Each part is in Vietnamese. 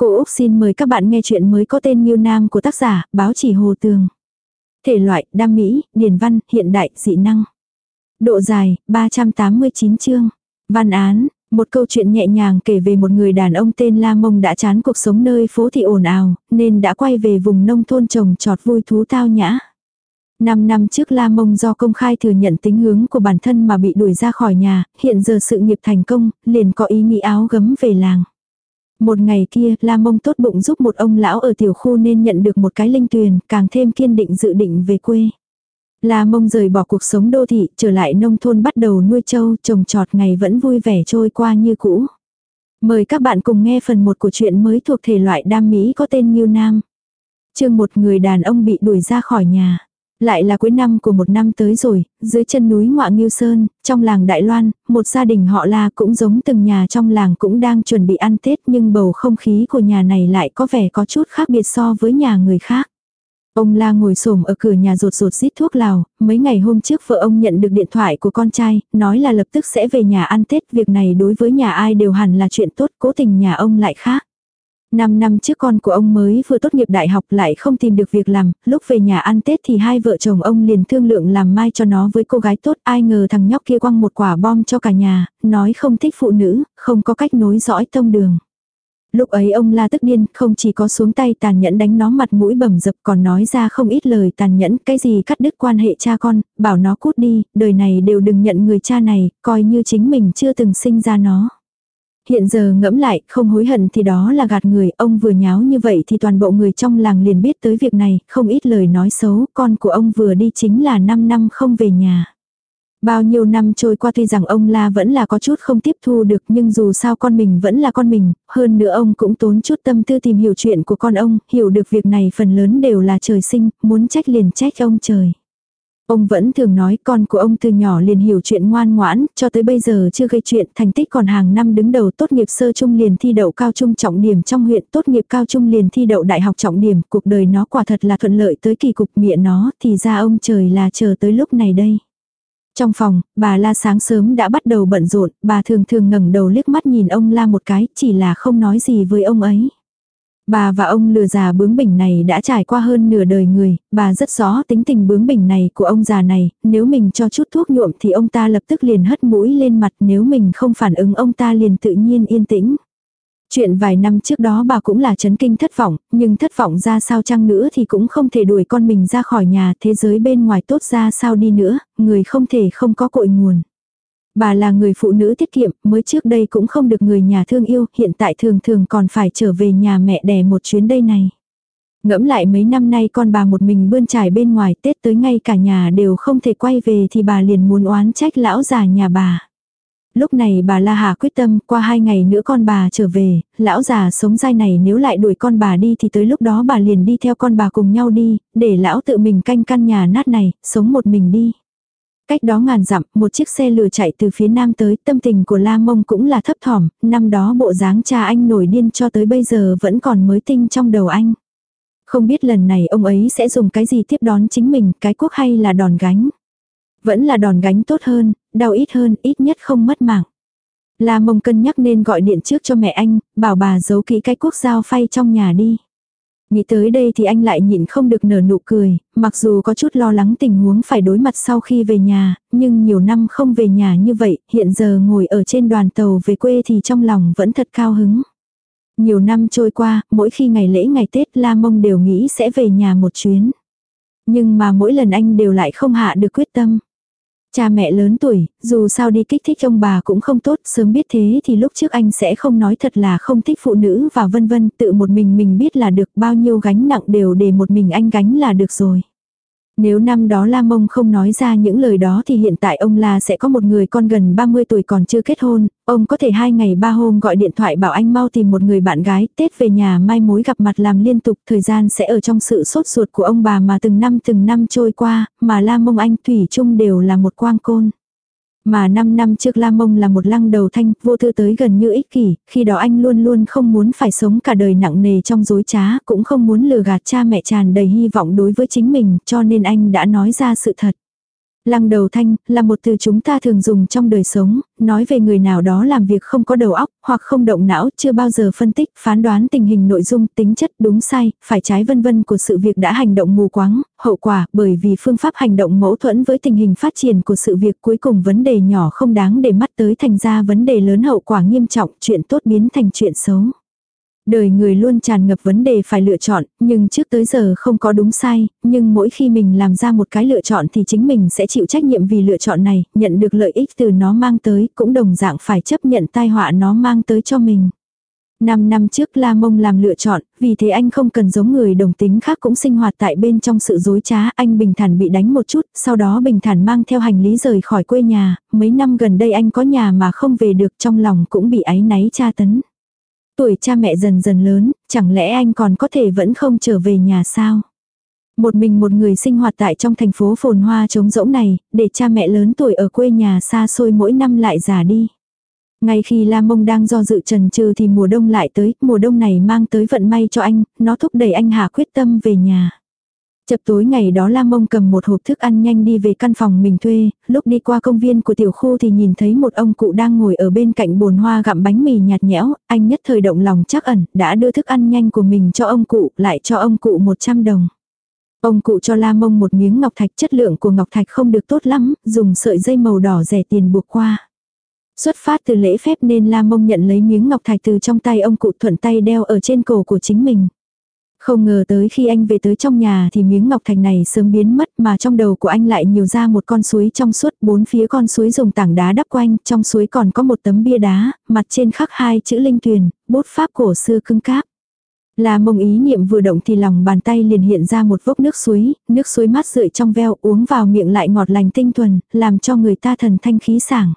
Cô Úc xin mời các bạn nghe chuyện mới có tên Miêu Nam của tác giả Báo chỉ Hồ Tường. Thể loại, đam mỹ, điển văn, hiện đại, dị năng. Độ dài, 389 chương. Văn án, một câu chuyện nhẹ nhàng kể về một người đàn ông tên La Mông đã chán cuộc sống nơi phố thị ồn ào, nên đã quay về vùng nông thôn trồng trọt vui thú tao nhã. Năm năm trước La Mông do công khai thừa nhận tính hướng của bản thân mà bị đuổi ra khỏi nhà, hiện giờ sự nghiệp thành công, liền có ý nghĩ áo gấm về làng. Một ngày kia, La Mông tốt bụng giúp một ông lão ở tiểu khu nên nhận được một cái linh tuyền, càng thêm kiên định dự định về quê. La Mông rời bỏ cuộc sống đô thị, trở lại nông thôn bắt đầu nuôi trâu, trồng trọt ngày vẫn vui vẻ trôi qua như cũ. Mời các bạn cùng nghe phần 1 của chuyện mới thuộc thể loại đam mỹ có tên Nhiêu Nam. chương một người đàn ông bị đuổi ra khỏi nhà. Lại là cuối năm của một năm tới rồi, dưới chân núi Ngoạ Nghiêu Sơn, trong làng Đại Loan, một gia đình họ La cũng giống từng nhà trong làng cũng đang chuẩn bị ăn Tết nhưng bầu không khí của nhà này lại có vẻ có chút khác biệt so với nhà người khác. Ông La ngồi xổm ở cửa nhà rột rột rít thuốc lào, mấy ngày hôm trước vợ ông nhận được điện thoại của con trai, nói là lập tức sẽ về nhà ăn Tết, việc này đối với nhà ai đều hẳn là chuyện tốt, cố tình nhà ông lại khác. Năm năm trước con của ông mới vừa tốt nghiệp đại học lại không tìm được việc làm, lúc về nhà ăn Tết thì hai vợ chồng ông liền thương lượng làm mai cho nó với cô gái tốt, ai ngờ thằng nhóc kia quăng một quả bom cho cả nhà, nói không thích phụ nữ, không có cách nối dõi tông đường. Lúc ấy ông la tức điên, không chỉ có xuống tay tàn nhẫn đánh nó mặt mũi bầm dập còn nói ra không ít lời tàn nhẫn, cái gì cắt đứt quan hệ cha con, bảo nó cút đi, đời này đều đừng nhận người cha này, coi như chính mình chưa từng sinh ra nó. Hiện giờ ngẫm lại, không hối hận thì đó là gạt người, ông vừa nháo như vậy thì toàn bộ người trong làng liền biết tới việc này, không ít lời nói xấu, con của ông vừa đi chính là 5 năm không về nhà. Bao nhiêu năm trôi qua tuy rằng ông La vẫn là có chút không tiếp thu được nhưng dù sao con mình vẫn là con mình, hơn nữa ông cũng tốn chút tâm tư tìm hiểu chuyện của con ông, hiểu được việc này phần lớn đều là trời sinh, muốn trách liền trách ông trời. Ông vẫn thường nói con của ông từ nhỏ liền hiểu chuyện ngoan ngoãn, cho tới bây giờ chưa gây chuyện, thành tích còn hàng năm đứng đầu tốt nghiệp sơ trung liền thi đậu cao trung trọng điểm trong huyện, tốt nghiệp cao trung liền thi đậu đại học trọng điểm, cuộc đời nó quả thật là thuận lợi tới kỳ cục miệng nó, thì ra ông trời là chờ tới lúc này đây. Trong phòng, bà La sáng sớm đã bắt đầu bận rộn, bà thường thường ngẩng đầu liếc mắt nhìn ông La một cái, chỉ là không nói gì với ông ấy. Bà và ông lừa già bướng bỉnh này đã trải qua hơn nửa đời người, bà rất rõ tính tình bướng bỉnh này của ông già này, nếu mình cho chút thuốc nhuộm thì ông ta lập tức liền hất mũi lên mặt, nếu mình không phản ứng ông ta liền tự nhiên yên tĩnh. Chuyện vài năm trước đó bà cũng là chấn kinh thất vọng, nhưng thất vọng ra sao chăng nữa thì cũng không thể đuổi con mình ra khỏi nhà, thế giới bên ngoài tốt ra sao đi nữa, người không thể không có cội nguồn. Bà là người phụ nữ tiết kiệm, mới trước đây cũng không được người nhà thương yêu, hiện tại thường thường còn phải trở về nhà mẹ đẻ một chuyến đây này. Ngẫm lại mấy năm nay con bà một mình bươn trải bên ngoài Tết tới ngay cả nhà đều không thể quay về thì bà liền muốn oán trách lão già nhà bà. Lúc này bà La Hà quyết tâm qua hai ngày nữa con bà trở về, lão già sống dai này nếu lại đuổi con bà đi thì tới lúc đó bà liền đi theo con bà cùng nhau đi, để lão tự mình canh căn nhà nát này, sống một mình đi. Cách đó ngàn dặm, một chiếc xe lừa chạy từ phía nam tới, tâm tình của La Mông cũng là thấp thỏm, năm đó bộ dáng cha anh nổi điên cho tới bây giờ vẫn còn mới tinh trong đầu anh. Không biết lần này ông ấy sẽ dùng cái gì tiếp đón chính mình, cái quốc hay là đòn gánh. Vẫn là đòn gánh tốt hơn, đau ít hơn, ít nhất không mất mạng. La Mông cân nhắc nên gọi điện trước cho mẹ anh, bảo bà giấu kỹ cái quốc giao phay trong nhà đi. Nghĩ tới đây thì anh lại nhịn không được nở nụ cười, mặc dù có chút lo lắng tình huống phải đối mặt sau khi về nhà, nhưng nhiều năm không về nhà như vậy, hiện giờ ngồi ở trên đoàn tàu về quê thì trong lòng vẫn thật cao hứng. Nhiều năm trôi qua, mỗi khi ngày lễ ngày Tết La Mông đều nghĩ sẽ về nhà một chuyến. Nhưng mà mỗi lần anh đều lại không hạ được quyết tâm. Cha mẹ lớn tuổi, dù sao đi kích thích ông bà cũng không tốt, sớm biết thế thì lúc trước anh sẽ không nói thật là không thích phụ nữ và vân vân, tự một mình mình biết là được bao nhiêu gánh nặng đều để một mình anh gánh là được rồi. Nếu năm đó La Mông không nói ra những lời đó thì hiện tại ông La sẽ có một người con gần 30 tuổi còn chưa kết hôn, ông có thể hai ngày ba hôm gọi điện thoại bảo anh mau tìm một người bạn gái, Tết về nhà mai mối gặp mặt làm liên tục, thời gian sẽ ở trong sự sốt ruột của ông bà mà từng năm từng năm trôi qua, mà La Mông anh Thủy chung đều là một quang côn. Mà 5 năm trước La Mông là một lăng đầu thanh, vô thư tới gần như ích kỷ, khi đó anh luôn luôn không muốn phải sống cả đời nặng nề trong dối trá, cũng không muốn lừa gạt cha mẹ tràn đầy hy vọng đối với chính mình, cho nên anh đã nói ra sự thật. Lăng đầu thanh, là một từ chúng ta thường dùng trong đời sống, nói về người nào đó làm việc không có đầu óc, hoặc không động não, chưa bao giờ phân tích, phán đoán tình hình nội dung, tính chất, đúng sai, phải trái vân vân của sự việc đã hành động mù quáng, hậu quả, bởi vì phương pháp hành động mâu thuẫn với tình hình phát triển của sự việc cuối cùng vấn đề nhỏ không đáng để mắt tới thành ra vấn đề lớn hậu quả nghiêm trọng, chuyện tốt biến thành chuyện xấu. Đời người luôn tràn ngập vấn đề phải lựa chọn, nhưng trước tới giờ không có đúng sai, nhưng mỗi khi mình làm ra một cái lựa chọn thì chính mình sẽ chịu trách nhiệm vì lựa chọn này, nhận được lợi ích từ nó mang tới, cũng đồng dạng phải chấp nhận tai họa nó mang tới cho mình. Năm năm trước La Mông làm lựa chọn, vì thế anh không cần giống người đồng tính khác cũng sinh hoạt tại bên trong sự dối trá, anh bình thản bị đánh một chút, sau đó bình thản mang theo hành lý rời khỏi quê nhà, mấy năm gần đây anh có nhà mà không về được trong lòng cũng bị áy náy tra tấn. Tuổi cha mẹ dần dần lớn, chẳng lẽ anh còn có thể vẫn không trở về nhà sao? Một mình một người sinh hoạt tại trong thành phố phồn hoa trống rỗng này, để cha mẹ lớn tuổi ở quê nhà xa xôi mỗi năm lại già đi. Ngay khi La Mông đang do dự trần trừ thì mùa đông lại tới, mùa đông này mang tới vận may cho anh, nó thúc đẩy anh hạ quyết tâm về nhà. Chập tối ngày đó Lam Mông cầm một hộp thức ăn nhanh đi về căn phòng mình thuê, lúc đi qua công viên của tiểu khu thì nhìn thấy một ông cụ đang ngồi ở bên cạnh bồn hoa gặm bánh mì nhạt nhẽo, anh nhất thời động lòng chắc ẩn, đã đưa thức ăn nhanh của mình cho ông cụ, lại cho ông cụ 100 đồng. Ông cụ cho Lam Mông một miếng ngọc thạch chất lượng của ngọc thạch không được tốt lắm, dùng sợi dây màu đỏ rẻ tiền buộc qua. Xuất phát từ lễ phép nên Lam Mông nhận lấy miếng ngọc thạch từ trong tay ông cụ thuận tay đeo ở trên cổ của chính mình. Không ngờ tới khi anh về tới trong nhà thì miếng ngọc thạch này sớm biến mất mà trong đầu của anh lại nhiều ra một con suối trong suốt bốn phía con suối dùng tảng đá đắp quanh, trong suối còn có một tấm bia đá, mặt trên khắc hai chữ linh tuyền, bút pháp cổ xưa cưng cáp. Là mông ý niệm vừa động thì lòng bàn tay liền hiện ra một vốc nước suối, nước suối mát rượi trong veo uống vào miệng lại ngọt lành tinh thuần, làm cho người ta thần thanh khí sảng.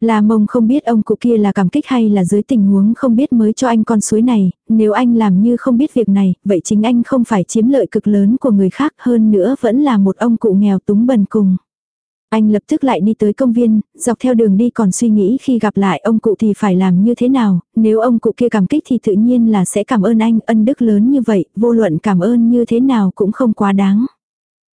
La mông không biết ông cụ kia là cảm kích hay là dưới tình huống không biết mới cho anh con suối này, nếu anh làm như không biết việc này, vậy chính anh không phải chiếm lợi cực lớn của người khác hơn nữa vẫn là một ông cụ nghèo túng bần cùng. Anh lập tức lại đi tới công viên, dọc theo đường đi còn suy nghĩ khi gặp lại ông cụ thì phải làm như thế nào, nếu ông cụ kia cảm kích thì tự nhiên là sẽ cảm ơn anh, ân đức lớn như vậy, vô luận cảm ơn như thế nào cũng không quá đáng.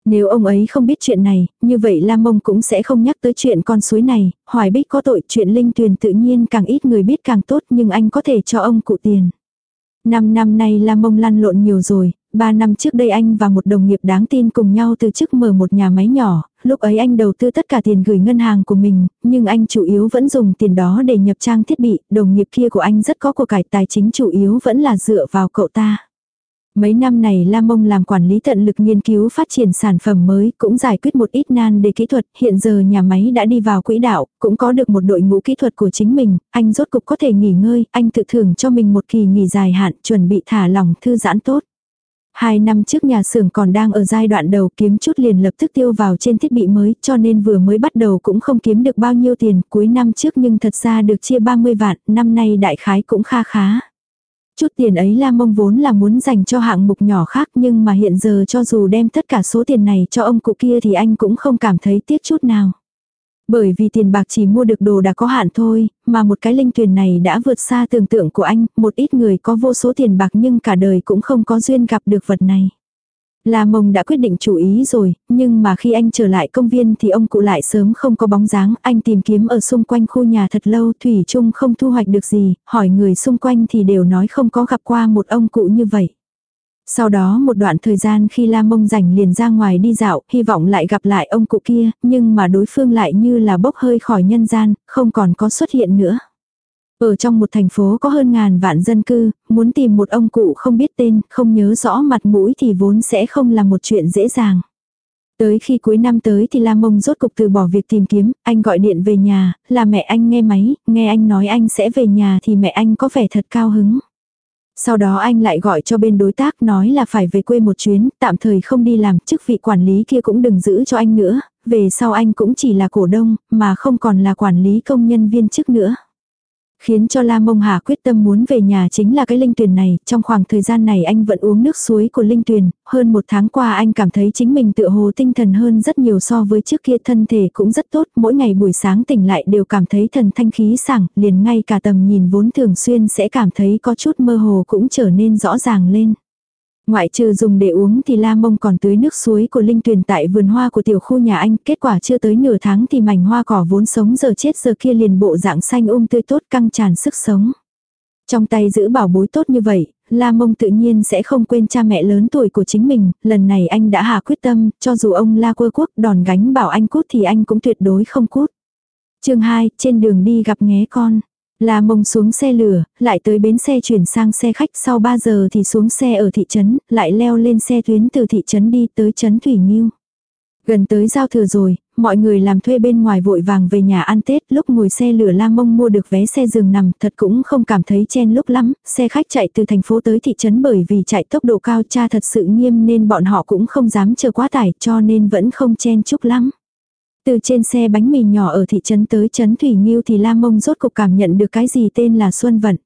Nếu ông ấy không biết chuyện này, như vậy Lam Mông cũng sẽ không nhắc tới chuyện con suối này, Hoài Bích có tội chuyện linh tuyền tự nhiên càng ít người biết càng tốt nhưng anh có thể cho ông cụ tiền. Năm năm nay Lam Mông lăn lộn nhiều rồi, ba năm trước đây anh và một đồng nghiệp đáng tin cùng nhau từ chức mở một nhà máy nhỏ, lúc ấy anh đầu tư tất cả tiền gửi ngân hàng của mình, nhưng anh chủ yếu vẫn dùng tiền đó để nhập trang thiết bị, đồng nghiệp kia của anh rất có của cải tài chính chủ yếu vẫn là dựa vào cậu ta. Mấy năm này Lam Mông làm quản lý tận lực nghiên cứu phát triển sản phẩm mới, cũng giải quyết một ít nan đề kỹ thuật, hiện giờ nhà máy đã đi vào quỹ đạo, cũng có được một đội ngũ kỹ thuật của chính mình, anh rốt cục có thể nghỉ ngơi, anh tự thưởng cho mình một kỳ nghỉ dài hạn, chuẩn bị thả lỏng thư giãn tốt. Hai năm trước nhà xưởng còn đang ở giai đoạn đầu kiếm chút liền lập tức tiêu vào trên thiết bị mới cho nên vừa mới bắt đầu cũng không kiếm được bao nhiêu tiền cuối năm trước nhưng thật ra được chia 30 vạn, năm nay đại khái cũng kha khá. Chút tiền ấy La Mông vốn là muốn dành cho hạng mục nhỏ khác nhưng mà hiện giờ cho dù đem tất cả số tiền này cho ông cụ kia thì anh cũng không cảm thấy tiếc chút nào. Bởi vì tiền bạc chỉ mua được đồ đã có hạn thôi, mà một cái linh tuyển này đã vượt xa tưởng tượng của anh, một ít người có vô số tiền bạc nhưng cả đời cũng không có duyên gặp được vật này. La Mông đã quyết định chủ ý rồi, nhưng mà khi anh trở lại công viên thì ông cụ lại sớm không có bóng dáng, anh tìm kiếm ở xung quanh khu nhà thật lâu, Thủy chung không thu hoạch được gì, hỏi người xung quanh thì đều nói không có gặp qua một ông cụ như vậy. Sau đó một đoạn thời gian khi La Mông rảnh liền ra ngoài đi dạo, hy vọng lại gặp lại ông cụ kia, nhưng mà đối phương lại như là bốc hơi khỏi nhân gian, không còn có xuất hiện nữa. Ở trong một thành phố có hơn ngàn vạn dân cư, muốn tìm một ông cụ không biết tên, không nhớ rõ mặt mũi thì vốn sẽ không là một chuyện dễ dàng. Tới khi cuối năm tới thì Lam Mông rốt cục từ bỏ việc tìm kiếm, anh gọi điện về nhà, là mẹ anh nghe máy, nghe anh nói anh sẽ về nhà thì mẹ anh có vẻ thật cao hứng. Sau đó anh lại gọi cho bên đối tác nói là phải về quê một chuyến, tạm thời không đi làm, chức vị quản lý kia cũng đừng giữ cho anh nữa, về sau anh cũng chỉ là cổ đông, mà không còn là quản lý công nhân viên chức nữa. Khiến cho La Mông Hà quyết tâm muốn về nhà chính là cái linh tuyền này, trong khoảng thời gian này anh vẫn uống nước suối của linh tuyền, hơn một tháng qua anh cảm thấy chính mình tựa hồ tinh thần hơn rất nhiều so với trước kia. Thân thể cũng rất tốt, mỗi ngày buổi sáng tỉnh lại đều cảm thấy thần thanh khí sảng, liền ngay cả tầm nhìn vốn thường xuyên sẽ cảm thấy có chút mơ hồ cũng trở nên rõ ràng lên. Ngoại trừ dùng để uống thì La Mông còn tưới nước suối của linh tuyền tại vườn hoa của tiểu khu nhà anh, kết quả chưa tới nửa tháng thì mảnh hoa cỏ vốn sống giờ chết giờ kia liền bộ dạng xanh um tươi tốt căng tràn sức sống. Trong tay giữ bảo bối tốt như vậy, La Mông tự nhiên sẽ không quên cha mẹ lớn tuổi của chính mình, lần này anh đã hạ quyết tâm, cho dù ông La Quơ Quốc đòn gánh bảo anh cút thì anh cũng tuyệt đối không cút. chương 2, trên đường đi gặp nghé con. La Mông xuống xe lửa, lại tới bến xe chuyển sang xe khách sau 3 giờ thì xuống xe ở thị trấn, lại leo lên xe tuyến từ thị trấn đi tới trấn Thủy Nhiêu. Gần tới giao thừa rồi, mọi người làm thuê bên ngoài vội vàng về nhà ăn Tết, lúc ngồi xe lửa La Mông mua được vé xe giường nằm, thật cũng không cảm thấy chen lúc lắm, xe khách chạy từ thành phố tới thị trấn bởi vì chạy tốc độ cao cha thật sự nghiêm nên bọn họ cũng không dám chờ quá tải cho nên vẫn không chen chúc lắm. Từ trên xe bánh mì nhỏ ở thị trấn tới trấn Thủy nghiêu thì lam Mông rốt cục cảm nhận được cái gì tên là Xuân Vận.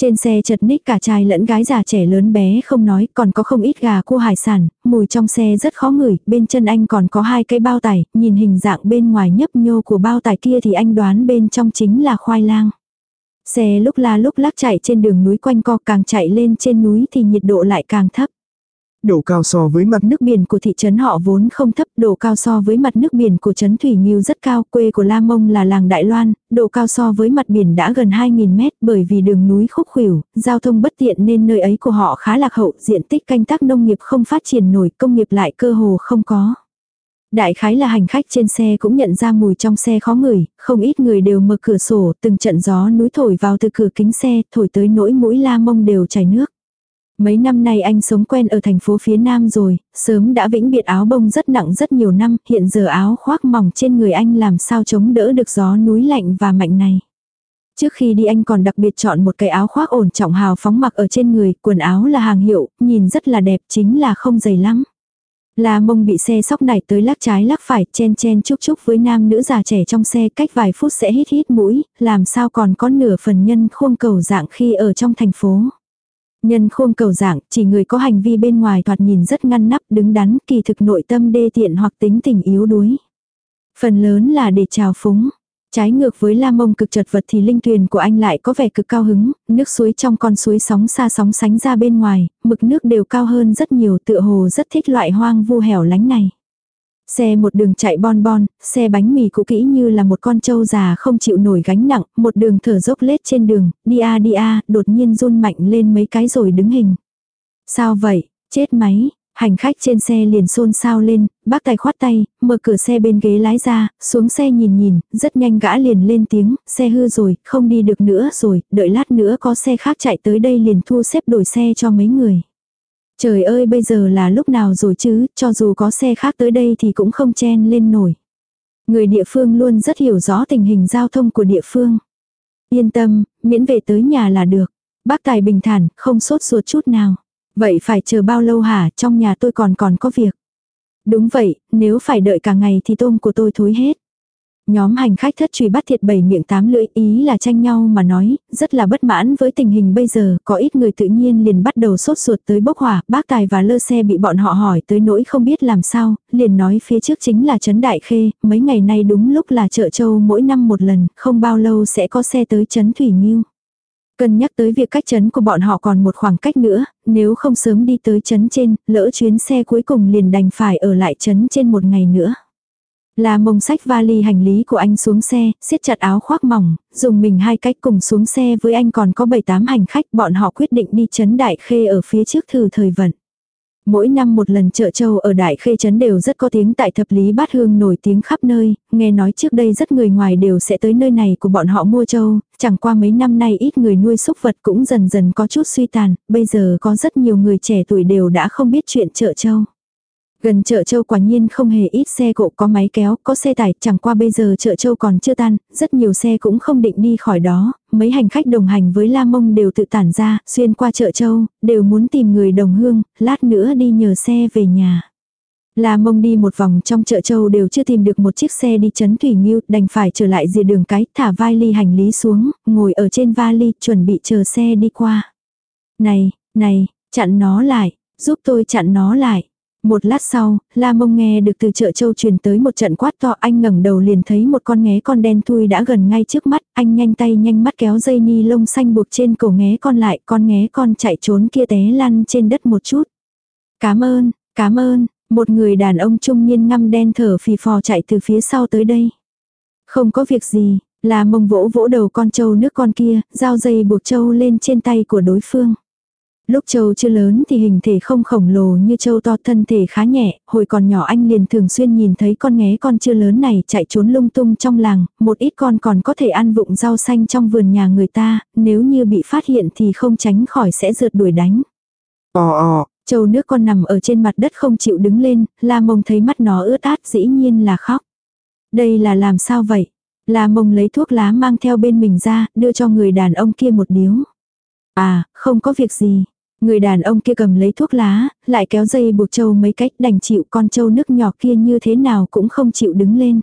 Trên xe chật ních cả trai lẫn gái già trẻ lớn bé không nói, còn có không ít gà cua hải sản, mùi trong xe rất khó ngửi, bên chân anh còn có hai cái bao tải, nhìn hình dạng bên ngoài nhấp nhô của bao tải kia thì anh đoán bên trong chính là khoai lang. Xe lúc la lúc lắc chạy trên đường núi quanh co càng chạy lên trên núi thì nhiệt độ lại càng thấp. Độ cao so với mặt nước biển của thị trấn họ vốn không thấp, độ cao so với mặt nước biển của trấn Thủy Nghiêu rất cao, quê của La Mông là làng Đại Loan, độ cao so với mặt biển đã gần 2.000 mét bởi vì đường núi khúc khuỷu, giao thông bất tiện nên nơi ấy của họ khá lạc hậu, diện tích canh tác nông nghiệp không phát triển nổi, công nghiệp lại cơ hồ không có. Đại khái là hành khách trên xe cũng nhận ra mùi trong xe khó ngửi, không ít người đều mở cửa sổ, từng trận gió núi thổi vào từ cửa kính xe, thổi tới nỗi mũi la mông đều chảy nước. Mấy năm nay anh sống quen ở thành phố phía Nam rồi, sớm đã vĩnh biệt áo bông rất nặng rất nhiều năm, hiện giờ áo khoác mỏng trên người anh làm sao chống đỡ được gió núi lạnh và mạnh này. Trước khi đi anh còn đặc biệt chọn một cái áo khoác ổn trọng hào phóng mặc ở trên người, quần áo là hàng hiệu, nhìn rất là đẹp chính là không dày lắm. là mông bị xe sóc này tới lắc trái lắc phải, chen chen chúc chúc với nam nữ già trẻ trong xe cách vài phút sẽ hít hít mũi, làm sao còn có nửa phần nhân khuôn cầu dạng khi ở trong thành phố. Nhân khôn cầu dạng, chỉ người có hành vi bên ngoài thoạt nhìn rất ngăn nắp đứng đắn, kỳ thực nội tâm đê tiện hoặc tính tình yếu đuối. Phần lớn là để trào phúng. Trái ngược với la mông cực chật vật thì linh tuyền của anh lại có vẻ cực cao hứng, nước suối trong con suối sóng xa sóng sánh ra bên ngoài, mực nước đều cao hơn rất nhiều tựa hồ rất thích loại hoang vu hẻo lánh này. Xe một đường chạy bon bon, xe bánh mì cũ kỹ như là một con trâu già không chịu nổi gánh nặng, một đường thở dốc lết trên đường, đi a đi a, đột nhiên run mạnh lên mấy cái rồi đứng hình. Sao vậy, chết máy, hành khách trên xe liền xôn xao lên, bác tài khoát tay, mở cửa xe bên ghế lái ra, xuống xe nhìn nhìn, rất nhanh gã liền lên tiếng, xe hư rồi, không đi được nữa rồi, đợi lát nữa có xe khác chạy tới đây liền thu xếp đổi xe cho mấy người. Trời ơi bây giờ là lúc nào rồi chứ, cho dù có xe khác tới đây thì cũng không chen lên nổi. Người địa phương luôn rất hiểu rõ tình hình giao thông của địa phương. Yên tâm, miễn về tới nhà là được. Bác Tài bình thản, không sốt ruột chút nào. Vậy phải chờ bao lâu hả, trong nhà tôi còn còn có việc. Đúng vậy, nếu phải đợi cả ngày thì tôm của tôi thối hết. Nhóm hành khách thất truy bắt thiệt bảy miệng tám lưỡi ý là tranh nhau mà nói, rất là bất mãn với tình hình bây giờ, có ít người tự nhiên liền bắt đầu sốt ruột tới bốc hỏa, bác tài và lơ xe bị bọn họ hỏi tới nỗi không biết làm sao, liền nói phía trước chính là Trấn Đại Khê, mấy ngày nay đúng lúc là chợ châu mỗi năm một lần, không bao lâu sẽ có xe tới Trấn Thủy Nhiêu. Cân nhắc tới việc cách chấn của bọn họ còn một khoảng cách nữa, nếu không sớm đi tới chấn trên, lỡ chuyến xe cuối cùng liền đành phải ở lại chấn trên một ngày nữa. Là mông sách vali hành lý của anh xuống xe, siết chặt áo khoác mỏng, dùng mình hai cách cùng xuống xe với anh còn có 7-8 hành khách bọn họ quyết định đi chấn đại khê ở phía trước thử thời vận. Mỗi năm một lần chợ châu ở Đại Khê Trấn đều rất có tiếng tại thập lý bát hương nổi tiếng khắp nơi, nghe nói trước đây rất người ngoài đều sẽ tới nơi này của bọn họ mua châu, chẳng qua mấy năm nay ít người nuôi súc vật cũng dần dần có chút suy tàn, bây giờ có rất nhiều người trẻ tuổi đều đã không biết chuyện chợ châu. Gần chợ châu quả nhiên không hề ít xe cộ có máy kéo, có xe tải, chẳng qua bây giờ chợ châu còn chưa tan, rất nhiều xe cũng không định đi khỏi đó, mấy hành khách đồng hành với La Mông đều tự tản ra, xuyên qua chợ châu, đều muốn tìm người đồng hương, lát nữa đi nhờ xe về nhà. La Mông đi một vòng trong chợ châu đều chưa tìm được một chiếc xe đi chấn thủy ngưu, đành phải trở lại dìa đường cái, thả vai ly hành lý xuống, ngồi ở trên vali, chuẩn bị chờ xe đi qua. Này, này, chặn nó lại, giúp tôi chặn nó lại. Một lát sau, La Mông nghe được từ chợ châu truyền tới một trận quát to anh ngẩng đầu liền thấy một con nghé con đen thui đã gần ngay trước mắt, anh nhanh tay nhanh mắt kéo dây ni lông xanh buộc trên cổ nghé con lại, con nghé con chạy trốn kia té lăn trên đất một chút. Cảm ơn, cảm ơn, một người đàn ông trung niên ngăm đen thở phì phò chạy từ phía sau tới đây. Không có việc gì, là mông vỗ vỗ đầu con trâu nước con kia, giao dây buộc trâu lên trên tay của đối phương. Lúc châu chưa lớn thì hình thể không khổng lồ như châu to thân thể khá nhẹ, hồi còn nhỏ anh liền thường xuyên nhìn thấy con nghé con chưa lớn này chạy trốn lung tung trong làng, một ít con còn có thể ăn vụng rau xanh trong vườn nhà người ta, nếu như bị phát hiện thì không tránh khỏi sẽ rượt đuổi đánh. Ò ò, Châu nước con nằm ở trên mặt đất không chịu đứng lên, la mông thấy mắt nó ướt át dĩ nhiên là khóc. Đây là làm sao vậy? La mông lấy thuốc lá mang theo bên mình ra, đưa cho người đàn ông kia một điếu. À, không có việc gì. Người đàn ông kia cầm lấy thuốc lá, lại kéo dây buộc trâu mấy cách đành chịu con trâu nước nhỏ kia như thế nào cũng không chịu đứng lên.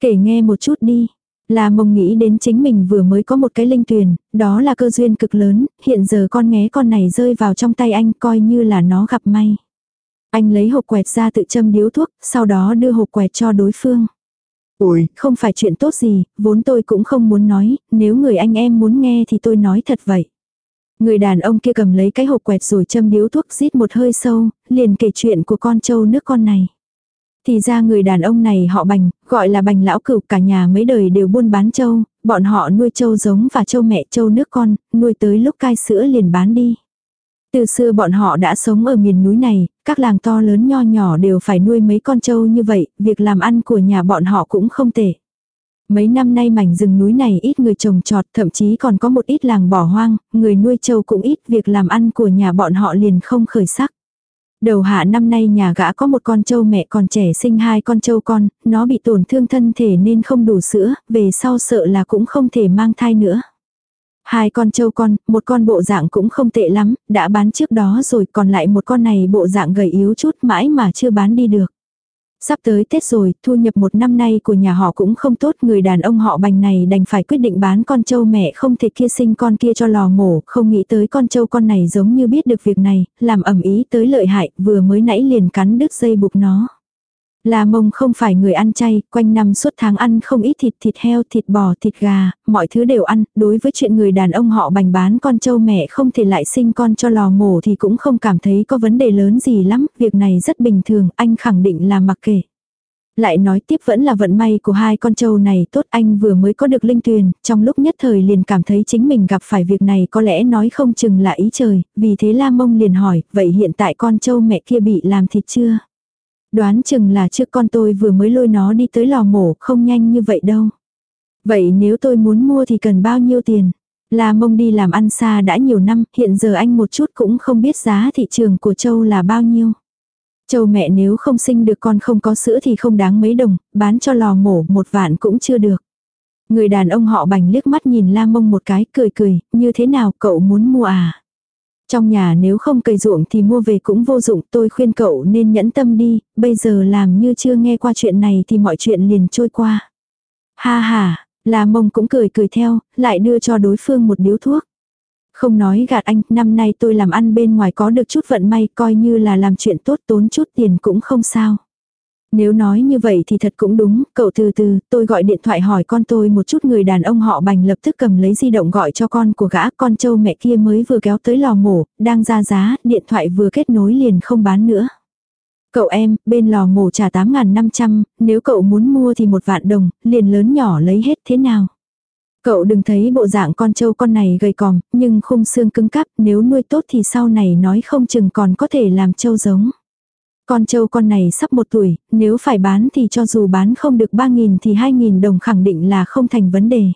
Kể nghe một chút đi. Là mông nghĩ đến chính mình vừa mới có một cái linh tuyền, đó là cơ duyên cực lớn, hiện giờ con nghé con này rơi vào trong tay anh coi như là nó gặp may. Anh lấy hộp quẹt ra tự châm điếu thuốc, sau đó đưa hộp quẹt cho đối phương. ôi, Không phải chuyện tốt gì, vốn tôi cũng không muốn nói, nếu người anh em muốn nghe thì tôi nói thật vậy. Người đàn ông kia cầm lấy cái hộp quẹt rồi châm điếu thuốc rít một hơi sâu, liền kể chuyện của con trâu nước con này. Thì ra người đàn ông này họ bành, gọi là bành lão cửu cả nhà mấy đời đều buôn bán trâu, bọn họ nuôi trâu giống và trâu mẹ trâu nước con, nuôi tới lúc cai sữa liền bán đi. Từ xưa bọn họ đã sống ở miền núi này, các làng to lớn nho nhỏ đều phải nuôi mấy con trâu như vậy, việc làm ăn của nhà bọn họ cũng không tệ. Mấy năm nay mảnh rừng núi này ít người trồng trọt, thậm chí còn có một ít làng bỏ hoang, người nuôi trâu cũng ít, việc làm ăn của nhà bọn họ liền không khởi sắc. Đầu hạ năm nay nhà gã có một con trâu mẹ còn trẻ sinh hai con trâu con, nó bị tổn thương thân thể nên không đủ sữa, về sau sợ là cũng không thể mang thai nữa. Hai con trâu con, một con bộ dạng cũng không tệ lắm, đã bán trước đó rồi còn lại một con này bộ dạng gầy yếu chút mãi mà chưa bán đi được. Sắp tới Tết rồi, thu nhập một năm nay của nhà họ cũng không tốt, người đàn ông họ bành này đành phải quyết định bán con trâu mẹ không thể kia sinh con kia cho lò mổ, không nghĩ tới con trâu con này giống như biết được việc này, làm ẩm ý tới lợi hại, vừa mới nãy liền cắn đứt dây buộc nó. La mông không phải người ăn chay, quanh năm suốt tháng ăn không ít thịt thịt heo, thịt bò, thịt gà, mọi thứ đều ăn, đối với chuyện người đàn ông họ bành bán con trâu mẹ không thể lại sinh con cho lò mổ thì cũng không cảm thấy có vấn đề lớn gì lắm, việc này rất bình thường, anh khẳng định là mặc kệ. Lại nói tiếp vẫn là vận may của hai con trâu này tốt anh vừa mới có được linh tuyền, trong lúc nhất thời liền cảm thấy chính mình gặp phải việc này có lẽ nói không chừng là ý trời, vì thế La Mông liền hỏi, vậy hiện tại con trâu mẹ kia bị làm thịt chưa? Đoán chừng là trước con tôi vừa mới lôi nó đi tới lò mổ, không nhanh như vậy đâu. Vậy nếu tôi muốn mua thì cần bao nhiêu tiền? La Mông đi làm ăn xa đã nhiều năm, hiện giờ anh một chút cũng không biết giá thị trường của châu là bao nhiêu. Châu mẹ nếu không sinh được con không có sữa thì không đáng mấy đồng, bán cho lò mổ một vạn cũng chưa được. Người đàn ông họ bành liếc mắt nhìn la mông một cái cười cười, như thế nào cậu muốn mua à? Trong nhà nếu không cày ruộng thì mua về cũng vô dụng, tôi khuyên cậu nên nhẫn tâm đi, bây giờ làm như chưa nghe qua chuyện này thì mọi chuyện liền trôi qua. Ha ha, la mông cũng cười cười theo, lại đưa cho đối phương một điếu thuốc. Không nói gạt anh, năm nay tôi làm ăn bên ngoài có được chút vận may coi như là làm chuyện tốt tốn chút tiền cũng không sao. Nếu nói như vậy thì thật cũng đúng, cậu từ từ, tôi gọi điện thoại hỏi con tôi một chút người đàn ông họ bành lập tức cầm lấy di động gọi cho con của gã, con trâu mẹ kia mới vừa kéo tới lò mổ, đang ra giá, điện thoại vừa kết nối liền không bán nữa. Cậu em, bên lò mổ trả 8.500, nếu cậu muốn mua thì một vạn đồng, liền lớn nhỏ lấy hết thế nào? Cậu đừng thấy bộ dạng con trâu con này gầy còm, nhưng khung xương cứng cáp, nếu nuôi tốt thì sau này nói không chừng còn có thể làm trâu giống. Con trâu con này sắp một tuổi, nếu phải bán thì cho dù bán không được 3.000 thì 2.000 đồng khẳng định là không thành vấn đề.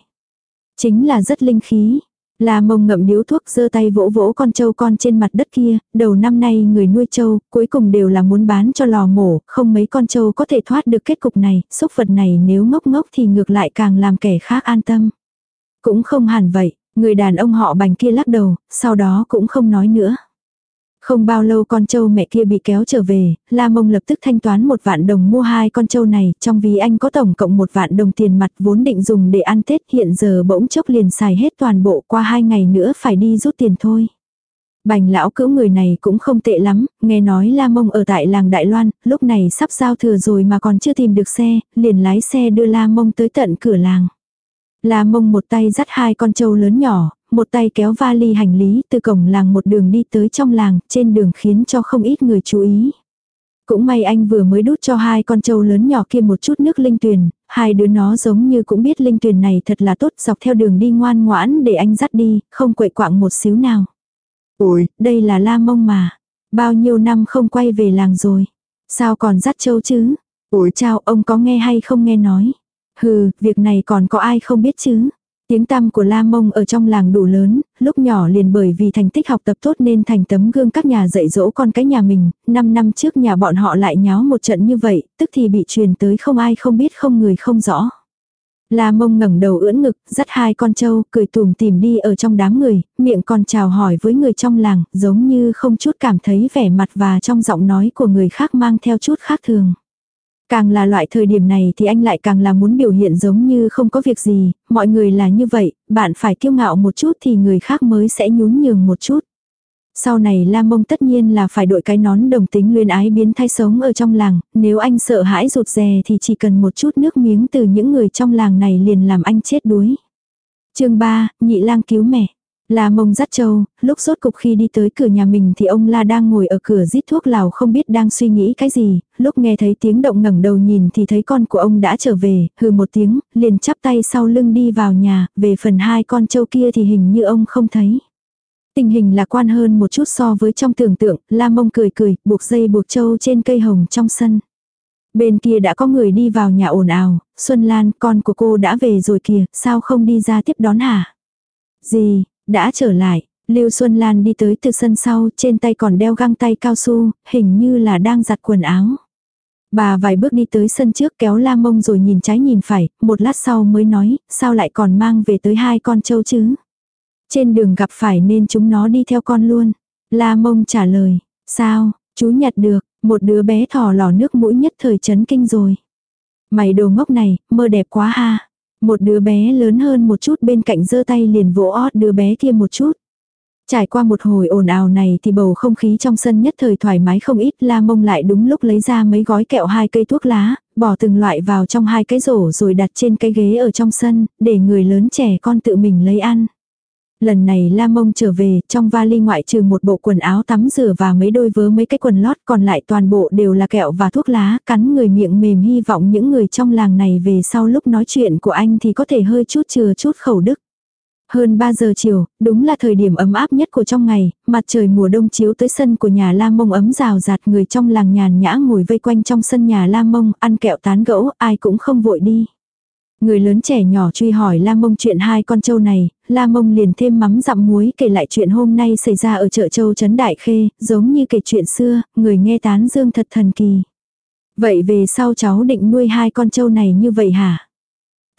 Chính là rất linh khí. Là mông ngậm điếu thuốc giơ tay vỗ vỗ con trâu con trên mặt đất kia, đầu năm nay người nuôi trâu, cuối cùng đều là muốn bán cho lò mổ, không mấy con trâu có thể thoát được kết cục này, xúc vật này nếu ngốc ngốc thì ngược lại càng làm kẻ khác an tâm. Cũng không hẳn vậy, người đàn ông họ bành kia lắc đầu, sau đó cũng không nói nữa. Không bao lâu con trâu mẹ kia bị kéo trở về, La Mông lập tức thanh toán một vạn đồng mua hai con trâu này, trong vì anh có tổng cộng một vạn đồng tiền mặt vốn định dùng để ăn Tết hiện giờ bỗng chốc liền xài hết toàn bộ qua hai ngày nữa phải đi rút tiền thôi. Bành lão cữu người này cũng không tệ lắm, nghe nói La Mông ở tại làng Đại Loan, lúc này sắp giao thừa rồi mà còn chưa tìm được xe, liền lái xe đưa La Mông tới tận cửa làng. La mông một tay dắt hai con trâu lớn nhỏ, một tay kéo vali hành lý từ cổng làng một đường đi tới trong làng, trên đường khiến cho không ít người chú ý. Cũng may anh vừa mới đút cho hai con trâu lớn nhỏ kia một chút nước linh tuyền, hai đứa nó giống như cũng biết linh tuyền này thật là tốt dọc theo đường đi ngoan ngoãn để anh dắt đi, không quậy quạng một xíu nào. Ôi, Đây là la mông mà. Bao nhiêu năm không quay về làng rồi. Sao còn dắt trâu chứ? ôi, Chào ông có nghe hay không nghe nói? Hừ, việc này còn có ai không biết chứ? Tiếng tăm của La Mông ở trong làng đủ lớn, lúc nhỏ liền bởi vì thành tích học tập tốt nên thành tấm gương các nhà dạy dỗ con cái nhà mình, 5 năm trước nhà bọn họ lại nháo một trận như vậy, tức thì bị truyền tới không ai không biết không người không rõ. La Mông ngẩng đầu ưỡn ngực, dắt hai con trâu, cười tùm tìm đi ở trong đám người, miệng còn chào hỏi với người trong làng, giống như không chút cảm thấy vẻ mặt và trong giọng nói của người khác mang theo chút khác thường. Càng là loại thời điểm này thì anh lại càng là muốn biểu hiện giống như không có việc gì, mọi người là như vậy, bạn phải kiêu ngạo một chút thì người khác mới sẽ nhún nhường một chút. Sau này Lam Mông tất nhiên là phải đội cái nón đồng tính luyên ái biến thay sống ở trong làng, nếu anh sợ hãi rụt rè thì chỉ cần một chút nước miếng từ những người trong làng này liền làm anh chết đuối. chương 3, nhị lang cứu mẹ. La mông dắt châu, lúc rốt cục khi đi tới cửa nhà mình thì ông La đang ngồi ở cửa rít thuốc lào không biết đang suy nghĩ cái gì, lúc nghe thấy tiếng động ngẩng đầu nhìn thì thấy con của ông đã trở về, hừ một tiếng, liền chắp tay sau lưng đi vào nhà, về phần hai con trâu kia thì hình như ông không thấy. Tình hình lạc quan hơn một chút so với trong tưởng tượng, La mông cười cười, buộc dây buộc trâu trên cây hồng trong sân. Bên kia đã có người đi vào nhà ồn ào, Xuân Lan, con của cô đã về rồi kìa, sao không đi ra tiếp đón hả? Gì, đã trở lại, Lưu Xuân Lan đi tới từ sân sau, trên tay còn đeo găng tay cao su, hình như là đang giặt quần áo. Bà vài bước đi tới sân trước kéo la mông rồi nhìn trái nhìn phải, một lát sau mới nói, sao lại còn mang về tới hai con trâu chứ? Trên đường gặp phải nên chúng nó đi theo con luôn. La mông trả lời, sao, chú nhặt được, một đứa bé thỏ lò nước mũi nhất thời chấn kinh rồi. Mày đồ ngốc này, mơ đẹp quá ha. Một đứa bé lớn hơn một chút bên cạnh giơ tay liền vỗ ót đứa bé kia một chút. Trải qua một hồi ồn ào này thì bầu không khí trong sân nhất thời thoải mái không ít la mông lại đúng lúc lấy ra mấy gói kẹo hai cây thuốc lá, bỏ từng loại vào trong hai cái rổ rồi đặt trên cái ghế ở trong sân, để người lớn trẻ con tự mình lấy ăn. Lần này La Mông trở về, trong vali ngoại trừ một bộ quần áo tắm rửa và mấy đôi vớ mấy cái quần lót còn lại toàn bộ đều là kẹo và thuốc lá, cắn người miệng mềm hy vọng những người trong làng này về sau lúc nói chuyện của anh thì có thể hơi chút chừa chút khẩu đức. Hơn 3 giờ chiều, đúng là thời điểm ấm áp nhất của trong ngày, mặt trời mùa đông chiếu tới sân của nhà La Mông ấm rào rạt người trong làng nhàn nhã ngồi vây quanh trong sân nhà La Mông, ăn kẹo tán gẫu, ai cũng không vội đi. Người lớn trẻ nhỏ truy hỏi La Mông chuyện hai con trâu này, La Mông liền thêm mắm dặm muối kể lại chuyện hôm nay xảy ra ở chợ châu Trấn Đại Khê, giống như kể chuyện xưa, người nghe tán dương thật thần kỳ. Vậy về sau cháu định nuôi hai con trâu này như vậy hả?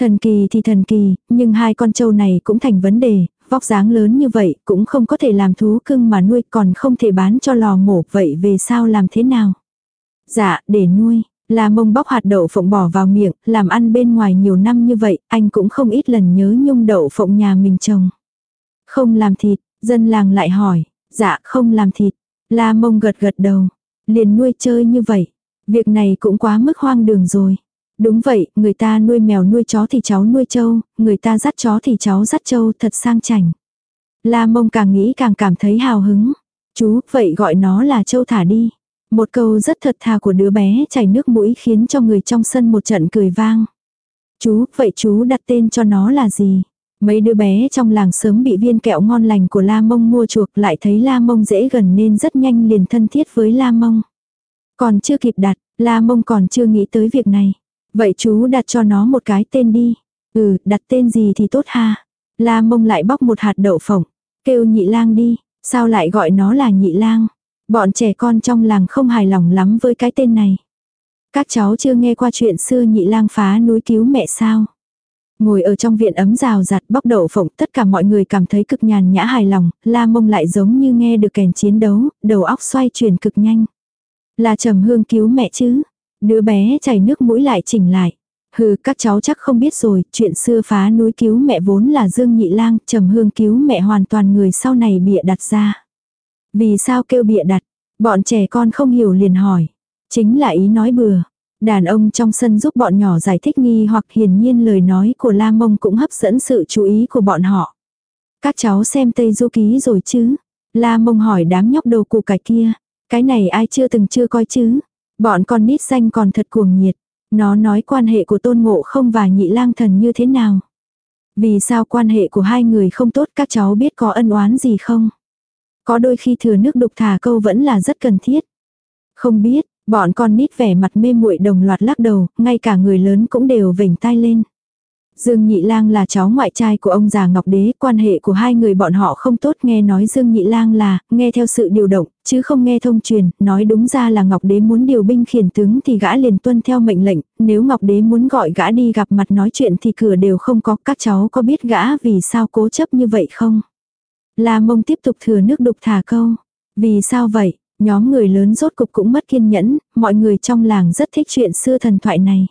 Thần kỳ thì thần kỳ, nhưng hai con trâu này cũng thành vấn đề, vóc dáng lớn như vậy cũng không có thể làm thú cưng mà nuôi còn không thể bán cho lò mổ vậy về sau làm thế nào? Dạ, để nuôi. La mông bóc hạt đậu phộng bỏ vào miệng, làm ăn bên ngoài nhiều năm như vậy, anh cũng không ít lần nhớ nhung đậu phộng nhà mình trồng. Không làm thịt, dân làng lại hỏi, dạ không làm thịt. La mông gật gật đầu, liền nuôi chơi như vậy. Việc này cũng quá mức hoang đường rồi. Đúng vậy, người ta nuôi mèo nuôi chó thì cháu nuôi trâu, người ta dắt chó thì cháu dắt trâu thật sang chảnh. La mông càng nghĩ càng cảm thấy hào hứng. Chú, vậy gọi nó là trâu thả đi. Một câu rất thật thà của đứa bé chảy nước mũi khiến cho người trong sân một trận cười vang. Chú, vậy chú đặt tên cho nó là gì? Mấy đứa bé trong làng sớm bị viên kẹo ngon lành của La Mông mua chuộc lại thấy La Mông dễ gần nên rất nhanh liền thân thiết với La Mông. Còn chưa kịp đặt, La Mông còn chưa nghĩ tới việc này. Vậy chú đặt cho nó một cái tên đi. Ừ, đặt tên gì thì tốt ha. La Mông lại bóc một hạt đậu phộng, kêu nhị lang đi, sao lại gọi nó là nhị lang? Bọn trẻ con trong làng không hài lòng lắm với cái tên này. Các cháu chưa nghe qua chuyện xưa nhị lang phá núi cứu mẹ sao. Ngồi ở trong viện ấm rào giặt bóc đậu phộng tất cả mọi người cảm thấy cực nhàn nhã hài lòng, la mông lại giống như nghe được kèn chiến đấu, đầu óc xoay chuyển cực nhanh. Là trầm hương cứu mẹ chứ. Đứa bé chảy nước mũi lại chỉnh lại. Hừ, các cháu chắc không biết rồi, chuyện xưa phá núi cứu mẹ vốn là Dương Nhị Lang, Trầm Hương cứu mẹ hoàn toàn người sau này bịa đặt ra. Vì sao kêu bịa đặt? Bọn trẻ con không hiểu liền hỏi. Chính là ý nói bừa. Đàn ông trong sân giúp bọn nhỏ giải thích nghi hoặc hiển nhiên lời nói của La Mông cũng hấp dẫn sự chú ý của bọn họ. Các cháu xem Tây Du Ký rồi chứ? La mông hỏi đám nhóc đầu cụ cải kia. Cái này ai chưa từng chưa coi chứ? Bọn con nít xanh còn thật cuồng nhiệt. Nó nói quan hệ của tôn ngộ không và nhị lang thần như thế nào? Vì sao quan hệ của hai người không tốt, các cháu biết có ân oán gì không? Có đôi khi thừa nước đục thả câu vẫn là rất cần thiết. Không biết, bọn con nít vẻ mặt mê muội đồng loạt lắc đầu, ngay cả người lớn cũng đều vểnh tai lên. Dương Nhị Lang là cháu ngoại trai của ông già Ngọc Đế, quan hệ của hai người bọn họ không tốt nghe nói Dương Nhị Lang là, nghe theo sự điều động, chứ không nghe thông truyền, nói đúng ra là Ngọc Đế muốn điều binh khiển tướng thì gã liền tuân theo mệnh lệnh, nếu Ngọc Đế muốn gọi gã đi gặp mặt nói chuyện thì cửa đều không có, các cháu có biết gã vì sao cố chấp như vậy không? La mông tiếp tục thừa nước đục thả câu. Vì sao vậy? Nhóm người lớn rốt cục cũng mất kiên nhẫn, mọi người trong làng rất thích chuyện xưa thần thoại này.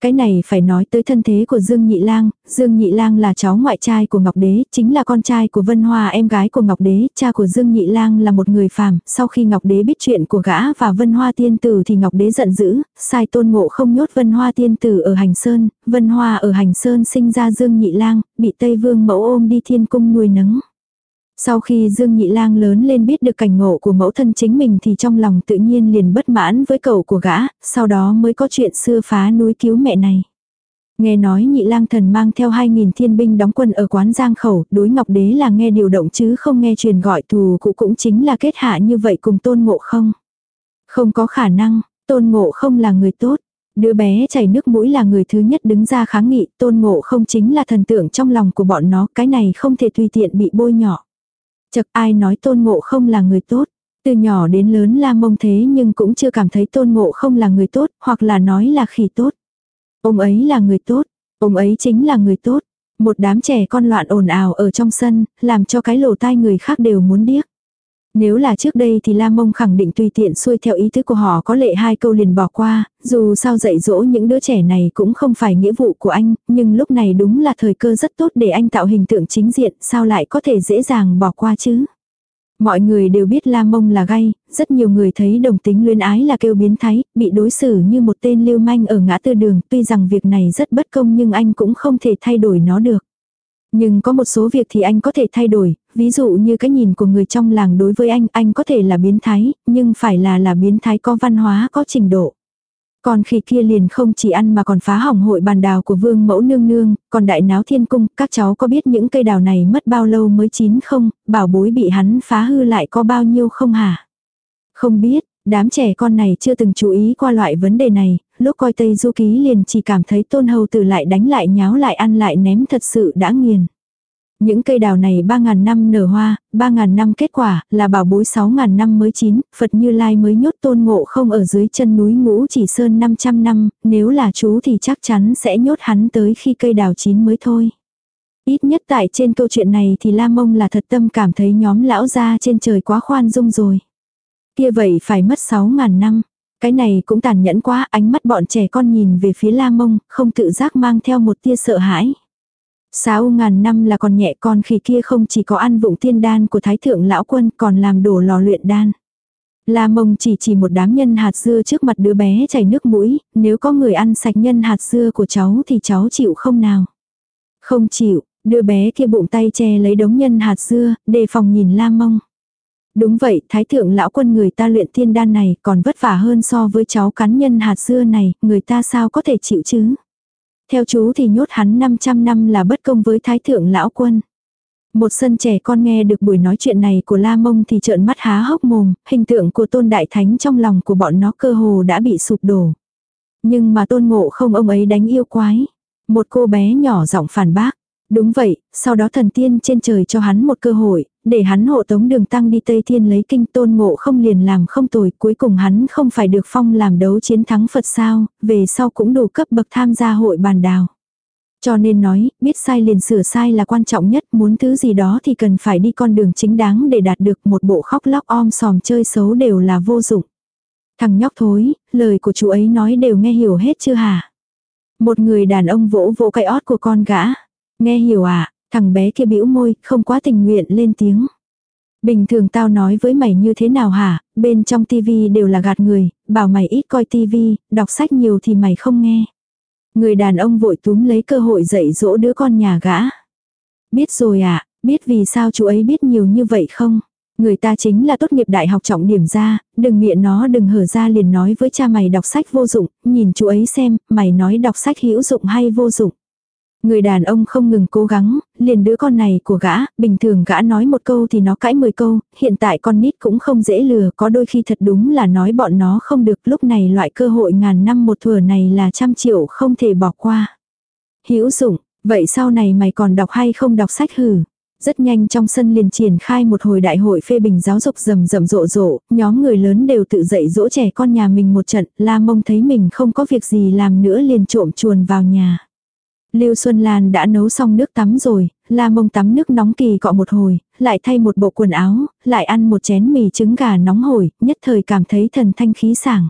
Cái này phải nói tới thân thế của Dương Nhị Lang, Dương Nhị Lang là cháu ngoại trai của Ngọc Đế, chính là con trai của Vân Hoa em gái của Ngọc Đế, cha của Dương Nhị Lang là một người phàm, sau khi Ngọc Đế biết chuyện của gã và Vân Hoa tiên tử thì Ngọc Đế giận dữ, sai tôn ngộ không nhốt Vân Hoa tiên tử ở Hành Sơn, Vân Hoa ở Hành Sơn sinh ra Dương Nhị Lang, bị Tây Vương mẫu ôm đi thiên cung nuôi nấng. Sau khi Dương Nhị Lang lớn lên biết được cảnh ngộ của mẫu thân chính mình thì trong lòng tự nhiên liền bất mãn với cậu của gã, sau đó mới có chuyện xưa phá núi cứu mẹ này. Nghe nói Nhị Lang thần mang theo 2.000 thiên binh đóng quân ở quán Giang Khẩu, đối Ngọc Đế là nghe điều động chứ không nghe truyền gọi thù cụ cũng chính là kết hạ như vậy cùng tôn ngộ không. Không có khả năng, tôn ngộ không là người tốt. Đứa bé chảy nước mũi là người thứ nhất đứng ra kháng nghị, tôn ngộ không chính là thần tượng trong lòng của bọn nó, cái này không thể tùy tiện bị bôi nhọ Chật ai nói tôn ngộ không là người tốt. Từ nhỏ đến lớn la mông thế nhưng cũng chưa cảm thấy tôn ngộ không là người tốt, hoặc là nói là khỉ tốt. Ông ấy là người tốt, ông ấy chính là người tốt. Một đám trẻ con loạn ồn ào ở trong sân, làm cho cái lỗ tai người khác đều muốn điếc. Nếu là trước đây thì Lam Mông khẳng định tùy tiện xuôi theo ý thức của họ có lệ hai câu liền bỏ qua, dù sao dạy dỗ những đứa trẻ này cũng không phải nghĩa vụ của anh, nhưng lúc này đúng là thời cơ rất tốt để anh tạo hình tượng chính diện, sao lại có thể dễ dàng bỏ qua chứ. Mọi người đều biết Lam Mông là gay, rất nhiều người thấy đồng tính luyến ái là kêu biến thái, bị đối xử như một tên lưu manh ở ngã tư đường, tuy rằng việc này rất bất công nhưng anh cũng không thể thay đổi nó được. Nhưng có một số việc thì anh có thể thay đổi, ví dụ như cái nhìn của người trong làng đối với anh, anh có thể là biến thái, nhưng phải là là biến thái có văn hóa, có trình độ. Còn khi kia liền không chỉ ăn mà còn phá hỏng hội bàn đào của vương mẫu nương nương, còn đại náo thiên cung, các cháu có biết những cây đào này mất bao lâu mới chín không, bảo bối bị hắn phá hư lại có bao nhiêu không hả? Không biết, đám trẻ con này chưa từng chú ý qua loại vấn đề này, lúc coi Tây Du Ký liền chỉ cảm thấy tôn hầu tử lại đánh lại nháo lại ăn lại ném thật sự đã nghiền. Những cây đào này 3.000 năm nở hoa, 3.000 năm kết quả, là bảo bối 6.000 năm mới chín, Phật Như Lai mới nhốt tôn ngộ không ở dưới chân núi ngũ chỉ sơn 500 năm, nếu là chú thì chắc chắn sẽ nhốt hắn tới khi cây đào chín mới thôi. Ít nhất tại trên câu chuyện này thì La Mông là thật tâm cảm thấy nhóm lão gia trên trời quá khoan dung rồi. Kia vậy phải mất 6.000 năm. Cái này cũng tàn nhẫn quá, ánh mắt bọn trẻ con nhìn về phía La Mông, không tự giác mang theo một tia sợ hãi. Sáu ngàn năm là còn nhẹ con khi kia không chỉ có ăn vụng tiên đan của thái thượng lão quân còn làm đổ lò luyện đan. La mông chỉ chỉ một đám nhân hạt dưa trước mặt đứa bé chảy nước mũi, nếu có người ăn sạch nhân hạt dưa của cháu thì cháu chịu không nào. Không chịu, đứa bé kia bụng tay che lấy đống nhân hạt dưa, đề phòng nhìn la mông. Đúng vậy, thái thượng lão quân người ta luyện tiên đan này còn vất vả hơn so với cháu cắn nhân hạt dưa này, người ta sao có thể chịu chứ. Theo chú thì nhốt hắn 500 năm là bất công với thái thượng lão quân. Một sân trẻ con nghe được buổi nói chuyện này của La Mông thì trợn mắt há hốc mồm, hình tượng của tôn đại thánh trong lòng của bọn nó cơ hồ đã bị sụp đổ. Nhưng mà tôn ngộ không ông ấy đánh yêu quái. Một cô bé nhỏ giọng phản bác. Đúng vậy, sau đó thần tiên trên trời cho hắn một cơ hội, để hắn hộ tống đường tăng đi Tây Thiên lấy kinh tôn ngộ không liền làm không tồi, cuối cùng hắn không phải được phong làm đấu chiến thắng Phật sao, về sau cũng đủ cấp bậc tham gia hội bàn đào. Cho nên nói, biết sai liền sửa sai là quan trọng nhất, muốn thứ gì đó thì cần phải đi con đường chính đáng để đạt được một bộ khóc lóc om sòm chơi xấu đều là vô dụng. Thằng nhóc thối, lời của chú ấy nói đều nghe hiểu hết chưa hả? Một người đàn ông vỗ vỗ cái ót của con gã. Nghe hiểu à, thằng bé kia bĩu môi, không quá tình nguyện lên tiếng. Bình thường tao nói với mày như thế nào hả, bên trong tivi đều là gạt người, bảo mày ít coi tivi, đọc sách nhiều thì mày không nghe. Người đàn ông vội túm lấy cơ hội dạy dỗ đứa con nhà gã. Biết rồi à, Biết vì sao chú ấy biết nhiều như vậy không? Người ta chính là tốt nghiệp đại học trọng điểm ra, đừng miệng nó đừng hở ra liền nói với cha mày đọc sách vô dụng, nhìn chú ấy xem, mày nói đọc sách hữu dụng hay vô dụng. Người đàn ông không ngừng cố gắng, liền đứa con này của gã, bình thường gã nói một câu thì nó cãi mười câu, hiện tại con nít cũng không dễ lừa, có đôi khi thật đúng là nói bọn nó không được, lúc này loại cơ hội ngàn năm một thừa này là trăm triệu không thể bỏ qua. Hữu dụng, vậy sau này mày còn đọc hay không đọc sách hử? Rất nhanh trong sân liền triển khai một hồi đại hội phê bình giáo dục rầm rầm rộ rộ, nhóm người lớn đều tự dạy dỗ trẻ con nhà mình một trận, la mông thấy mình không có việc gì làm nữa liền trộm chuồn vào nhà. Lưu Xuân Lan đã nấu xong nước tắm rồi, la mông tắm nước nóng kỳ cọ một hồi, lại thay một bộ quần áo, lại ăn một chén mì trứng gà nóng hổi, nhất thời cảm thấy thần thanh khí sảng.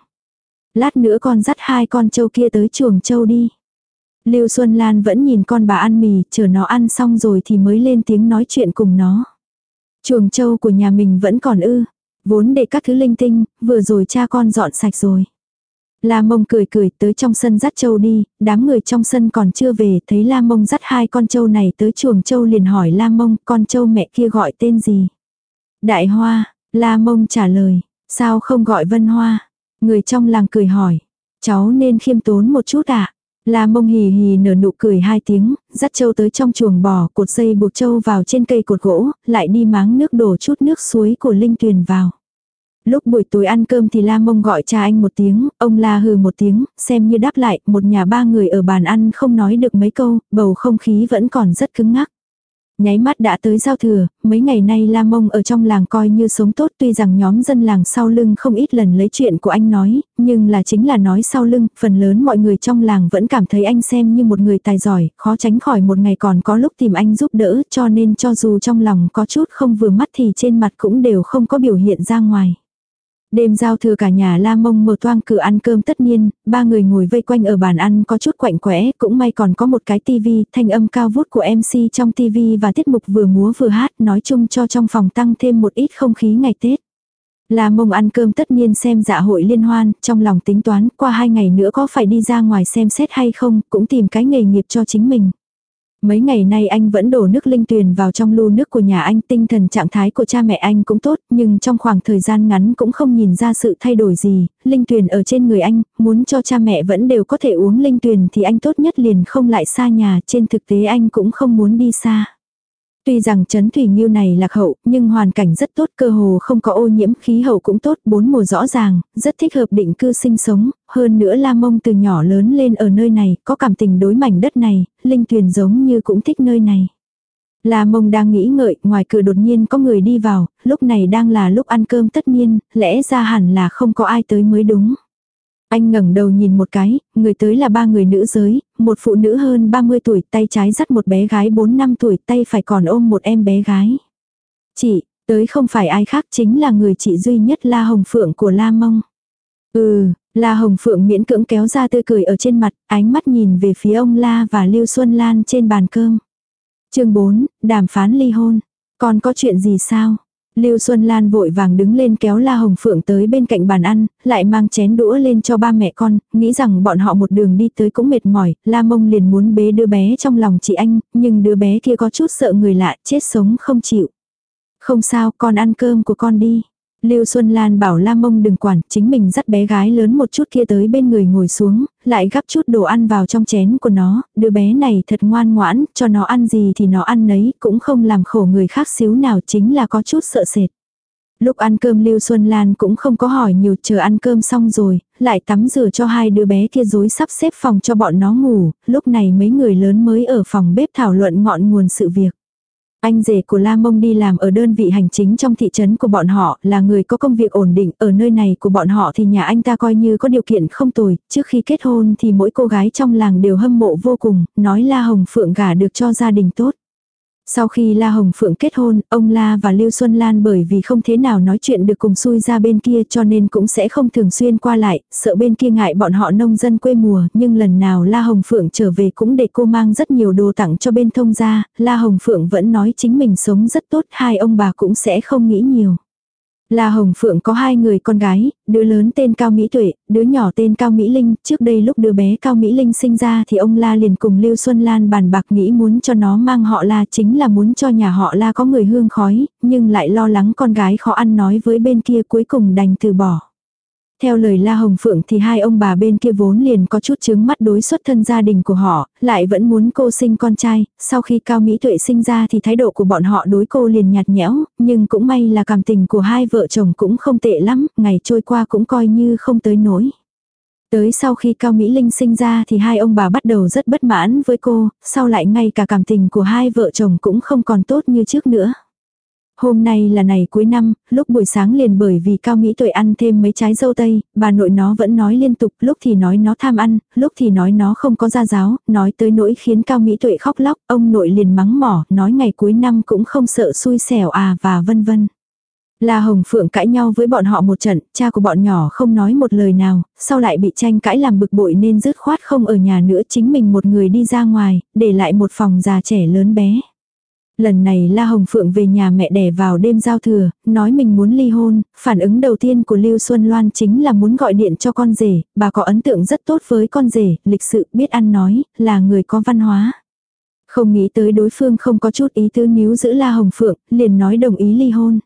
Lát nữa con dắt hai con trâu kia tới chuồng trâu đi. Lưu Xuân Lan vẫn nhìn con bà ăn mì, chờ nó ăn xong rồi thì mới lên tiếng nói chuyện cùng nó. Chuồng trâu của nhà mình vẫn còn ư, vốn để các thứ linh tinh, vừa rồi cha con dọn sạch rồi. La mông cười cười tới trong sân dắt châu đi, đám người trong sân còn chưa về, thấy la mông dắt hai con châu này tới chuồng châu liền hỏi la mông con châu mẹ kia gọi tên gì. Đại hoa, la mông trả lời, sao không gọi vân hoa. Người trong làng cười hỏi, cháu nên khiêm tốn một chút ạ. À? La mông hì hì nở nụ cười hai tiếng, dắt châu tới trong chuồng bò, cột dây buộc châu vào trên cây cột gỗ, lại đi máng nước đổ chút nước suối của linh tuyền vào. Lúc buổi tối ăn cơm thì La Mông gọi cha anh một tiếng, ông La hừ một tiếng, xem như đáp lại, một nhà ba người ở bàn ăn không nói được mấy câu, bầu không khí vẫn còn rất cứng ngắc. Nháy mắt đã tới giao thừa, mấy ngày nay La Mông ở trong làng coi như sống tốt tuy rằng nhóm dân làng sau lưng không ít lần lấy chuyện của anh nói, nhưng là chính là nói sau lưng, phần lớn mọi người trong làng vẫn cảm thấy anh xem như một người tài giỏi, khó tránh khỏi một ngày còn có lúc tìm anh giúp đỡ cho nên cho dù trong lòng có chút không vừa mắt thì trên mặt cũng đều không có biểu hiện ra ngoài. Đêm giao thừa cả nhà la mông mở toang cửa ăn cơm tất nhiên, ba người ngồi vây quanh ở bàn ăn có chút quạnh quẽ, cũng may còn có một cái tivi, thanh âm cao vút của MC trong tivi và tiết mục vừa múa vừa hát nói chung cho trong phòng tăng thêm một ít không khí ngày Tết. La mông ăn cơm tất nhiên xem dạ hội liên hoan, trong lòng tính toán qua hai ngày nữa có phải đi ra ngoài xem xét hay không, cũng tìm cái nghề nghiệp cho chính mình. Mấy ngày nay anh vẫn đổ nước linh tuyền vào trong lu nước của nhà anh, tinh thần trạng thái của cha mẹ anh cũng tốt, nhưng trong khoảng thời gian ngắn cũng không nhìn ra sự thay đổi gì, linh tuyền ở trên người anh, muốn cho cha mẹ vẫn đều có thể uống linh tuyền thì anh tốt nhất liền không lại xa nhà, trên thực tế anh cũng không muốn đi xa. Tuy rằng chấn thủy nghiêu này lạc hậu, nhưng hoàn cảnh rất tốt, cơ hồ không có ô nhiễm, khí hậu cũng tốt, bốn mùa rõ ràng, rất thích hợp định cư sinh sống, hơn nữa La Mông từ nhỏ lớn lên ở nơi này, có cảm tình đối mảnh đất này, Linh Tuyền giống như cũng thích nơi này. La Mông đang nghĩ ngợi, ngoài cửa đột nhiên có người đi vào, lúc này đang là lúc ăn cơm tất nhiên, lẽ ra hẳn là không có ai tới mới đúng. Anh ngẩng đầu nhìn một cái, người tới là ba người nữ giới, một phụ nữ hơn 30 tuổi, tay trái dắt một bé gái 4 năm tuổi, tay phải còn ôm một em bé gái. Chị, tới không phải ai khác chính là người chị duy nhất La Hồng Phượng của La Mông. Ừ, La Hồng Phượng miễn cưỡng kéo ra tươi cười ở trên mặt, ánh mắt nhìn về phía ông La và Lưu Xuân Lan trên bàn cơm. chương 4, đàm phán ly hôn. Còn có chuyện gì sao? Lưu Xuân Lan vội vàng đứng lên kéo La Hồng Phượng tới bên cạnh bàn ăn, lại mang chén đũa lên cho ba mẹ con, nghĩ rằng bọn họ một đường đi tới cũng mệt mỏi, La Mông liền muốn bế đứa bé trong lòng chị anh, nhưng đứa bé kia có chút sợ người lạ, chết sống không chịu. Không sao, con ăn cơm của con đi. Lưu Xuân Lan bảo La Mông đừng quản, chính mình dắt bé gái lớn một chút kia tới bên người ngồi xuống, lại gắp chút đồ ăn vào trong chén của nó, đứa bé này thật ngoan ngoãn, cho nó ăn gì thì nó ăn nấy, cũng không làm khổ người khác xíu nào chính là có chút sợ sệt. Lúc ăn cơm Lưu Xuân Lan cũng không có hỏi nhiều chờ ăn cơm xong rồi, lại tắm rửa cho hai đứa bé kia dối sắp xếp phòng cho bọn nó ngủ, lúc này mấy người lớn mới ở phòng bếp thảo luận ngọn nguồn sự việc. Anh rể của La Mông đi làm ở đơn vị hành chính trong thị trấn của bọn họ, là người có công việc ổn định, ở nơi này của bọn họ thì nhà anh ta coi như có điều kiện không tồi, trước khi kết hôn thì mỗi cô gái trong làng đều hâm mộ vô cùng, nói La Hồng Phượng gả được cho gia đình tốt. Sau khi La Hồng Phượng kết hôn, ông La và Lưu Xuân Lan bởi vì không thế nào nói chuyện được cùng xui ra bên kia cho nên cũng sẽ không thường xuyên qua lại, sợ bên kia ngại bọn họ nông dân quê mùa, nhưng lần nào La Hồng Phượng trở về cũng để cô mang rất nhiều đồ tặng cho bên thông gia, La Hồng Phượng vẫn nói chính mình sống rất tốt, hai ông bà cũng sẽ không nghĩ nhiều. La Hồng Phượng có hai người con gái, đứa lớn tên Cao Mỹ Tuệ, đứa nhỏ tên Cao Mỹ Linh. Trước đây lúc đứa bé Cao Mỹ Linh sinh ra thì ông La liền cùng Lưu Xuân Lan bàn bạc nghĩ muốn cho nó mang họ La chính là muốn cho nhà họ La có người hương khói, nhưng lại lo lắng con gái khó ăn nói với bên kia cuối cùng đành từ bỏ. Theo lời La Hồng Phượng thì hai ông bà bên kia vốn liền có chút chứng mắt đối xuất thân gia đình của họ, lại vẫn muốn cô sinh con trai, sau khi Cao Mỹ Tuệ sinh ra thì thái độ của bọn họ đối cô liền nhạt nhẽo, nhưng cũng may là cảm tình của hai vợ chồng cũng không tệ lắm, ngày trôi qua cũng coi như không tới nỗi. Tới sau khi Cao Mỹ Linh sinh ra thì hai ông bà bắt đầu rất bất mãn với cô, sau lại ngay cả cảm tình của hai vợ chồng cũng không còn tốt như trước nữa. Hôm nay là ngày cuối năm, lúc buổi sáng liền bởi vì Cao Mỹ Tuệ ăn thêm mấy trái dâu tây, bà nội nó vẫn nói liên tục, lúc thì nói nó tham ăn, lúc thì nói nó không có gia giáo, nói tới nỗi khiến Cao Mỹ Tuệ khóc lóc, ông nội liền mắng mỏ, nói ngày cuối năm cũng không sợ xui xẻo à và vân vân. La Hồng Phượng cãi nhau với bọn họ một trận, cha của bọn nhỏ không nói một lời nào, sau lại bị tranh cãi làm bực bội nên dứt khoát không ở nhà nữa chính mình một người đi ra ngoài, để lại một phòng già trẻ lớn bé. Lần này La Hồng Phượng về nhà mẹ đẻ vào đêm giao thừa, nói mình muốn ly hôn, phản ứng đầu tiên của Lưu Xuân Loan chính là muốn gọi điện cho con rể, bà có ấn tượng rất tốt với con rể, lịch sự biết ăn nói, là người có văn hóa. Không nghĩ tới đối phương không có chút ý tứ níu giữ La Hồng Phượng, liền nói đồng ý ly hôn.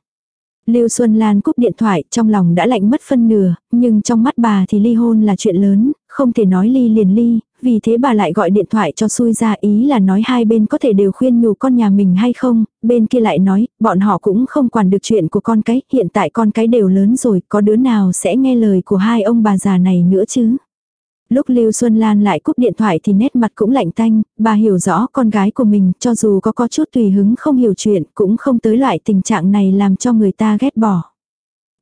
Lưu Xuân Lan cúp điện thoại, trong lòng đã lạnh mất phân nửa, nhưng trong mắt bà thì ly hôn là chuyện lớn, không thể nói ly liền ly, vì thế bà lại gọi điện thoại cho xui ra ý là nói hai bên có thể đều khuyên nhủ con nhà mình hay không, bên kia lại nói, bọn họ cũng không quản được chuyện của con cái, hiện tại con cái đều lớn rồi, có đứa nào sẽ nghe lời của hai ông bà già này nữa chứ. Lúc Lưu Xuân Lan lại cúp điện thoại thì nét mặt cũng lạnh tanh, bà hiểu rõ con gái của mình cho dù có có chút tùy hứng không hiểu chuyện cũng không tới loại tình trạng này làm cho người ta ghét bỏ.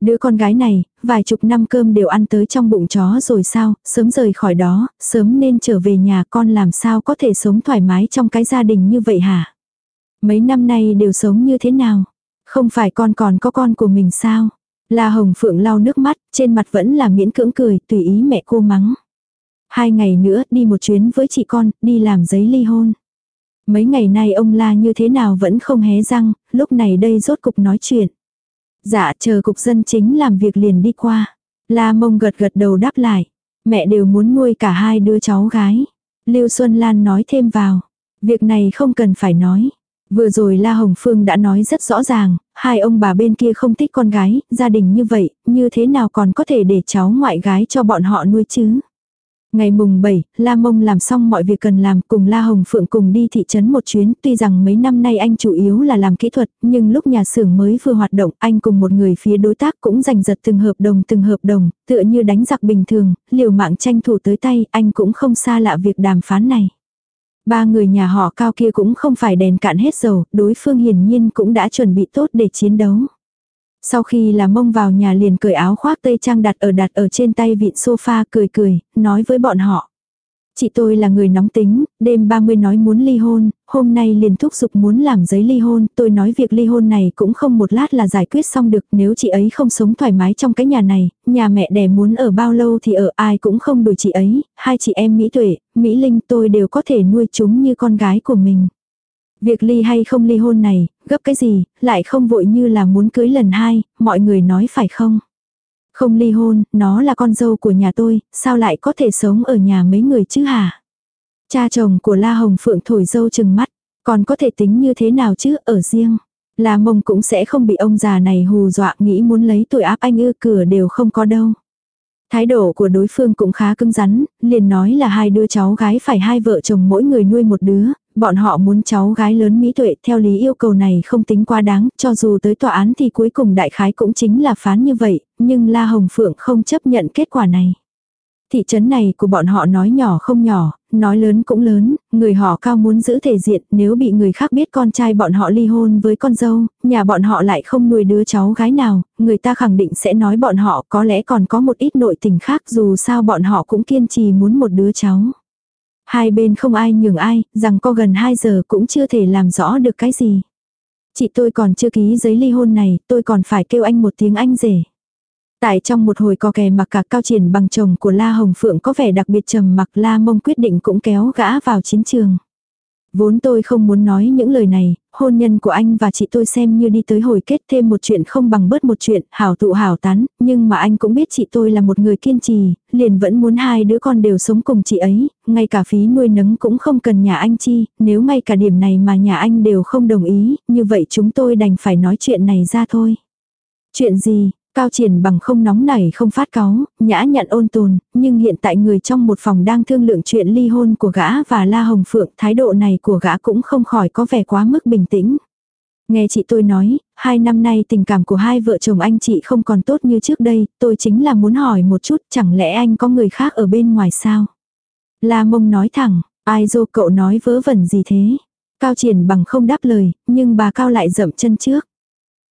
Đứa con gái này, vài chục năm cơm đều ăn tới trong bụng chó rồi sao, sớm rời khỏi đó, sớm nên trở về nhà con làm sao có thể sống thoải mái trong cái gia đình như vậy hả? Mấy năm nay đều sống như thế nào? Không phải con còn có con của mình sao? La Hồng Phượng lau nước mắt, trên mặt vẫn là miễn cưỡng cười, tùy ý mẹ cô mắng. Hai ngày nữa đi một chuyến với chị con, đi làm giấy ly hôn. Mấy ngày nay ông La như thế nào vẫn không hé răng, lúc này đây rốt cục nói chuyện. Dạ chờ cục dân chính làm việc liền đi qua. La mông gật gật đầu đáp lại. Mẹ đều muốn nuôi cả hai đứa cháu gái. Lưu Xuân Lan nói thêm vào. Việc này không cần phải nói. Vừa rồi La Hồng Phương đã nói rất rõ ràng, hai ông bà bên kia không thích con gái, gia đình như vậy, như thế nào còn có thể để cháu ngoại gái cho bọn họ nuôi chứ. Ngày mùng 7, La Mông làm xong mọi việc cần làm cùng La Hồng Phượng cùng đi thị trấn một chuyến. Tuy rằng mấy năm nay anh chủ yếu là làm kỹ thuật, nhưng lúc nhà xưởng mới vừa hoạt động, anh cùng một người phía đối tác cũng giành giật từng hợp đồng từng hợp đồng, tựa như đánh giặc bình thường, liều mạng tranh thủ tới tay, anh cũng không xa lạ việc đàm phán này. Ba người nhà họ cao kia cũng không phải đèn cạn hết dầu, đối phương hiển nhiên cũng đã chuẩn bị tốt để chiến đấu. Sau khi là mông vào nhà liền cởi áo khoác tây trang đặt ở đặt ở trên tay vịn sofa cười cười, nói với bọn họ. Chị tôi là người nóng tính, đêm 30 nói muốn ly hôn, hôm nay liền thúc giục muốn làm giấy ly hôn, tôi nói việc ly hôn này cũng không một lát là giải quyết xong được nếu chị ấy không sống thoải mái trong cái nhà này, nhà mẹ đẻ muốn ở bao lâu thì ở ai cũng không đuổi chị ấy, hai chị em Mỹ Tuệ, Mỹ Linh tôi đều có thể nuôi chúng như con gái của mình. Việc ly hay không ly hôn này, gấp cái gì, lại không vội như là muốn cưới lần hai, mọi người nói phải không? Không ly hôn, nó là con dâu của nhà tôi, sao lại có thể sống ở nhà mấy người chứ hả? Cha chồng của La Hồng Phượng thổi dâu chừng mắt, còn có thể tính như thế nào chứ, ở riêng. La mông cũng sẽ không bị ông già này hù dọa nghĩ muốn lấy tuổi áp anh ư cửa đều không có đâu. Thái độ của đối phương cũng khá cứng rắn, liền nói là hai đứa cháu gái phải hai vợ chồng mỗi người nuôi một đứa, bọn họ muốn cháu gái lớn mỹ tuệ theo lý yêu cầu này không tính quá đáng, cho dù tới tòa án thì cuối cùng đại khái cũng chính là phán như vậy, nhưng La Hồng Phượng không chấp nhận kết quả này. Thị trấn này của bọn họ nói nhỏ không nhỏ, nói lớn cũng lớn, người họ cao muốn giữ thể diện nếu bị người khác biết con trai bọn họ ly hôn với con dâu, nhà bọn họ lại không nuôi đứa cháu gái nào, người ta khẳng định sẽ nói bọn họ có lẽ còn có một ít nội tình khác dù sao bọn họ cũng kiên trì muốn một đứa cháu. Hai bên không ai nhường ai, rằng có gần 2 giờ cũng chưa thể làm rõ được cái gì. Chị tôi còn chưa ký giấy ly hôn này, tôi còn phải kêu anh một tiếng anh rể. Tại trong một hồi co kè mặc cả cao triển bằng chồng của La Hồng Phượng có vẻ đặc biệt trầm mặc La Mông quyết định cũng kéo gã vào chiến trường. Vốn tôi không muốn nói những lời này, hôn nhân của anh và chị tôi xem như đi tới hồi kết thêm một chuyện không bằng bớt một chuyện, hảo tụ hảo tán, nhưng mà anh cũng biết chị tôi là một người kiên trì, liền vẫn muốn hai đứa con đều sống cùng chị ấy, ngay cả phí nuôi nấng cũng không cần nhà anh chi, nếu ngay cả điểm này mà nhà anh đều không đồng ý, như vậy chúng tôi đành phải nói chuyện này ra thôi. Chuyện gì, Cao triển bằng không nóng nảy không phát cáu, nhã nhận ôn tồn, nhưng hiện tại người trong một phòng đang thương lượng chuyện ly hôn của gã và La Hồng Phượng, thái độ này của gã cũng không khỏi có vẻ quá mức bình tĩnh. Nghe chị tôi nói, hai năm nay tình cảm của hai vợ chồng anh chị không còn tốt như trước đây, tôi chính là muốn hỏi một chút, chẳng lẽ anh có người khác ở bên ngoài sao? La mông nói thẳng, ai dô cậu nói vớ vẩn gì thế? Cao triển bằng không đáp lời, nhưng bà Cao lại dậm chân trước.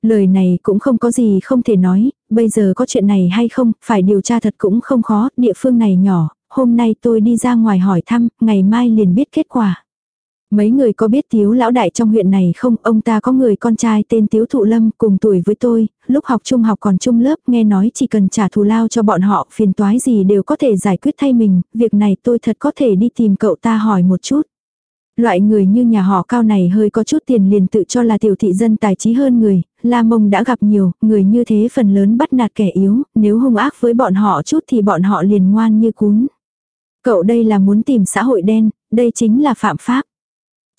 Lời này cũng không có gì không thể nói, bây giờ có chuyện này hay không, phải điều tra thật cũng không khó, địa phương này nhỏ, hôm nay tôi đi ra ngoài hỏi thăm, ngày mai liền biết kết quả. Mấy người có biết Tiếu lão đại trong huyện này không, ông ta có người con trai tên Tiếu Thụ Lâm cùng tuổi với tôi, lúc học trung học còn trung lớp nghe nói chỉ cần trả thù lao cho bọn họ phiền toái gì đều có thể giải quyết thay mình, việc này tôi thật có thể đi tìm cậu ta hỏi một chút. Loại người như nhà họ cao này hơi có chút tiền liền tự cho là tiểu thị dân tài trí hơn người, La Mông đã gặp nhiều, người như thế phần lớn bắt nạt kẻ yếu, nếu hung ác với bọn họ chút thì bọn họ liền ngoan như cún. Cậu đây là muốn tìm xã hội đen, đây chính là phạm pháp.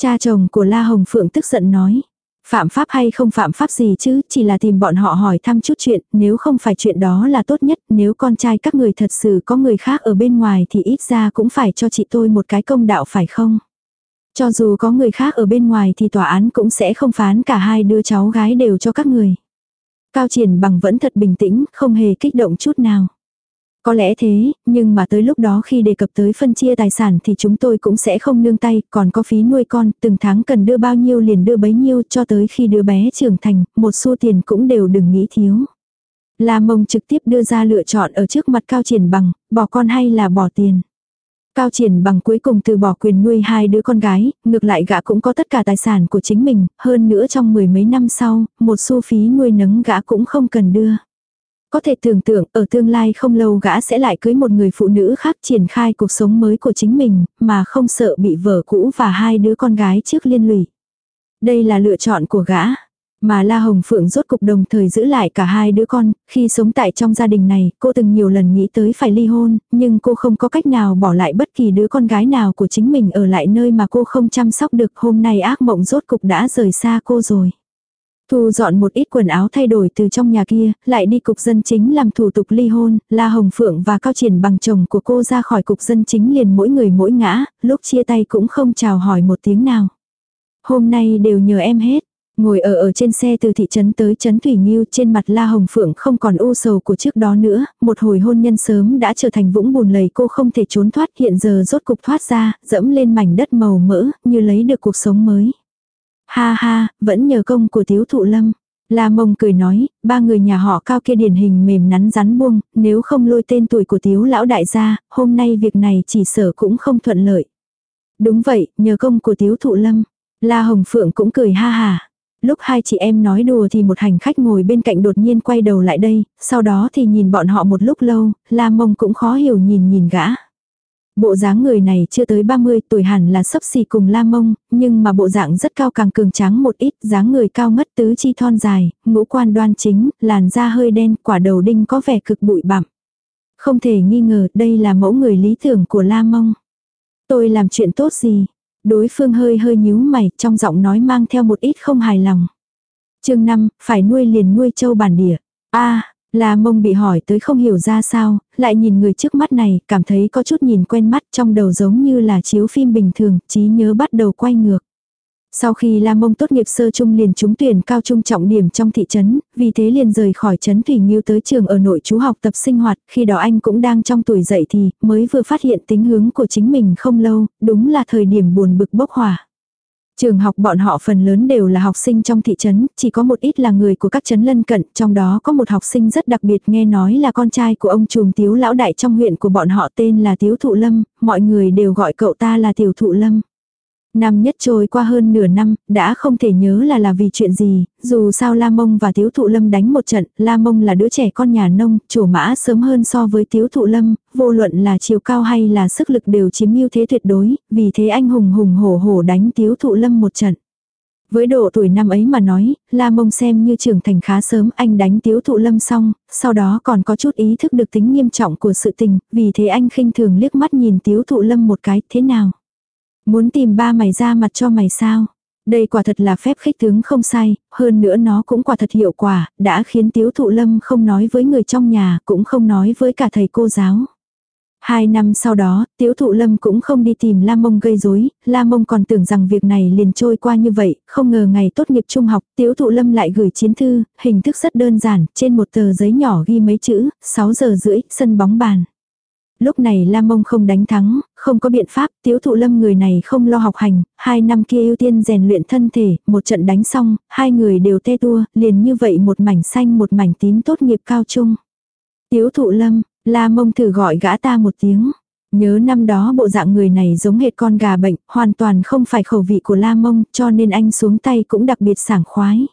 Cha chồng của La Hồng Phượng tức giận nói. Phạm pháp hay không phạm pháp gì chứ, chỉ là tìm bọn họ hỏi thăm chút chuyện, nếu không phải chuyện đó là tốt nhất, nếu con trai các người thật sự có người khác ở bên ngoài thì ít ra cũng phải cho chị tôi một cái công đạo phải không? Cho dù có người khác ở bên ngoài thì tòa án cũng sẽ không phán cả hai đứa cháu gái đều cho các người. Cao triển bằng vẫn thật bình tĩnh, không hề kích động chút nào. Có lẽ thế, nhưng mà tới lúc đó khi đề cập tới phân chia tài sản thì chúng tôi cũng sẽ không nương tay, còn có phí nuôi con, từng tháng cần đưa bao nhiêu liền đưa bấy nhiêu cho tới khi đứa bé trưởng thành, một xu tiền cũng đều đừng nghĩ thiếu. La mông trực tiếp đưa ra lựa chọn ở trước mặt cao triển bằng, bỏ con hay là bỏ tiền. Cao triển bằng cuối cùng từ bỏ quyền nuôi hai đứa con gái, ngược lại gã cũng có tất cả tài sản của chính mình, hơn nữa trong mười mấy năm sau, một xu phí nuôi nấng gã cũng không cần đưa. Có thể tưởng tượng ở tương lai không lâu gã sẽ lại cưới một người phụ nữ khác triển khai cuộc sống mới của chính mình, mà không sợ bị vợ cũ và hai đứa con gái trước liên lụy. Đây là lựa chọn của gã. Mà La Hồng Phượng rốt cục đồng thời giữ lại cả hai đứa con, khi sống tại trong gia đình này, cô từng nhiều lần nghĩ tới phải ly hôn, nhưng cô không có cách nào bỏ lại bất kỳ đứa con gái nào của chính mình ở lại nơi mà cô không chăm sóc được. Hôm nay ác mộng rốt cục đã rời xa cô rồi. Thu dọn một ít quần áo thay đổi từ trong nhà kia, lại đi cục dân chính làm thủ tục ly hôn, La Hồng Phượng và Cao Triển bằng chồng của cô ra khỏi cục dân chính liền mỗi người mỗi ngã, lúc chia tay cũng không chào hỏi một tiếng nào. Hôm nay đều nhờ em hết, Ngồi ở ở trên xe từ thị trấn tới trấn Thủy Nghiêu trên mặt La Hồng Phượng không còn u sầu của trước đó nữa, một hồi hôn nhân sớm đã trở thành vũng bùn lầy cô không thể trốn thoát hiện giờ rốt cục thoát ra, dẫm lên mảnh đất màu mỡ, như lấy được cuộc sống mới. Ha ha, vẫn nhờ công của thiếu thụ lâm. La mông cười nói, ba người nhà họ cao kia điển hình mềm nắn rắn buông, nếu không lôi tên tuổi của thiếu lão đại gia, hôm nay việc này chỉ sở cũng không thuận lợi. Đúng vậy, nhờ công của thiếu thụ lâm. La Hồng Phượng cũng cười ha hà. Lúc hai chị em nói đùa thì một hành khách ngồi bên cạnh đột nhiên quay đầu lại đây, sau đó thì nhìn bọn họ một lúc lâu, La Mông cũng khó hiểu nhìn nhìn gã. Bộ dáng người này chưa tới 30 tuổi hẳn là sấp xì cùng La Mông, nhưng mà bộ dạng rất cao càng cường tráng một ít, dáng người cao ngất tứ chi thon dài, ngũ quan đoan chính, làn da hơi đen, quả đầu đinh có vẻ cực bụi bặm. Không thể nghi ngờ đây là mẫu người lý tưởng của La Mông. Tôi làm chuyện tốt gì, Đối phương hơi hơi nhíu mày, trong giọng nói mang theo một ít không hài lòng. chương 5, phải nuôi liền nuôi châu bản địa. a là mông bị hỏi tới không hiểu ra sao, lại nhìn người trước mắt này, cảm thấy có chút nhìn quen mắt trong đầu giống như là chiếu phim bình thường, trí nhớ bắt đầu quay ngược. Sau khi La Mông tốt nghiệp sơ trung liền trúng tuyển cao trung trọng điểm trong thị trấn, vì thế liền rời khỏi trấn Thủy Nghiêu tới trường ở nội chú học tập sinh hoạt, khi đó anh cũng đang trong tuổi dậy thì mới vừa phát hiện tính hướng của chính mình không lâu, đúng là thời điểm buồn bực bốc hỏa. Trường học bọn họ phần lớn đều là học sinh trong thị trấn, chỉ có một ít là người của các trấn lân cận, trong đó có một học sinh rất đặc biệt nghe nói là con trai của ông trùm tiếu lão đại trong huyện của bọn họ tên là Tiếu Thụ Lâm, mọi người đều gọi cậu ta là Tiểu Thụ Lâm. Năm nhất trôi qua hơn nửa năm, đã không thể nhớ là là vì chuyện gì, dù sao La Mông và Tiếu Thụ Lâm đánh một trận, La Mông là đứa trẻ con nhà nông, chủ mã sớm hơn so với Tiếu Thụ Lâm, vô luận là chiều cao hay là sức lực đều chiếm ưu thế tuyệt đối, vì thế anh hùng hùng hổ hổ đánh Tiếu Thụ Lâm một trận. Với độ tuổi năm ấy mà nói, La Mông xem như trưởng thành khá sớm anh đánh tiếu thụ lâm xong, sau đó còn có chút ý thức được tính nghiêm trọng của sự tình, vì thế anh khinh thường liếc mắt nhìn tiếu thụ lâm một cái, thế nào? Muốn tìm ba mày ra mặt cho mày sao? Đây quả thật là phép khích tướng không sai, hơn nữa nó cũng quả thật hiệu quả, đã khiến tiếu thụ lâm không nói với người trong nhà, cũng không nói với cả thầy cô giáo. Hai năm sau đó, Tiếu Thụ Lâm cũng không đi tìm La Mông gây rối, La Mông còn tưởng rằng việc này liền trôi qua như vậy, không ngờ ngày tốt nghiệp trung học, Tiếu Thụ Lâm lại gửi chiến thư, hình thức rất đơn giản, trên một tờ giấy nhỏ ghi mấy chữ, 6 giờ rưỡi, sân bóng bàn. Lúc này Lam Mông không đánh thắng, không có biện pháp, Tiếu Thụ Lâm người này không lo học hành, hai năm kia ưu tiên rèn luyện thân thể, một trận đánh xong, hai người đều tê tua, liền như vậy một mảnh xanh một mảnh tím tốt nghiệp cao trung. Tiếu Thụ Lâm, Lam mông thử gọi gã ta một tiếng. Nhớ năm đó bộ dạng người này giống hệt con gà bệnh, hoàn toàn không phải khẩu vị của Lam mông, cho nên anh xuống tay cũng đặc biệt sảng khoái.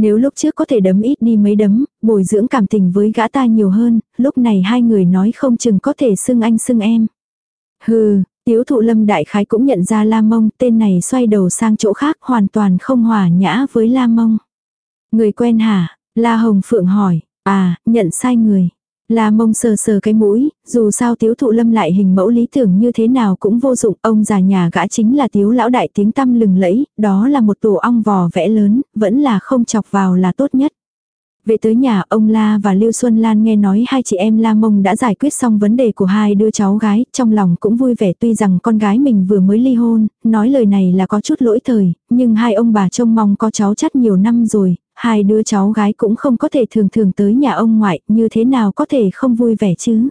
Nếu lúc trước có thể đấm ít đi mấy đấm, bồi dưỡng cảm tình với gã ta nhiều hơn, lúc này hai người nói không chừng có thể xưng anh xưng em. Hừ, tiếu thụ lâm đại khái cũng nhận ra la mông, tên này xoay đầu sang chỗ khác hoàn toàn không hòa nhã với la mông. Người quen hả? La Hồng Phượng hỏi, à, nhận sai người. La mông sờ sờ cái mũi, dù sao tiếu thụ lâm lại hình mẫu lý tưởng như thế nào cũng vô dụng, ông già nhà gã chính là tiếu lão đại tiếng tăm lừng lẫy, đó là một tổ ong vò vẽ lớn, vẫn là không chọc vào là tốt nhất. Về tới nhà ông La và Lưu Xuân Lan nghe nói hai chị em La Mông đã giải quyết xong vấn đề của hai đứa cháu gái, trong lòng cũng vui vẻ tuy rằng con gái mình vừa mới ly hôn, nói lời này là có chút lỗi thời, nhưng hai ông bà trông mong có cháu chắt nhiều năm rồi, hai đứa cháu gái cũng không có thể thường thường tới nhà ông ngoại, như thế nào có thể không vui vẻ chứ.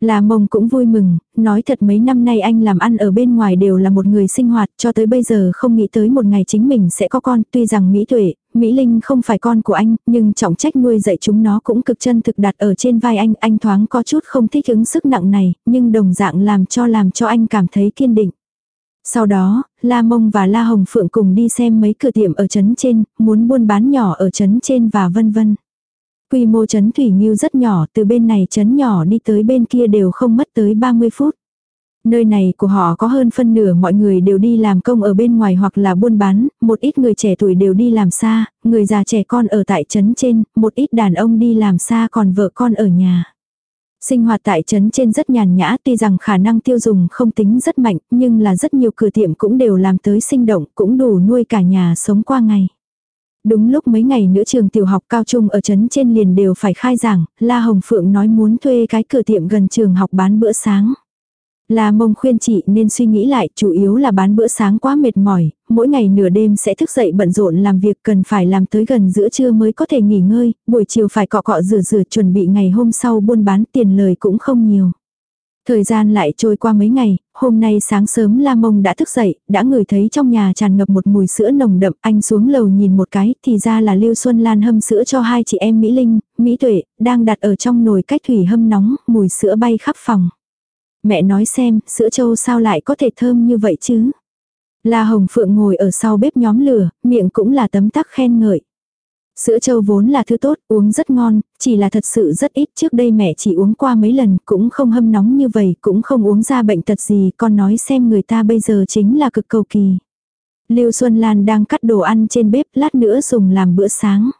La mông cũng vui mừng, nói thật mấy năm nay anh làm ăn ở bên ngoài đều là một người sinh hoạt cho tới bây giờ không nghĩ tới một ngày chính mình sẽ có con. Tuy rằng Mỹ Tuệ, Mỹ Linh không phải con của anh, nhưng trọng trách nuôi dạy chúng nó cũng cực chân thực đặt ở trên vai anh. Anh thoáng có chút không thích ứng sức nặng này, nhưng đồng dạng làm cho làm cho anh cảm thấy kiên định. Sau đó, La Mông và La Hồng Phượng cùng đi xem mấy cửa tiệm ở trấn trên, muốn buôn bán nhỏ ở trấn trên và vân vân. Quy mô trấn Thủy Nhiêu rất nhỏ, từ bên này trấn nhỏ đi tới bên kia đều không mất tới 30 phút. Nơi này của họ có hơn phân nửa mọi người đều đi làm công ở bên ngoài hoặc là buôn bán, một ít người trẻ tuổi đều đi làm xa, người già trẻ con ở tại trấn trên, một ít đàn ông đi làm xa còn vợ con ở nhà. Sinh hoạt tại trấn trên rất nhàn nhã tuy rằng khả năng tiêu dùng không tính rất mạnh nhưng là rất nhiều cửa tiệm cũng đều làm tới sinh động cũng đủ nuôi cả nhà sống qua ngày. Đúng lúc mấy ngày nữa trường tiểu học cao trung ở trấn trên liền đều phải khai giảng, La Hồng Phượng nói muốn thuê cái cửa tiệm gần trường học bán bữa sáng. La mông khuyên chị nên suy nghĩ lại, chủ yếu là bán bữa sáng quá mệt mỏi, mỗi ngày nửa đêm sẽ thức dậy bận rộn làm việc cần phải làm tới gần giữa trưa mới có thể nghỉ ngơi, buổi chiều phải cọ cọ rửa rửa chuẩn bị ngày hôm sau buôn bán tiền lời cũng không nhiều. Thời gian lại trôi qua mấy ngày, hôm nay sáng sớm La Mông đã thức dậy, đã ngửi thấy trong nhà tràn ngập một mùi sữa nồng đậm, anh xuống lầu nhìn một cái, thì ra là Lưu Xuân Lan hâm sữa cho hai chị em Mỹ Linh, Mỹ Tuệ, đang đặt ở trong nồi cách thủy hâm nóng, mùi sữa bay khắp phòng. Mẹ nói xem, sữa trâu sao lại có thể thơm như vậy chứ? La Hồng Phượng ngồi ở sau bếp nhóm lửa, miệng cũng là tấm tắc khen ngợi. Sữa trâu vốn là thứ tốt, uống rất ngon, chỉ là thật sự rất ít trước đây mẹ chỉ uống qua mấy lần, cũng không hâm nóng như vậy, cũng không uống ra bệnh tật gì, con nói xem người ta bây giờ chính là cực cầu kỳ. Lưu Xuân Lan đang cắt đồ ăn trên bếp, lát nữa dùng làm bữa sáng.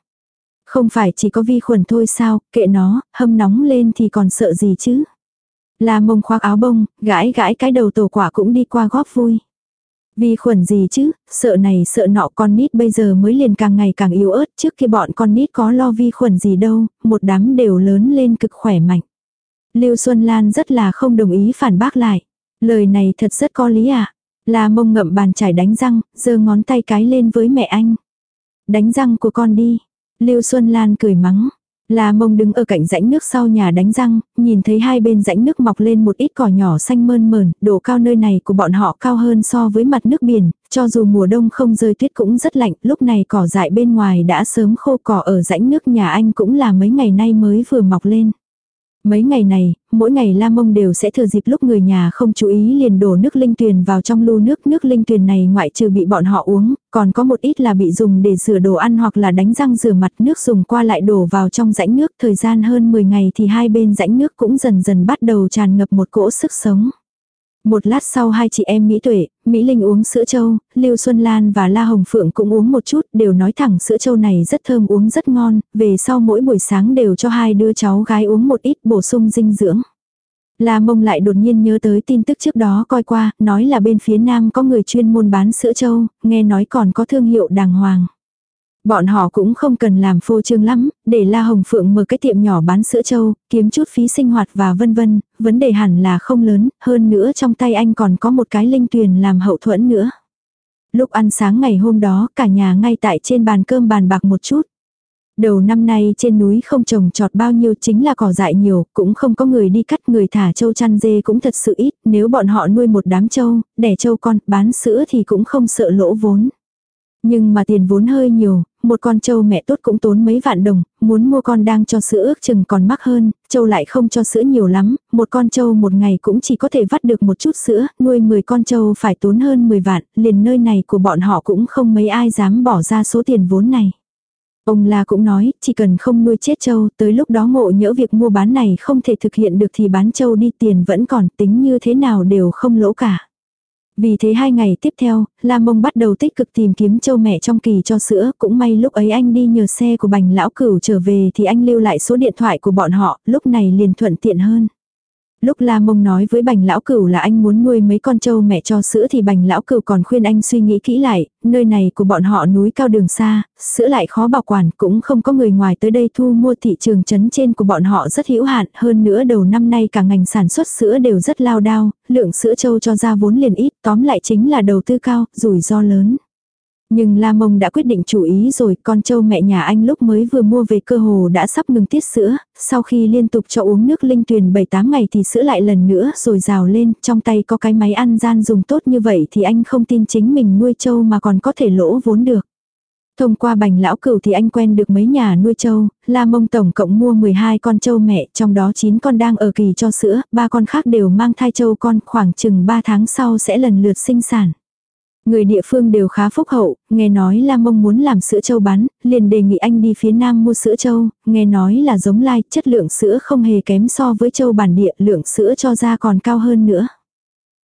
Không phải chỉ có vi khuẩn thôi sao, kệ nó, hâm nóng lên thì còn sợ gì chứ. La mông khoác áo bông, gãi gãi cái đầu tổ quả cũng đi qua góp vui. Vi khuẩn gì chứ, sợ này sợ nọ con nít bây giờ mới liền càng ngày càng yếu ớt trước khi bọn con nít có lo vi khuẩn gì đâu, một đám đều lớn lên cực khỏe mạnh. Lưu Xuân Lan rất là không đồng ý phản bác lại. Lời này thật rất có lý à. La mông ngậm bàn chải đánh răng, giơ ngón tay cái lên với mẹ anh. Đánh răng của con đi. Lưu Xuân Lan cười mắng. La mông đứng ở cạnh rãnh nước sau nhà đánh răng, nhìn thấy hai bên rãnh nước mọc lên một ít cỏ nhỏ xanh mơn mờn, độ cao nơi này của bọn họ cao hơn so với mặt nước biển, cho dù mùa đông không rơi tuyết cũng rất lạnh, lúc này cỏ dại bên ngoài đã sớm khô cỏ ở rãnh nước nhà anh cũng là mấy ngày nay mới vừa mọc lên. Mấy ngày này, mỗi ngày La Mông đều sẽ thừa dịp lúc người nhà không chú ý liền đổ nước linh tuyền vào trong lu nước. Nước linh tuyền này ngoại trừ bị bọn họ uống, còn có một ít là bị dùng để rửa đồ ăn hoặc là đánh răng rửa mặt nước dùng qua lại đổ vào trong rãnh nước. Thời gian hơn 10 ngày thì hai bên rãnh nước cũng dần dần bắt đầu tràn ngập một cỗ sức sống. Một lát sau hai chị em Mỹ Tuệ, Mỹ Linh uống sữa trâu, Lưu Xuân Lan và La Hồng Phượng cũng uống một chút, đều nói thẳng sữa trâu này rất thơm uống rất ngon, về sau mỗi buổi sáng đều cho hai đứa cháu gái uống một ít bổ sung dinh dưỡng. La Mông lại đột nhiên nhớ tới tin tức trước đó coi qua, nói là bên phía Nam có người chuyên môn bán sữa trâu, nghe nói còn có thương hiệu đàng hoàng. Bọn họ cũng không cần làm phô trương lắm, để La Hồng Phượng mở cái tiệm nhỏ bán sữa trâu, kiếm chút phí sinh hoạt và vân vân, vấn đề hẳn là không lớn, hơn nữa trong tay anh còn có một cái linh tuyền làm hậu thuẫn nữa. Lúc ăn sáng ngày hôm đó, cả nhà ngay tại trên bàn cơm bàn bạc một chút. Đầu năm nay trên núi không trồng trọt bao nhiêu chính là cỏ dại nhiều, cũng không có người đi cắt người thả trâu chăn dê cũng thật sự ít, nếu bọn họ nuôi một đám trâu, đẻ trâu con, bán sữa thì cũng không sợ lỗ vốn. Nhưng mà tiền vốn hơi nhiều, một con trâu mẹ tốt cũng tốn mấy vạn đồng, muốn mua con đang cho sữa ước chừng còn mắc hơn, trâu lại không cho sữa nhiều lắm, một con trâu một ngày cũng chỉ có thể vắt được một chút sữa, nuôi 10 con trâu phải tốn hơn 10 vạn, liền nơi này của bọn họ cũng không mấy ai dám bỏ ra số tiền vốn này. Ông La cũng nói, chỉ cần không nuôi chết trâu, tới lúc đó ngộ nhỡ việc mua bán này không thể thực hiện được thì bán trâu đi tiền vẫn còn tính như thế nào đều không lỗ cả. Vì thế hai ngày tiếp theo, La Mông bắt đầu tích cực tìm kiếm châu mẹ trong kỳ cho sữa, cũng may lúc ấy anh đi nhờ xe của bành lão cửu trở về thì anh lưu lại số điện thoại của bọn họ, lúc này liền thuận tiện hơn. Lúc La Mông nói với bành lão cửu là anh muốn nuôi mấy con trâu mẹ cho sữa thì bành lão cửu còn khuyên anh suy nghĩ kỹ lại, nơi này của bọn họ núi cao đường xa, sữa lại khó bảo quản, cũng không có người ngoài tới đây thu mua thị trường chấn trên của bọn họ rất hữu hạn, hơn nữa đầu năm nay cả ngành sản xuất sữa đều rất lao đao, lượng sữa trâu cho ra vốn liền ít, tóm lại chính là đầu tư cao, rủi ro lớn. Nhưng La Mông đã quyết định chủ ý rồi, con trâu mẹ nhà anh lúc mới vừa mua về cơ hồ đã sắp ngừng tiết sữa, sau khi liên tục cho uống nước linh tuyền 7-8 ngày thì sữa lại lần nữa rồi rào lên, trong tay có cái máy ăn gian dùng tốt như vậy thì anh không tin chính mình nuôi trâu mà còn có thể lỗ vốn được. Thông qua bành lão cửu thì anh quen được mấy nhà nuôi trâu, La Mông tổng cộng mua 12 con trâu mẹ, trong đó 9 con đang ở kỳ cho sữa, ba con khác đều mang thai trâu con, khoảng chừng 3 tháng sau sẽ lần lượt sinh sản. Người địa phương đều khá phúc hậu, nghe nói là mong muốn làm sữa châu bán, liền đề nghị anh đi phía nam mua sữa châu, nghe nói là giống lai, chất lượng sữa không hề kém so với châu bản địa, lượng sữa cho ra còn cao hơn nữa.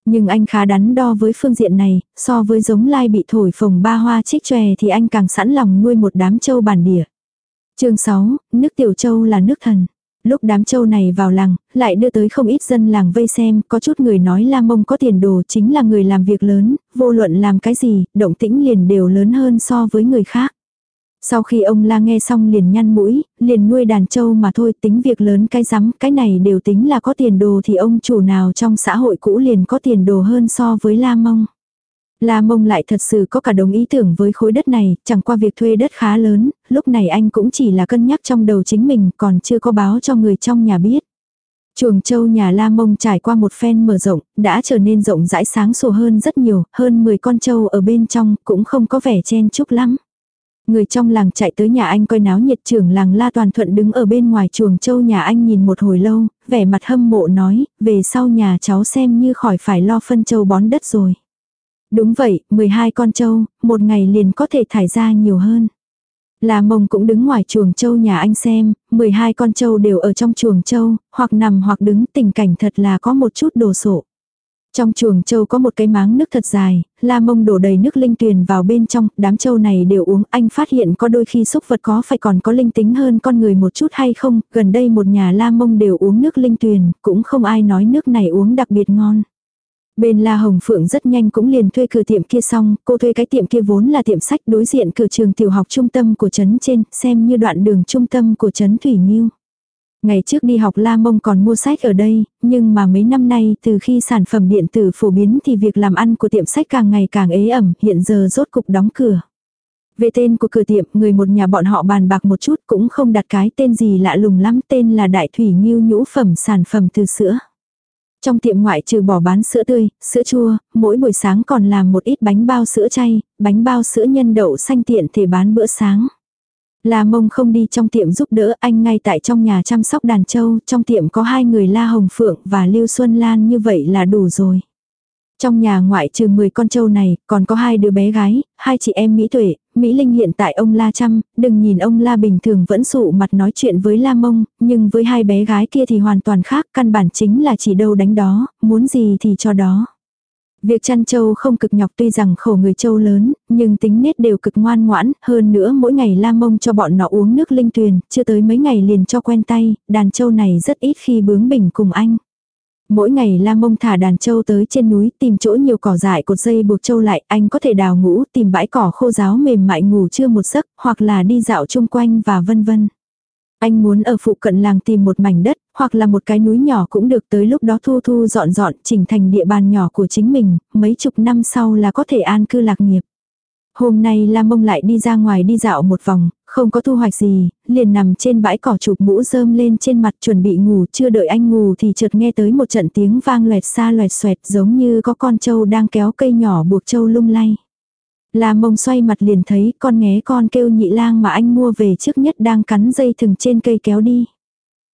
Nhưng anh khá đắn đo với phương diện này, so với giống lai bị thổi phồng ba hoa trích chòe thì anh càng sẵn lòng nuôi một đám châu bản địa. chương 6, nước tiểu châu là nước thần. Lúc đám châu này vào làng, lại đưa tới không ít dân làng vây xem, có chút người nói La Mông có tiền đồ chính là người làm việc lớn, vô luận làm cái gì, động tĩnh liền đều lớn hơn so với người khác. Sau khi ông La nghe xong liền nhăn mũi, liền nuôi đàn châu mà thôi tính việc lớn cái rắm, cái này đều tính là có tiền đồ thì ông chủ nào trong xã hội cũ liền có tiền đồ hơn so với La Mông. La Mông lại thật sự có cả đồng ý tưởng với khối đất này, chẳng qua việc thuê đất khá lớn, lúc này anh cũng chỉ là cân nhắc trong đầu chính mình còn chưa có báo cho người trong nhà biết. Chuồng châu nhà La Mông trải qua một phen mở rộng, đã trở nên rộng rãi sáng sủa hơn rất nhiều, hơn 10 con trâu ở bên trong cũng không có vẻ chen chúc lắm. Người trong làng chạy tới nhà anh coi náo nhiệt trưởng làng La Toàn Thuận đứng ở bên ngoài chuồng châu nhà anh nhìn một hồi lâu, vẻ mặt hâm mộ nói, về sau nhà cháu xem như khỏi phải lo phân châu bón đất rồi. Đúng vậy, 12 con trâu, một ngày liền có thể thải ra nhiều hơn. Là mông cũng đứng ngoài chuồng trâu nhà anh xem, 12 con trâu đều ở trong chuồng trâu, hoặc nằm hoặc đứng tình cảnh thật là có một chút đồ sộ. Trong chuồng trâu có một cái máng nước thật dài, la mông đổ đầy nước linh tuyền vào bên trong, đám trâu này đều uống, anh phát hiện có đôi khi xúc vật có phải còn có linh tính hơn con người một chút hay không, gần đây một nhà la mông đều uống nước linh tuyền, cũng không ai nói nước này uống đặc biệt ngon. Bên La Hồng Phượng rất nhanh cũng liền thuê cửa tiệm kia xong, cô thuê cái tiệm kia vốn là tiệm sách đối diện cửa trường tiểu học trung tâm của trấn trên, xem như đoạn đường trung tâm của trấn Thủy Nhiêu. Ngày trước đi học La Mông còn mua sách ở đây, nhưng mà mấy năm nay từ khi sản phẩm điện tử phổ biến thì việc làm ăn của tiệm sách càng ngày càng ế ẩm, hiện giờ rốt cục đóng cửa. Về tên của cửa tiệm, người một nhà bọn họ bàn bạc một chút cũng không đặt cái tên gì lạ lùng lắm, tên là Đại Thủy Nhiêu nhũ phẩm sản phẩm từ sữa. Trong tiệm ngoại trừ bỏ bán sữa tươi, sữa chua, mỗi buổi sáng còn làm một ít bánh bao sữa chay, bánh bao sữa nhân đậu xanh tiện thể bán bữa sáng. La mông không đi trong tiệm giúp đỡ anh ngay tại trong nhà chăm sóc đàn trâu, trong tiệm có hai người La Hồng Phượng và Lưu Xuân Lan như vậy là đủ rồi. Trong nhà ngoại trừ 10 con trâu này, còn có hai đứa bé gái, hai chị em Mỹ Tuệ, Mỹ Linh hiện tại ông La chăm, đừng nhìn ông La bình thường vẫn sụ mặt nói chuyện với La Mông, nhưng với hai bé gái kia thì hoàn toàn khác, căn bản chính là chỉ đâu đánh đó, muốn gì thì cho đó. Việc chăn trâu không cực nhọc tuy rằng khổ người trâu lớn, nhưng tính nết đều cực ngoan ngoãn, hơn nữa mỗi ngày la mông cho bọn nó uống nước linh tuyền, chưa tới mấy ngày liền cho quen tay, đàn trâu này rất ít khi bướng bỉnh cùng anh. Mỗi ngày la mông thả đàn trâu tới trên núi tìm chỗ nhiều cỏ dại cột dây buộc trâu lại, anh có thể đào ngũ tìm bãi cỏ khô ráo mềm mại ngủ trưa một giấc, hoặc là đi dạo chung quanh và vân vân. Anh muốn ở phụ cận làng tìm một mảnh đất, hoặc là một cái núi nhỏ cũng được tới lúc đó thu thu dọn dọn chỉnh thành địa bàn nhỏ của chính mình, mấy chục năm sau là có thể an cư lạc nghiệp. Hôm nay Lam Mông lại đi ra ngoài đi dạo một vòng, không có thu hoạch gì, liền nằm trên bãi cỏ chụp mũ rơm lên trên mặt chuẩn bị ngủ, chưa đợi anh ngủ thì chợt nghe tới một trận tiếng vang loẹt xa loẹt xoẹt giống như có con trâu đang kéo cây nhỏ buộc trâu lung lay. La mông xoay mặt liền thấy con nghé con kêu nhị lang mà anh mua về trước nhất đang cắn dây thừng trên cây kéo đi.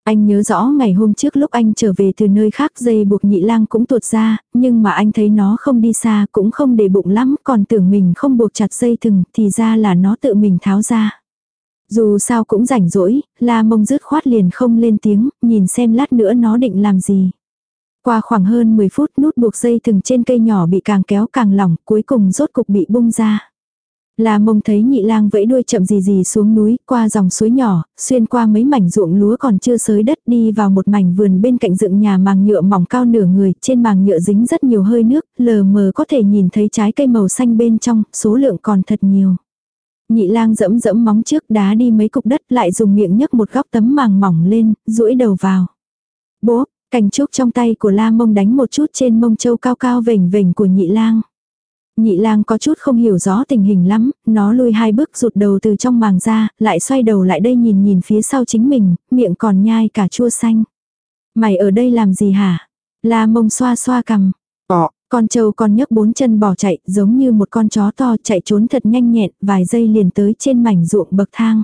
Anh nhớ rõ ngày hôm trước lúc anh trở về từ nơi khác dây buộc nhị lang cũng tuột ra, nhưng mà anh thấy nó không đi xa cũng không để bụng lắm, còn tưởng mình không buộc chặt dây thừng thì ra là nó tự mình tháo ra. Dù sao cũng rảnh rỗi, la mông rứt khoát liền không lên tiếng, nhìn xem lát nữa nó định làm gì. Qua khoảng hơn 10 phút nút buộc dây thừng trên cây nhỏ bị càng kéo càng lỏng, cuối cùng rốt cục bị bung ra. La mông thấy nhị lang vẫy đuôi chậm gì gì xuống núi, qua dòng suối nhỏ, xuyên qua mấy mảnh ruộng lúa còn chưa sới đất đi vào một mảnh vườn bên cạnh dựng nhà màng nhựa mỏng cao nửa người, trên màng nhựa dính rất nhiều hơi nước, lờ mờ có thể nhìn thấy trái cây màu xanh bên trong, số lượng còn thật nhiều. Nhị lang dẫm dẫm móng trước đá đi mấy cục đất lại dùng miệng nhấc một góc tấm màng mỏng lên, duỗi đầu vào. Bố, cành trúc trong tay của la mông đánh một chút trên mông châu cao cao vểnh vểnh của nhị lang. Nhị lang có chút không hiểu rõ tình hình lắm, nó lùi hai bước rụt đầu từ trong màng ra, lại xoay đầu lại đây nhìn nhìn phía sau chính mình, miệng còn nhai cả chua xanh. Mày ở đây làm gì hả? La mông xoa xoa cằm. Ọ, Con trâu con nhấc bốn chân bỏ chạy, giống như một con chó to chạy trốn thật nhanh nhẹn, vài giây liền tới trên mảnh ruộng bậc thang.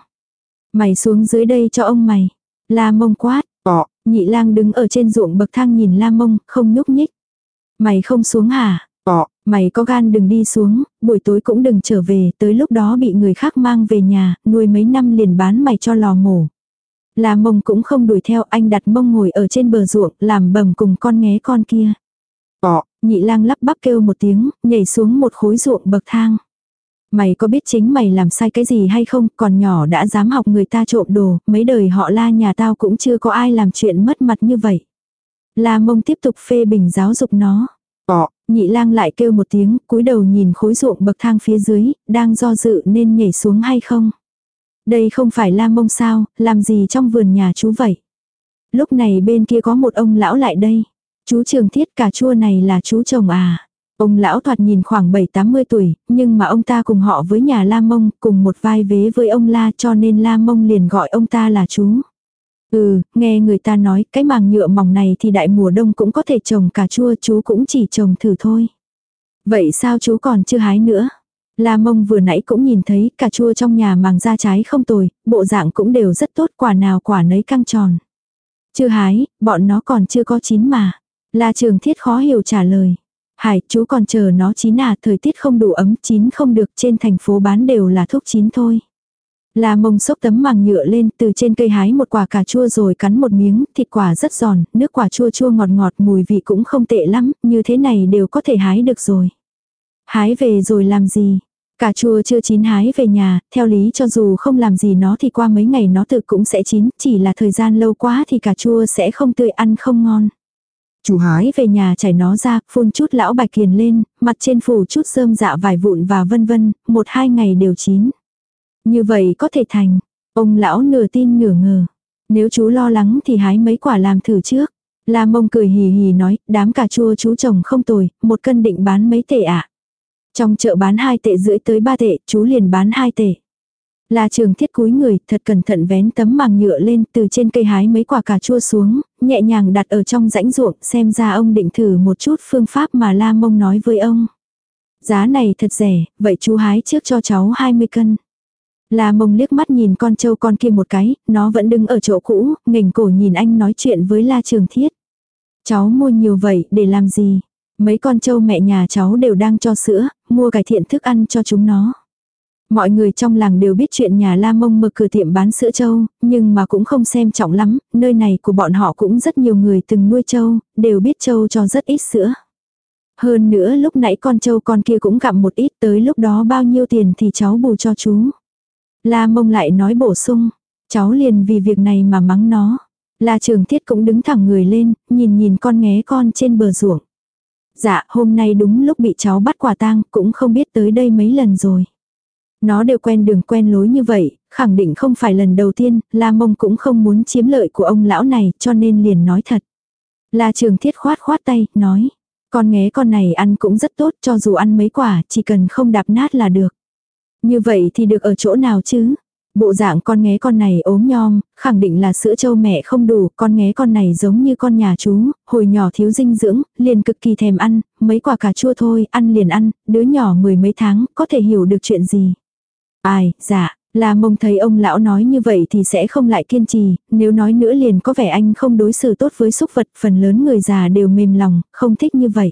Mày xuống dưới đây cho ông mày. La mông quát. ọ, Nhị lang đứng ở trên ruộng bậc thang nhìn la mông, không nhúc nhích. Mày không xuống hả? Ọ, Mày có gan đừng đi xuống, buổi tối cũng đừng trở về, tới lúc đó bị người khác mang về nhà, nuôi mấy năm liền bán mày cho lò mổ. là mông cũng không đuổi theo, anh đặt mông ngồi ở trên bờ ruộng, làm bầm cùng con nghé con kia. ọ, Nhị lang lắp bắp kêu một tiếng, nhảy xuống một khối ruộng bậc thang. Mày có biết chính mày làm sai cái gì hay không, còn nhỏ đã dám học người ta trộm đồ, mấy đời họ la nhà tao cũng chưa có ai làm chuyện mất mặt như vậy. La mông tiếp tục phê bình giáo dục nó ọ, Nhị lang lại kêu một tiếng, cúi đầu nhìn khối ruộng bậc thang phía dưới, đang do dự nên nhảy xuống hay không. Đây không phải la mông sao, làm gì trong vườn nhà chú vậy. Lúc này bên kia có một ông lão lại đây. Chú trường thiết cà chua này là chú chồng à. Ông lão thoạt nhìn khoảng 7-80 tuổi, nhưng mà ông ta cùng họ với nhà La Mông, cùng một vai vế với ông La cho nên La Mông liền gọi ông ta là chú. Ừ, nghe người ta nói cái màng nhựa mỏng này thì đại mùa đông cũng có thể trồng cà chua chú cũng chỉ trồng thử thôi. Vậy sao chú còn chưa hái nữa? La mông vừa nãy cũng nhìn thấy cà chua trong nhà màng ra trái không tồi, bộ dạng cũng đều rất tốt quả nào quả nấy căng tròn. Chưa hái, bọn nó còn chưa có chín mà. La trường thiết khó hiểu trả lời. Hải, chú còn chờ nó chín à, thời tiết không đủ ấm, chín không được, trên thành phố bán đều là thuốc chín thôi. La mông xốc tấm màng nhựa lên từ trên cây hái một quả cà chua rồi cắn một miếng, thịt quả rất giòn, nước quả chua chua ngọt ngọt mùi vị cũng không tệ lắm, như thế này đều có thể hái được rồi. Hái về rồi làm gì? Cà chua chưa chín hái về nhà, theo lý cho dù không làm gì nó thì qua mấy ngày nó tự cũng sẽ chín, chỉ là thời gian lâu quá thì cà chua sẽ không tươi ăn không ngon. chú hái, về nhà chảy nó ra, phun chút lão bạch kiền lên, mặt trên phủ chút rơm dạ vài vụn và vân vân, một hai ngày đều chín. Như vậy có thể thành. Ông lão nửa tin nửa ngờ. Nếu chú lo lắng thì hái mấy quả làm thử trước. La mông cười hì hì nói, đám cà chua chú trồng không tồi, một cân định bán mấy tệ ạ. Trong chợ bán hai tệ rưỡi tới ba tệ, chú liền bán hai tệ. La trường thiết cúi người, thật cẩn thận vén tấm màng nhựa lên từ trên cây hái mấy quả cà chua xuống, nhẹ nhàng đặt ở trong rãnh ruộng, xem ra ông định thử một chút phương pháp mà La mông nói với ông. Giá này thật rẻ, vậy chú hái trước cho cháu 20 cân. La mông liếc mắt nhìn con trâu con kia một cái, nó vẫn đứng ở chỗ cũ, nghềnh cổ nhìn anh nói chuyện với La Trường Thiết. Cháu mua nhiều vậy để làm gì? Mấy con trâu mẹ nhà cháu đều đang cho sữa, mua cải thiện thức ăn cho chúng nó. Mọi người trong làng đều biết chuyện nhà La Mông mở cửa tiệm bán sữa trâu, nhưng mà cũng không xem trọng lắm, nơi này của bọn họ cũng rất nhiều người từng nuôi trâu, đều biết trâu cho rất ít sữa. Hơn nữa lúc nãy con trâu con kia cũng gặm một ít tới lúc đó bao nhiêu tiền thì cháu bù cho chú. La Mông lại nói bổ sung, cháu liền vì việc này mà mắng nó. La Trường Thiết cũng đứng thẳng người lên, nhìn nhìn con nghé con trên bờ ruộng. Dạ, hôm nay đúng lúc bị cháu bắt quả tang, cũng không biết tới đây mấy lần rồi. Nó đều quen đường quen lối như vậy, khẳng định không phải lần đầu tiên, La Mông cũng không muốn chiếm lợi của ông lão này, cho nên liền nói thật. La Trường Thiết khoát khoát tay, nói. Con nghé con này ăn cũng rất tốt, cho dù ăn mấy quả, chỉ cần không đạp nát là được. Như vậy thì được ở chỗ nào chứ? Bộ dạng con nghé con này ốm nhom, khẳng định là sữa châu mẹ không đủ, con nghé con này giống như con nhà chú, hồi nhỏ thiếu dinh dưỡng, liền cực kỳ thèm ăn, mấy quả cà chua thôi, ăn liền ăn, đứa nhỏ mười mấy tháng, có thể hiểu được chuyện gì. Ai, dạ, là mông thấy ông lão nói như vậy thì sẽ không lại kiên trì, nếu nói nữa liền có vẻ anh không đối xử tốt với súc vật, phần lớn người già đều mềm lòng, không thích như vậy.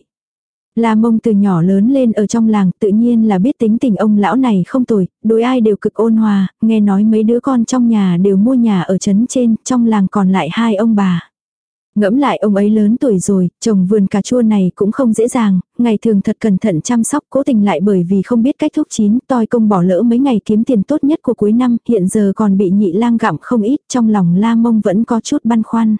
La mông từ nhỏ lớn lên ở trong làng tự nhiên là biết tính tình ông lão này không tồi, đối ai đều cực ôn hòa, nghe nói mấy đứa con trong nhà đều mua nhà ở trấn trên, trong làng còn lại hai ông bà. Ngẫm lại ông ấy lớn tuổi rồi, trồng vườn cà chua này cũng không dễ dàng, ngày thường thật cẩn thận chăm sóc cố tình lại bởi vì không biết cách thúc chín, toi công bỏ lỡ mấy ngày kiếm tiền tốt nhất của cuối năm, hiện giờ còn bị nhị lang gặm không ít, trong lòng la mông vẫn có chút băn khoăn.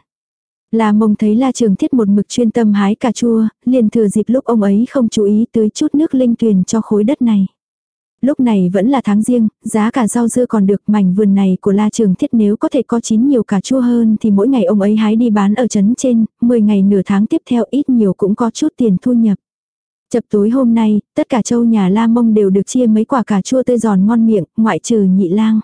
La mông thấy la trường thiết một mực chuyên tâm hái cà chua, liền thừa dịp lúc ông ấy không chú ý tưới chút nước linh tuyền cho khối đất này. Lúc này vẫn là tháng riêng, giá cả rau dưa còn được mảnh vườn này của La Trường Thiết nếu có thể có chín nhiều cà chua hơn thì mỗi ngày ông ấy hái đi bán ở trấn trên, 10 ngày nửa tháng tiếp theo ít nhiều cũng có chút tiền thu nhập. Chập tối hôm nay, tất cả châu nhà La Mông đều được chia mấy quả cà chua tươi giòn ngon miệng, ngoại trừ nhị lang.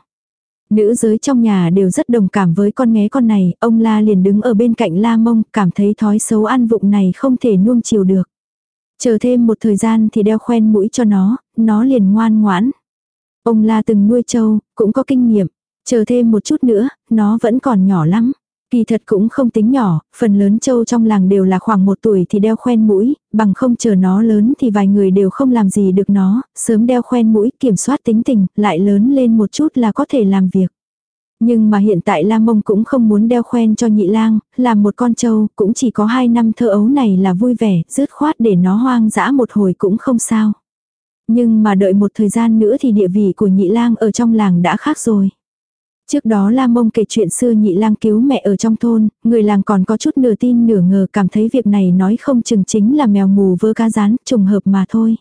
Nữ giới trong nhà đều rất đồng cảm với con nghé con này, ông La liền đứng ở bên cạnh La Mông, cảm thấy thói xấu ăn vụng này không thể nuông chiều được. Chờ thêm một thời gian thì đeo khoen mũi cho nó, nó liền ngoan ngoãn. Ông La từng nuôi trâu, cũng có kinh nghiệm. Chờ thêm một chút nữa, nó vẫn còn nhỏ lắm. Kỳ thật cũng không tính nhỏ, phần lớn châu trong làng đều là khoảng một tuổi thì đeo khoen mũi, bằng không chờ nó lớn thì vài người đều không làm gì được nó, sớm đeo khoen mũi kiểm soát tính tình, lại lớn lên một chút là có thể làm việc. Nhưng mà hiện tại La Mông cũng không muốn đeo khoen cho nhị lang, làm một con trâu, cũng chỉ có hai năm thơ ấu này là vui vẻ, dứt khoát để nó hoang dã một hồi cũng không sao. Nhưng mà đợi một thời gian nữa thì địa vị của nhị lang ở trong làng đã khác rồi. Trước đó La Mông kể chuyện xưa nhị lang cứu mẹ ở trong thôn, người làng còn có chút nửa tin nửa ngờ cảm thấy việc này nói không chừng chính là mèo mù vơ cá rán, trùng hợp mà thôi.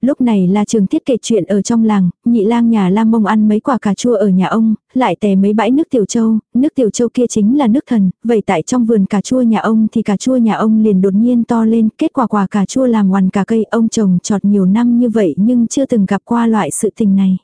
Lúc này là trường thiết kể chuyện ở trong làng, nhị lang nhà Lam Mông ăn mấy quả cà chua ở nhà ông, lại tè mấy bãi nước tiểu châu, nước tiểu châu kia chính là nước thần, vậy tại trong vườn cà chua nhà ông thì cà chua nhà ông liền đột nhiên to lên, kết quả quả cà chua làm hoàn cả cây ông trồng trọt nhiều năm như vậy nhưng chưa từng gặp qua loại sự tình này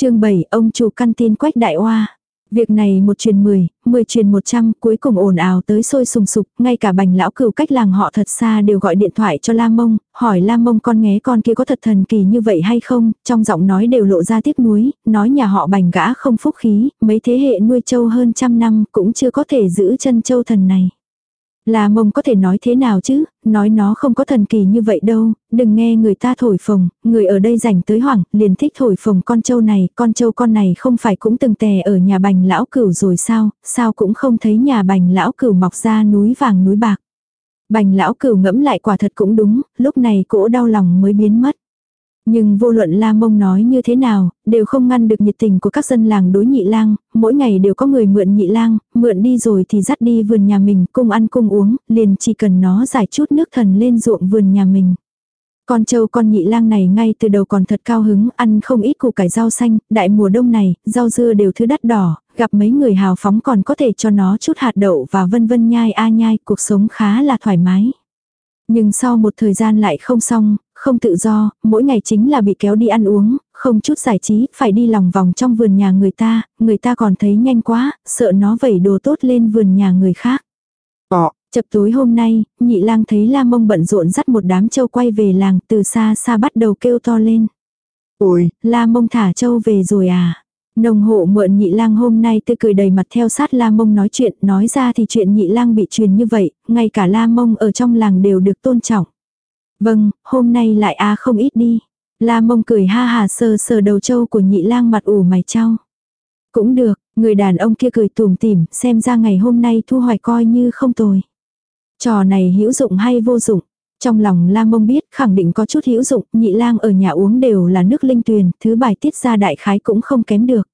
chương 7 ông chủ căn tin quách đại oa Việc này một truyền 10, 10 truyền 100, cuối cùng ồn ào tới sôi sùng sục, ngay cả bành lão cửu cách làng họ thật xa đều gọi điện thoại cho Lam Mông, hỏi Lam Mông con nghé con kia có thật thần kỳ như vậy hay không, trong giọng nói đều lộ ra tiếc nuối, nói nhà họ bành gã không phúc khí, mấy thế hệ nuôi châu hơn trăm năm cũng chưa có thể giữ chân châu thần này. Là mông có thể nói thế nào chứ, nói nó không có thần kỳ như vậy đâu, đừng nghe người ta thổi phồng, người ở đây rảnh tới hoảng, liền thích thổi phồng con trâu này, con trâu con này không phải cũng từng tè ở nhà bành lão cửu rồi sao, sao cũng không thấy nhà bành lão cửu mọc ra núi vàng núi bạc. Bành lão cửu ngẫm lại quả thật cũng đúng, lúc này cỗ đau lòng mới biến mất. Nhưng vô luận La Mông nói như thế nào, đều không ngăn được nhiệt tình của các dân làng đối nhị lang, mỗi ngày đều có người mượn nhị lang, mượn đi rồi thì dắt đi vườn nhà mình, cùng ăn cùng uống, liền chỉ cần nó giải chút nước thần lên ruộng vườn nhà mình. Con trâu con nhị lang này ngay từ đầu còn thật cao hứng, ăn không ít củ cải rau xanh, đại mùa đông này, rau dưa đều thứ đắt đỏ, gặp mấy người hào phóng còn có thể cho nó chút hạt đậu và vân vân nhai a nhai, cuộc sống khá là thoải mái. Nhưng sau một thời gian lại không xong, không tự do, mỗi ngày chính là bị kéo đi ăn uống, không chút giải trí, phải đi lòng vòng trong vườn nhà người ta, người ta còn thấy nhanh quá, sợ nó vẩy đồ tốt lên vườn nhà người khác. Ờ. Chập tối hôm nay, nhị lang thấy la mông bận rộn dắt một đám châu quay về làng từ xa xa bắt đầu kêu to lên. Ôi, La mông thả châu về rồi à? Nông hộ mượn nhị lang hôm nay tươi cười đầy mặt theo sát la mông nói chuyện, nói ra thì chuyện nhị lang bị truyền như vậy, ngay cả la mông ở trong làng đều được tôn trọng. Vâng, hôm nay lại a không ít đi. La mông cười ha hà sờ sờ đầu trâu của nhị lang mặt ủ mày trao. Cũng được, người đàn ông kia cười tùm tìm, xem ra ngày hôm nay thu hoạch coi như không tồi. Trò này hữu dụng hay vô dụng? Trong lòng la mông biết khẳng định có chút hữu dụng, nhị lang ở nhà uống đều là nước linh tuyền, thứ bài tiết ra đại khái cũng không kém được.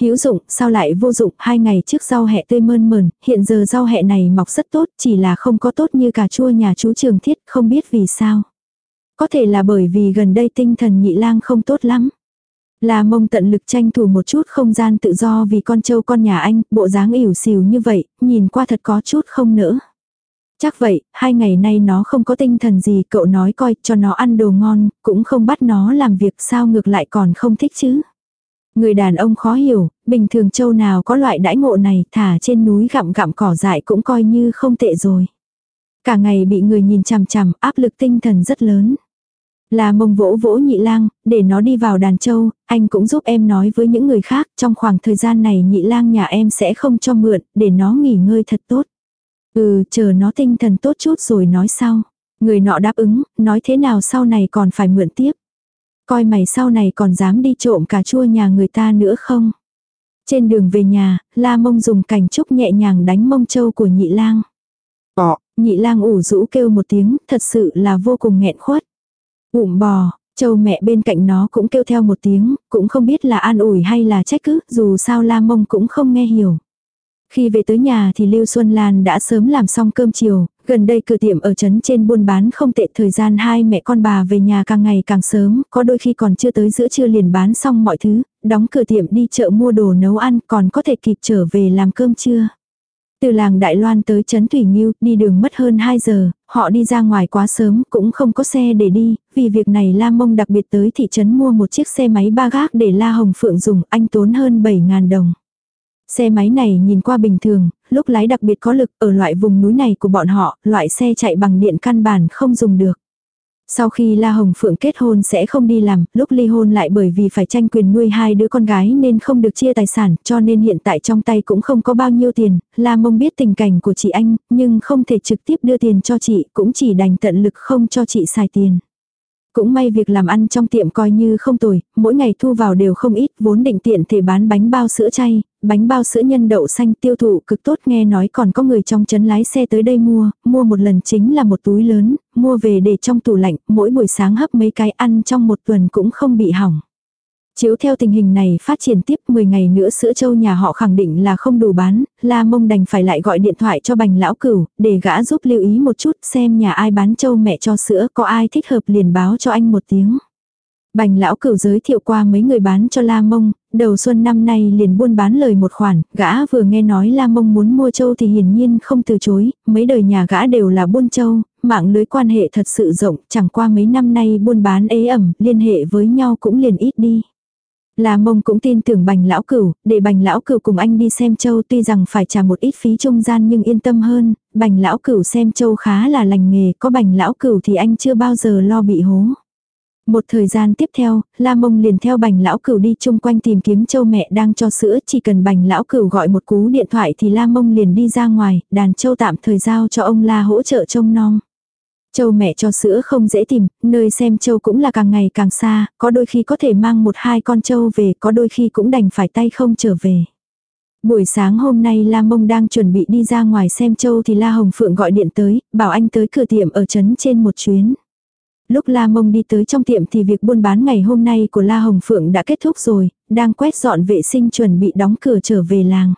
Hữu dụng, sao lại vô dụng, hai ngày trước rau hẹ tươi mơn mờn, hiện giờ rau hẹ này mọc rất tốt, chỉ là không có tốt như cà chua nhà chú trường thiết, không biết vì sao. Có thể là bởi vì gần đây tinh thần nhị lang không tốt lắm. Là mông tận lực tranh thủ một chút không gian tự do vì con trâu con nhà anh, bộ dáng ỉu xìu như vậy, nhìn qua thật có chút không nỡ. Chắc vậy, hai ngày nay nó không có tinh thần gì, cậu nói coi cho nó ăn đồ ngon, cũng không bắt nó làm việc sao ngược lại còn không thích chứ. Người đàn ông khó hiểu, bình thường châu nào có loại đãi ngộ này thả trên núi gặm gặm cỏ dại cũng coi như không tệ rồi. Cả ngày bị người nhìn chằm chằm, áp lực tinh thần rất lớn. Là mông vỗ vỗ nhị lang, để nó đi vào đàn châu, anh cũng giúp em nói với những người khác, trong khoảng thời gian này nhị lang nhà em sẽ không cho mượn, để nó nghỉ ngơi thật tốt. Ừ, chờ nó tinh thần tốt chút rồi nói sau. Người nọ đáp ứng, nói thế nào sau này còn phải mượn tiếp. Coi mày sau này còn dám đi trộm cà chua nhà người ta nữa không? Trên đường về nhà, la mông dùng cảnh trúc nhẹ nhàng đánh mông châu của nhị lang. Ọ, Nhị lang ủ rũ kêu một tiếng, thật sự là vô cùng nghẹn khuất. Ụm bò, châu mẹ bên cạnh nó cũng kêu theo một tiếng, cũng không biết là an ủi hay là trách cứ, dù sao la mông cũng không nghe hiểu. Khi về tới nhà thì Lưu Xuân Lan đã sớm làm xong cơm chiều, gần đây cửa tiệm ở trấn trên buôn bán không tệ thời gian hai mẹ con bà về nhà càng ngày càng sớm, có đôi khi còn chưa tới giữa trưa liền bán xong mọi thứ, đóng cửa tiệm đi chợ mua đồ nấu ăn còn có thể kịp trở về làm cơm trưa. Từ làng Đại Loan tới Trấn Thủy Nghiêu, đi đường mất hơn 2 giờ, họ đi ra ngoài quá sớm, cũng không có xe để đi, vì việc này La Mông đặc biệt tới thị trấn mua một chiếc xe máy ba gác để La Hồng Phượng dùng, anh tốn hơn 7.000 đồng. Xe máy này nhìn qua bình thường, lúc lái đặc biệt có lực ở loại vùng núi này của bọn họ, loại xe chạy bằng điện căn bản không dùng được. Sau khi La Hồng Phượng kết hôn sẽ không đi làm, lúc ly hôn lại bởi vì phải tranh quyền nuôi hai đứa con gái nên không được chia tài sản, cho nên hiện tại trong tay cũng không có bao nhiêu tiền. La Mông biết tình cảnh của chị anh, nhưng không thể trực tiếp đưa tiền cho chị, cũng chỉ đành tận lực không cho chị xài tiền. Cũng may việc làm ăn trong tiệm coi như không tồi, mỗi ngày thu vào đều không ít, vốn định tiện thể bán bánh bao sữa chay, bánh bao sữa nhân đậu xanh tiêu thụ cực tốt nghe nói còn có người trong chấn lái xe tới đây mua, mua một lần chính là một túi lớn, mua về để trong tủ lạnh, mỗi buổi sáng hấp mấy cái ăn trong một tuần cũng không bị hỏng. Chiếu theo tình hình này phát triển tiếp 10 ngày nữa sữa châu nhà họ khẳng định là không đủ bán, La Mông đành phải lại gọi điện thoại cho bành lão cửu, để gã giúp lưu ý một chút xem nhà ai bán châu mẹ cho sữa có ai thích hợp liền báo cho anh một tiếng. Bành lão cửu giới thiệu qua mấy người bán cho La Mông, đầu xuân năm nay liền buôn bán lời một khoản, gã vừa nghe nói La Mông muốn mua châu thì hiển nhiên không từ chối, mấy đời nhà gã đều là buôn châu, mạng lưới quan hệ thật sự rộng, chẳng qua mấy năm nay buôn bán ế ẩm, liên hệ với nhau cũng liền ít đi. La mông cũng tin tưởng bành lão cửu, để bành lão cửu cùng anh đi xem châu tuy rằng phải trả một ít phí trung gian nhưng yên tâm hơn, bành lão cửu xem châu khá là lành nghề, có bành lão cửu thì anh chưa bao giờ lo bị hố. Một thời gian tiếp theo, La Mông liền theo bành lão cửu đi chung quanh tìm kiếm châu mẹ đang cho sữa, chỉ cần bành lão cửu gọi một cú điện thoại thì La Mông liền đi ra ngoài, đàn châu tạm thời giao cho ông La hỗ trợ trông non. Châu mẹ cho sữa không dễ tìm, nơi xem châu cũng là càng ngày càng xa, có đôi khi có thể mang một hai con châu về, có đôi khi cũng đành phải tay không trở về. Buổi sáng hôm nay La Mông đang chuẩn bị đi ra ngoài xem châu thì La Hồng Phượng gọi điện tới, bảo anh tới cửa tiệm ở trấn trên một chuyến. Lúc La Mông đi tới trong tiệm thì việc buôn bán ngày hôm nay của La Hồng Phượng đã kết thúc rồi, đang quét dọn vệ sinh chuẩn bị đóng cửa trở về làng.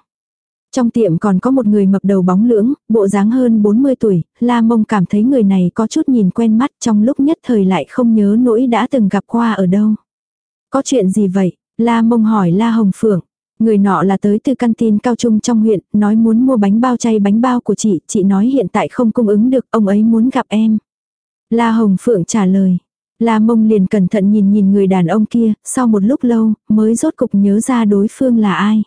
Trong tiệm còn có một người mập đầu bóng lưỡng, bộ dáng hơn 40 tuổi, La Mông cảm thấy người này có chút nhìn quen mắt trong lúc nhất thời lại không nhớ nỗi đã từng gặp qua ở đâu. Có chuyện gì vậy? La Mông hỏi La Hồng Phượng. Người nọ là tới từ căn tin cao trung trong huyện, nói muốn mua bánh bao chay bánh bao của chị, chị nói hiện tại không cung ứng được, ông ấy muốn gặp em. La Hồng Phượng trả lời. La Mông liền cẩn thận nhìn nhìn người đàn ông kia, sau một lúc lâu, mới rốt cục nhớ ra đối phương là ai.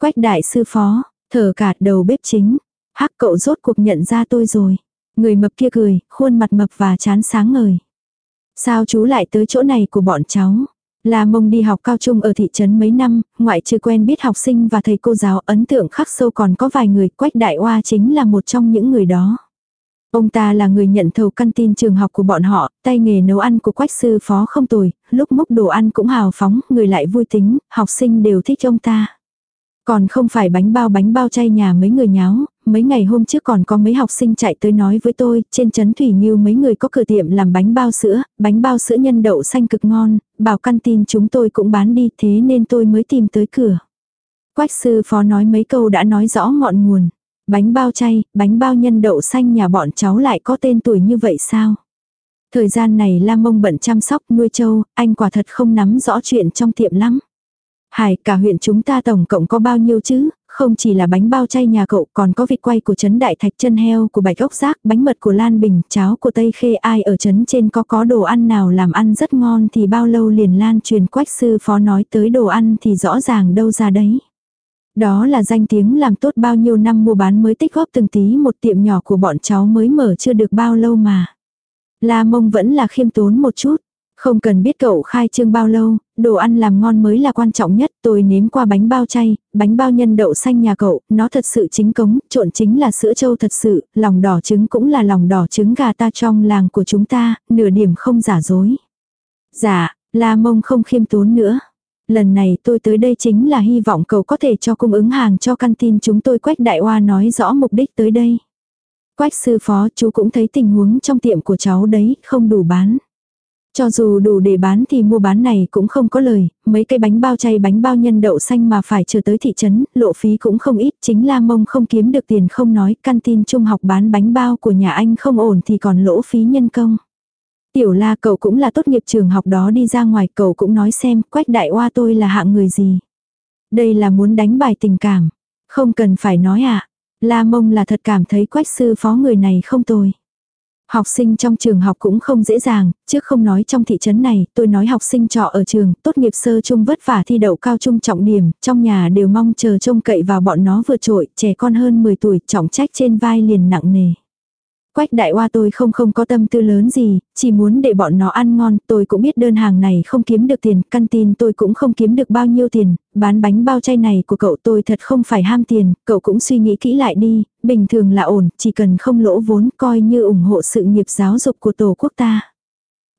Quách đại sư phó, thở cả đầu bếp chính. Hắc cậu rốt cuộc nhận ra tôi rồi. Người mập kia cười, khuôn mặt mập và chán sáng ngời. Sao chú lại tới chỗ này của bọn cháu? La Mông đi học cao trung ở thị trấn mấy năm, ngoại trừ quen biết học sinh và thầy cô giáo ấn tượng khắc sâu còn có vài người, Quách Đại oa chính là một trong những người đó. Ông ta là người nhận thầu căn tin trường học của bọn họ, tay nghề nấu ăn của quách sư phó không tồi, lúc múc đồ ăn cũng hào phóng, người lại vui tính, học sinh đều thích ông ta. Còn không phải bánh bao bánh bao chay nhà mấy người nháo, mấy ngày hôm trước còn có mấy học sinh chạy tới nói với tôi, trên trấn Thủy Nghiêu mấy người có cửa tiệm làm bánh bao sữa, bánh bao sữa nhân đậu xanh cực ngon, bảo căn tin chúng tôi cũng bán đi thế nên tôi mới tìm tới cửa. Quách sư phó nói mấy câu đã nói rõ ngọn nguồn. Bánh bao chay, bánh bao nhân đậu xanh nhà bọn cháu lại có tên tuổi như vậy sao? Thời gian này Lam Mông bận chăm sóc nuôi trâu, anh quả thật không nắm rõ chuyện trong tiệm lắm. Hải, cả huyện chúng ta tổng cộng có bao nhiêu chứ, không chỉ là bánh bao chay nhà cậu còn có vịt quay của trấn Đại Thạch chân heo của Bạch Ốc Giác, bánh mật của Lan Bình, cháo của Tây Khê ai ở trấn trên có có đồ ăn nào làm ăn rất ngon thì bao lâu liền lan truyền quách sư phó nói tới đồ ăn thì rõ ràng đâu ra đấy. Đó là danh tiếng làm tốt bao nhiêu năm mua bán mới tích góp từng tí một tiệm nhỏ của bọn cháu mới mở chưa được bao lâu mà. La mông vẫn là khiêm tốn một chút. Không cần biết cậu khai trương bao lâu, đồ ăn làm ngon mới là quan trọng nhất. Tôi nếm qua bánh bao chay, bánh bao nhân đậu xanh nhà cậu, nó thật sự chính cống, trộn chính là sữa trâu thật sự, lòng đỏ trứng cũng là lòng đỏ trứng gà ta trong làng của chúng ta, nửa điểm không giả dối. Dạ, la mông không khiêm tốn nữa. Lần này tôi tới đây chính là hy vọng cậu có thể cho cung ứng hàng cho căn tin chúng tôi Quách Đại Hoa nói rõ mục đích tới đây. Quách sư phó chú cũng thấy tình huống trong tiệm của cháu đấy, không đủ bán. Cho dù đủ để bán thì mua bán này cũng không có lời, mấy cây bánh bao chay bánh bao nhân đậu xanh mà phải chờ tới thị trấn, lộ phí cũng không ít, chính la mông không kiếm được tiền không nói, căn tin trung học bán bánh bao của nhà anh không ổn thì còn lỗ phí nhân công. Tiểu la cậu cũng là tốt nghiệp trường học đó đi ra ngoài cậu cũng nói xem quách đại oa tôi là hạng người gì. Đây là muốn đánh bài tình cảm. Không cần phải nói ạ. À. La mông là thật cảm thấy quách sư phó người này không tồi. Học sinh trong trường học cũng không dễ dàng, trước không nói trong thị trấn này, tôi nói học sinh trọ ở trường, tốt nghiệp sơ trung vất vả thi đậu cao trung trọng điểm, trong nhà đều mong chờ trông cậy vào bọn nó vừa trội, trẻ con hơn 10 tuổi, trọng trách trên vai liền nặng nề. Quách đại hoa tôi không không có tâm tư lớn gì, chỉ muốn để bọn nó ăn ngon, tôi cũng biết đơn hàng này không kiếm được tiền, căn tin tôi cũng không kiếm được bao nhiêu tiền, bán bánh bao chay này của cậu tôi thật không phải ham tiền, cậu cũng suy nghĩ kỹ lại đi, bình thường là ổn, chỉ cần không lỗ vốn coi như ủng hộ sự nghiệp giáo dục của tổ quốc ta.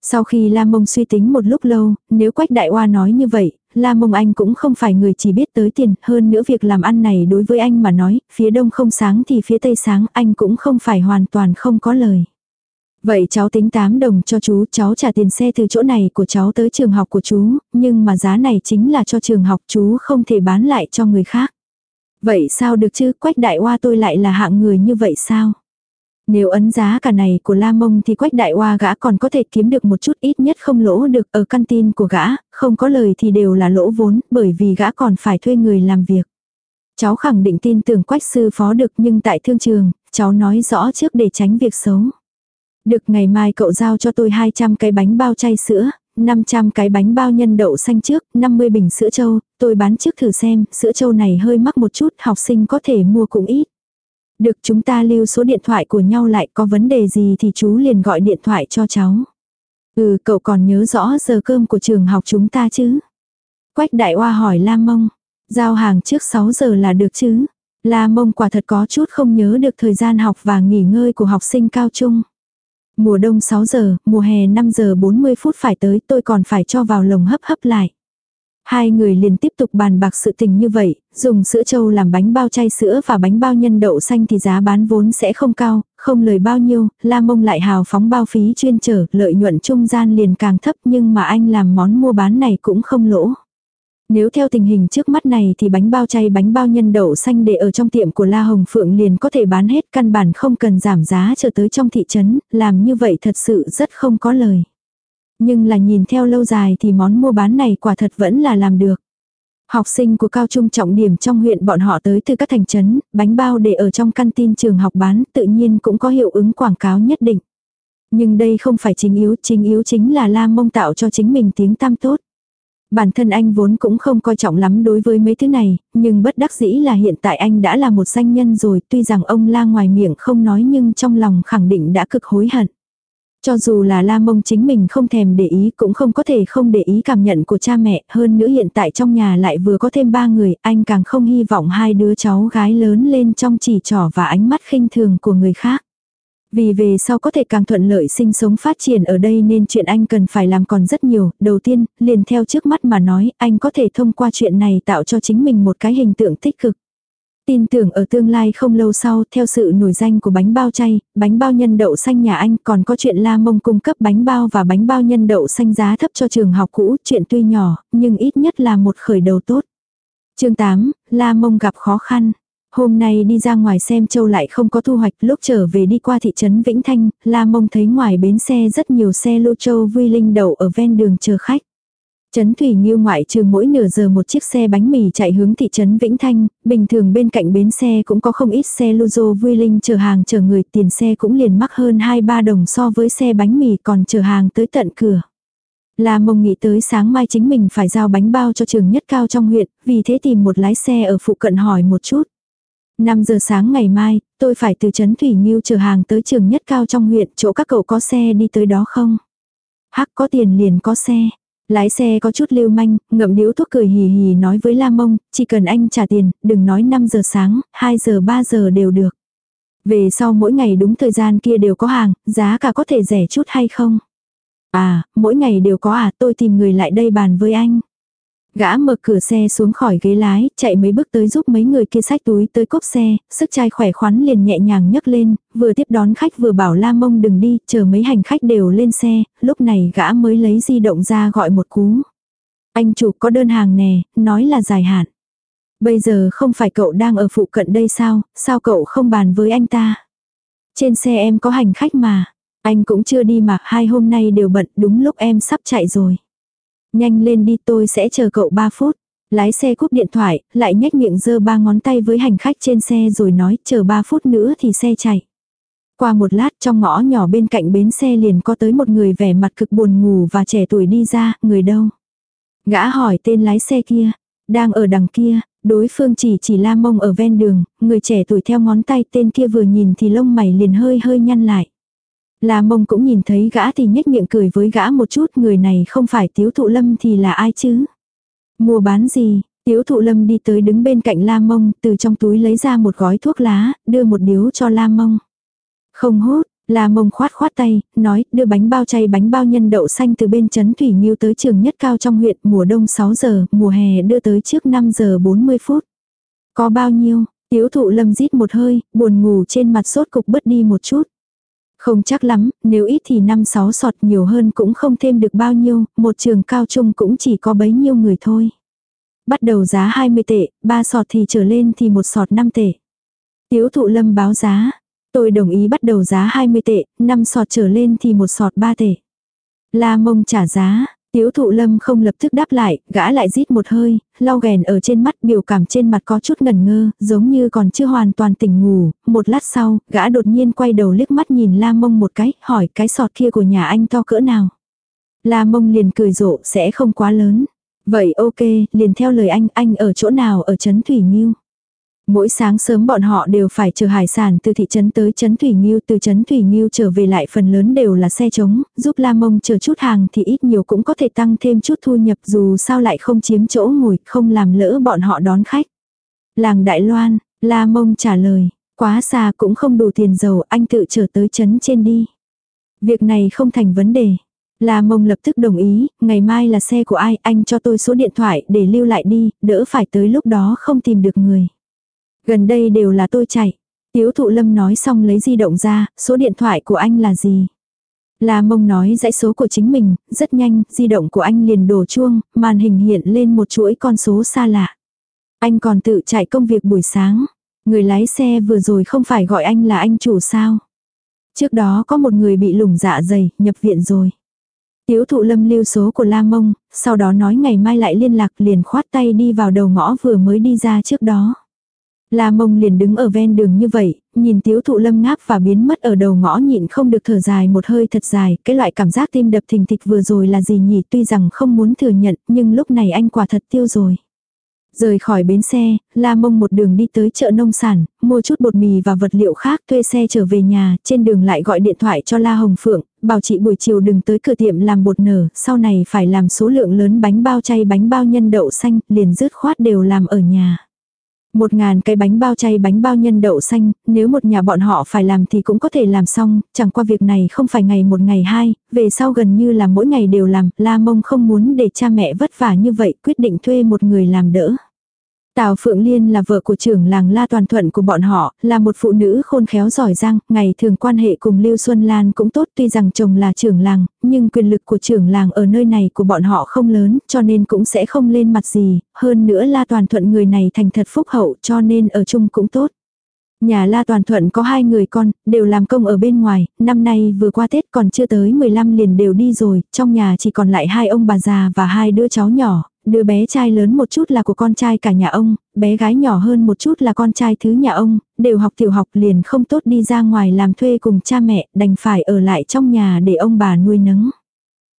Sau khi La Mông suy tính một lúc lâu, nếu Quách Đại Hoa nói như vậy, La Mông Anh cũng không phải người chỉ biết tới tiền, hơn nữa việc làm ăn này đối với anh mà nói, phía đông không sáng thì phía tây sáng, anh cũng không phải hoàn toàn không có lời. Vậy cháu tính 8 đồng cho chú, cháu trả tiền xe từ chỗ này của cháu tới trường học của chú, nhưng mà giá này chính là cho trường học chú không thể bán lại cho người khác. Vậy sao được chứ, Quách Đại Hoa tôi lại là hạng người như vậy sao? Nếu ấn giá cả này của La Mông thì quách đại hoa gã còn có thể kiếm được một chút ít nhất không lỗ được ở căn tin của gã, không có lời thì đều là lỗ vốn bởi vì gã còn phải thuê người làm việc. Cháu khẳng định tin tưởng quách sư phó được nhưng tại thương trường, cháu nói rõ trước để tránh việc xấu. Được ngày mai cậu giao cho tôi 200 cái bánh bao chay sữa, 500 cái bánh bao nhân đậu xanh trước, 50 bình sữa trâu, tôi bán trước thử xem, sữa trâu này hơi mắc một chút, học sinh có thể mua cũng ít. Được chúng ta lưu số điện thoại của nhau lại có vấn đề gì thì chú liền gọi điện thoại cho cháu. Ừ cậu còn nhớ rõ giờ cơm của trường học chúng ta chứ? Quách đại hoa hỏi La Mông. Giao hàng trước 6 giờ là được chứ? La Mông quả thật có chút không nhớ được thời gian học và nghỉ ngơi của học sinh cao trung. Mùa đông 6 giờ, mùa hè 5 giờ 40 phút phải tới tôi còn phải cho vào lồng hấp hấp lại. Hai người liền tiếp tục bàn bạc sự tình như vậy, dùng sữa trâu làm bánh bao chay sữa và bánh bao nhân đậu xanh thì giá bán vốn sẽ không cao, không lời bao nhiêu, la mông lại hào phóng bao phí chuyên trở, lợi nhuận trung gian liền càng thấp nhưng mà anh làm món mua bán này cũng không lỗ. Nếu theo tình hình trước mắt này thì bánh bao chay bánh bao nhân đậu xanh để ở trong tiệm của La Hồng Phượng liền có thể bán hết căn bản không cần giảm giá trở tới trong thị trấn, làm như vậy thật sự rất không có lời. Nhưng là nhìn theo lâu dài thì món mua bán này quả thật vẫn là làm được. Học sinh của cao trung trọng điểm trong huyện bọn họ tới từ các thành trấn, bánh bao để ở trong căn tin trường học bán tự nhiên cũng có hiệu ứng quảng cáo nhất định. Nhưng đây không phải chính yếu, chính yếu chính là la mông tạo cho chính mình tiếng tam tốt. Bản thân anh vốn cũng không coi trọng lắm đối với mấy thứ này, nhưng bất đắc dĩ là hiện tại anh đã là một danh nhân rồi, tuy rằng ông la ngoài miệng không nói nhưng trong lòng khẳng định đã cực hối hận. Cho dù là La Mông chính mình không thèm để ý cũng không có thể không để ý cảm nhận của cha mẹ, hơn nữa hiện tại trong nhà lại vừa có thêm ba người, anh càng không hy vọng hai đứa cháu gái lớn lên trong chỉ trỏ và ánh mắt khinh thường của người khác. Vì về sau có thể càng thuận lợi sinh sống phát triển ở đây nên chuyện anh cần phải làm còn rất nhiều. Đầu tiên, liền theo trước mắt mà nói, anh có thể thông qua chuyện này tạo cho chính mình một cái hình tượng tích cực. Tin tưởng ở tương lai không lâu sau, theo sự nổi danh của bánh bao chay, bánh bao nhân đậu xanh nhà anh còn có chuyện La Mông cung cấp bánh bao và bánh bao nhân đậu xanh giá thấp cho trường học cũ, chuyện tuy nhỏ, nhưng ít nhất là một khởi đầu tốt. chương 8, La Mông gặp khó khăn. Hôm nay đi ra ngoài xem châu lại không có thu hoạch, lúc trở về đi qua thị trấn Vĩnh Thanh, La Mông thấy ngoài bến xe rất nhiều xe lô châu vui linh đậu ở ven đường chờ khách. Trấn Thủy Nghiêu ngoại trừ mỗi nửa giờ một chiếc xe bánh mì chạy hướng thị trấn Vĩnh Thanh, bình thường bên cạnh bến xe cũng có không ít xe Luzo vui linh chở hàng chở người, tiền xe cũng liền mắc hơn 2-3 đồng so với xe bánh mì còn chở hàng tới tận cửa. La mông nghĩ tới sáng mai chính mình phải giao bánh bao cho trường nhất cao trong huyện, vì thế tìm một lái xe ở phụ cận hỏi một chút. 5 giờ sáng ngày mai, tôi phải từ Trấn Thủy Nghiêu chở hàng tới trường nhất cao trong huyện, chỗ các cậu có xe đi tới đó không? Hắc có tiền liền có xe. Lái xe có chút lưu manh, ngậm điếu thuốc cười hì hì nói với La Mông, chỉ cần anh trả tiền, đừng nói 5 giờ sáng, 2 giờ 3 giờ đều được. Về sau mỗi ngày đúng thời gian kia đều có hàng, giá cả có thể rẻ chút hay không? À, mỗi ngày đều có à, tôi tìm người lại đây bàn với anh. Gã mở cửa xe xuống khỏi ghế lái, chạy mấy bước tới giúp mấy người kia sách túi tới cốp xe, sức trai khỏe khoắn liền nhẹ nhàng nhấc lên, vừa tiếp đón khách vừa bảo la mông đừng đi, chờ mấy hành khách đều lên xe, lúc này gã mới lấy di động ra gọi một cú. Anh chủ có đơn hàng nè, nói là dài hạn. Bây giờ không phải cậu đang ở phụ cận đây sao, sao cậu không bàn với anh ta? Trên xe em có hành khách mà, anh cũng chưa đi mà, hai hôm nay đều bận, đúng lúc em sắp chạy rồi. Nhanh lên đi tôi sẽ chờ cậu 3 phút. Lái xe cúp điện thoại, lại nhếch miệng giơ ba ngón tay với hành khách trên xe rồi nói chờ 3 phút nữa thì xe chạy. Qua một lát trong ngõ nhỏ bên cạnh bến xe liền có tới một người vẻ mặt cực buồn ngủ và trẻ tuổi đi ra, người đâu? Gã hỏi tên lái xe kia, đang ở đằng kia, đối phương chỉ chỉ la mông ở ven đường, người trẻ tuổi theo ngón tay tên kia vừa nhìn thì lông mày liền hơi hơi nhăn lại. La mông cũng nhìn thấy gã thì nhếch miệng cười với gã một chút, người này không phải tiếu thụ lâm thì là ai chứ? Mua bán gì? Tiếu thụ lâm đi tới đứng bên cạnh la mông, từ trong túi lấy ra một gói thuốc lá, đưa một điếu cho la mông. Không hút, La mông khoát khoát tay, nói, đưa bánh bao chay bánh bao nhân đậu xanh từ bên chấn Thủy Nhiêu tới trường nhất cao trong huyện, mùa đông 6 giờ, mùa hè đưa tới trước 5 giờ 40 phút. Có bao nhiêu? Tiếu thụ lâm rít một hơi, buồn ngủ trên mặt sốt cục bớt đi một chút. Không chắc lắm, nếu ít thì 5-6 sọt nhiều hơn cũng không thêm được bao nhiêu, một trường cao trung cũng chỉ có bấy nhiêu người thôi. Bắt đầu giá 20 tệ, 3 sọt thì trở lên thì một sọt 5 tệ. Tiếu thụ lâm báo giá. Tôi đồng ý bắt đầu giá 20 tệ, 5 sọt trở lên thì một sọt 3 tệ. La mông trả giá, Tiếu thụ lâm không lập tức đáp lại, gã lại rít một hơi, lau ghèn ở trên mắt biểu cảm trên mặt có chút ngẩn ngơ, giống như còn chưa hoàn toàn tỉnh ngủ, một lát sau, gã đột nhiên quay đầu liếc mắt nhìn la mông một cái, hỏi cái sọt kia của nhà anh to cỡ nào. La mông liền cười rộ sẽ không quá lớn. Vậy ok, liền theo lời anh, anh ở chỗ nào ở Trấn Thủy Nhiêu. Mỗi sáng sớm bọn họ đều phải chờ hải sản từ thị trấn tới trấn Thủy Nghiêu, từ trấn Thủy Nghiêu trở về lại phần lớn đều là xe trống, giúp La Mông chờ chút hàng thì ít nhiều cũng có thể tăng thêm chút thu nhập dù sao lại không chiếm chỗ ngồi, không làm lỡ bọn họ đón khách. Làng Đại Loan, La Mông trả lời, quá xa cũng không đủ tiền dầu, anh tự trở tới trấn trên đi. Việc này không thành vấn đề. La Mông lập tức đồng ý, ngày mai là xe của ai, anh cho tôi số điện thoại để lưu lại đi, đỡ phải tới lúc đó không tìm được người. Gần đây đều là tôi chạy. Tiếu thụ lâm nói xong lấy di động ra, số điện thoại của anh là gì? La mông nói dãy số của chính mình, rất nhanh, di động của anh liền đổ chuông, màn hình hiện lên một chuỗi con số xa lạ. Anh còn tự chạy công việc buổi sáng. Người lái xe vừa rồi không phải gọi anh là anh chủ sao. Trước đó có một người bị lủng dạ dày, nhập viện rồi. Tiếu thụ lâm lưu số của La Mông, sau đó nói ngày mai lại liên lạc liền khoát tay đi vào đầu ngõ vừa mới đi ra trước đó. La mông liền đứng ở ven đường như vậy, nhìn tiếu thụ lâm ngáp và biến mất ở đầu ngõ nhịn không được thở dài một hơi thật dài, cái loại cảm giác tim đập thình thịch vừa rồi là gì nhỉ tuy rằng không muốn thừa nhận, nhưng lúc này anh quả thật tiêu rồi. Rời khỏi bến xe, La Mông một đường đi tới chợ nông sản, mua chút bột mì và vật liệu khác thuê xe trở về nhà, trên đường lại gọi điện thoại cho La Hồng Phượng, bảo chị buổi chiều đừng tới cửa tiệm làm bột nở, sau này phải làm số lượng lớn bánh bao chay bánh bao nhân đậu xanh, liền dứt khoát đều làm ở nhà. Một ngàn cái bánh bao chay bánh bao nhân đậu xanh, nếu một nhà bọn họ phải làm thì cũng có thể làm xong, chẳng qua việc này không phải ngày một ngày hai, về sau gần như là mỗi ngày đều làm, La Mông không muốn để cha mẹ vất vả như vậy, quyết định thuê một người làm đỡ. Tào Phượng Liên là vợ của trưởng làng La Toàn Thuận của bọn họ, là một phụ nữ khôn khéo giỏi giang, ngày thường quan hệ cùng Lưu Xuân Lan cũng tốt tuy rằng chồng là trưởng làng, nhưng quyền lực của trưởng làng ở nơi này của bọn họ không lớn, cho nên cũng sẽ không lên mặt gì, hơn nữa La Toàn Thuận người này thành thật phúc hậu cho nên ở chung cũng tốt. Nhà La Toàn Thuận có hai người con, đều làm công ở bên ngoài, năm nay vừa qua Tết còn chưa tới 15 liền đều đi rồi, trong nhà chỉ còn lại hai ông bà già và hai đứa cháu nhỏ, đứa bé trai lớn một chút là của con trai cả nhà ông, bé gái nhỏ hơn một chút là con trai thứ nhà ông, đều học tiểu học liền không tốt đi ra ngoài làm thuê cùng cha mẹ, đành phải ở lại trong nhà để ông bà nuôi nấng.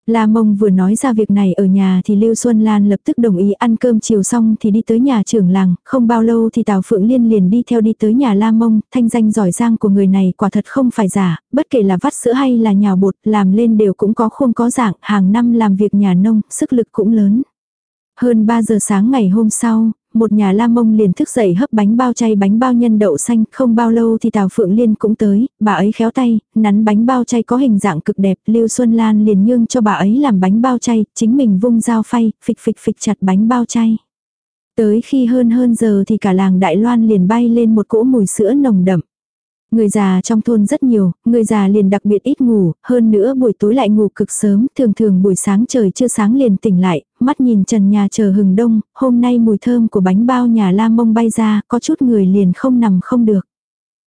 La Mông vừa nói ra việc này ở nhà thì Lưu Xuân Lan lập tức đồng ý ăn cơm chiều xong thì đi tới nhà trưởng làng, không bao lâu thì Tào Phượng Liên liền đi theo đi tới nhà La Mông, thanh danh giỏi giang của người này quả thật không phải giả, bất kể là vắt sữa hay là nhào bột, làm lên đều cũng có khuôn có dạng, hàng năm làm việc nhà nông, sức lực cũng lớn. Hơn 3 giờ sáng ngày hôm sau, một nhà la mông liền thức dậy hấp bánh bao chay bánh bao nhân đậu xanh, không bao lâu thì Tào Phượng Liên cũng tới, bà ấy khéo tay, nắn bánh bao chay có hình dạng cực đẹp, Lưu Xuân Lan liền nhương cho bà ấy làm bánh bao chay, chính mình vung dao phay, phịch phịch phịch chặt bánh bao chay. Tới khi hơn hơn giờ thì cả làng Đại Loan liền bay lên một cỗ mùi sữa nồng đậm. Người già trong thôn rất nhiều, người già liền đặc biệt ít ngủ, hơn nữa buổi tối lại ngủ cực sớm, thường thường buổi sáng trời chưa sáng liền tỉnh lại, mắt nhìn trần nhà chờ hừng đông, hôm nay mùi thơm của bánh bao nhà la mông bay ra, có chút người liền không nằm không được.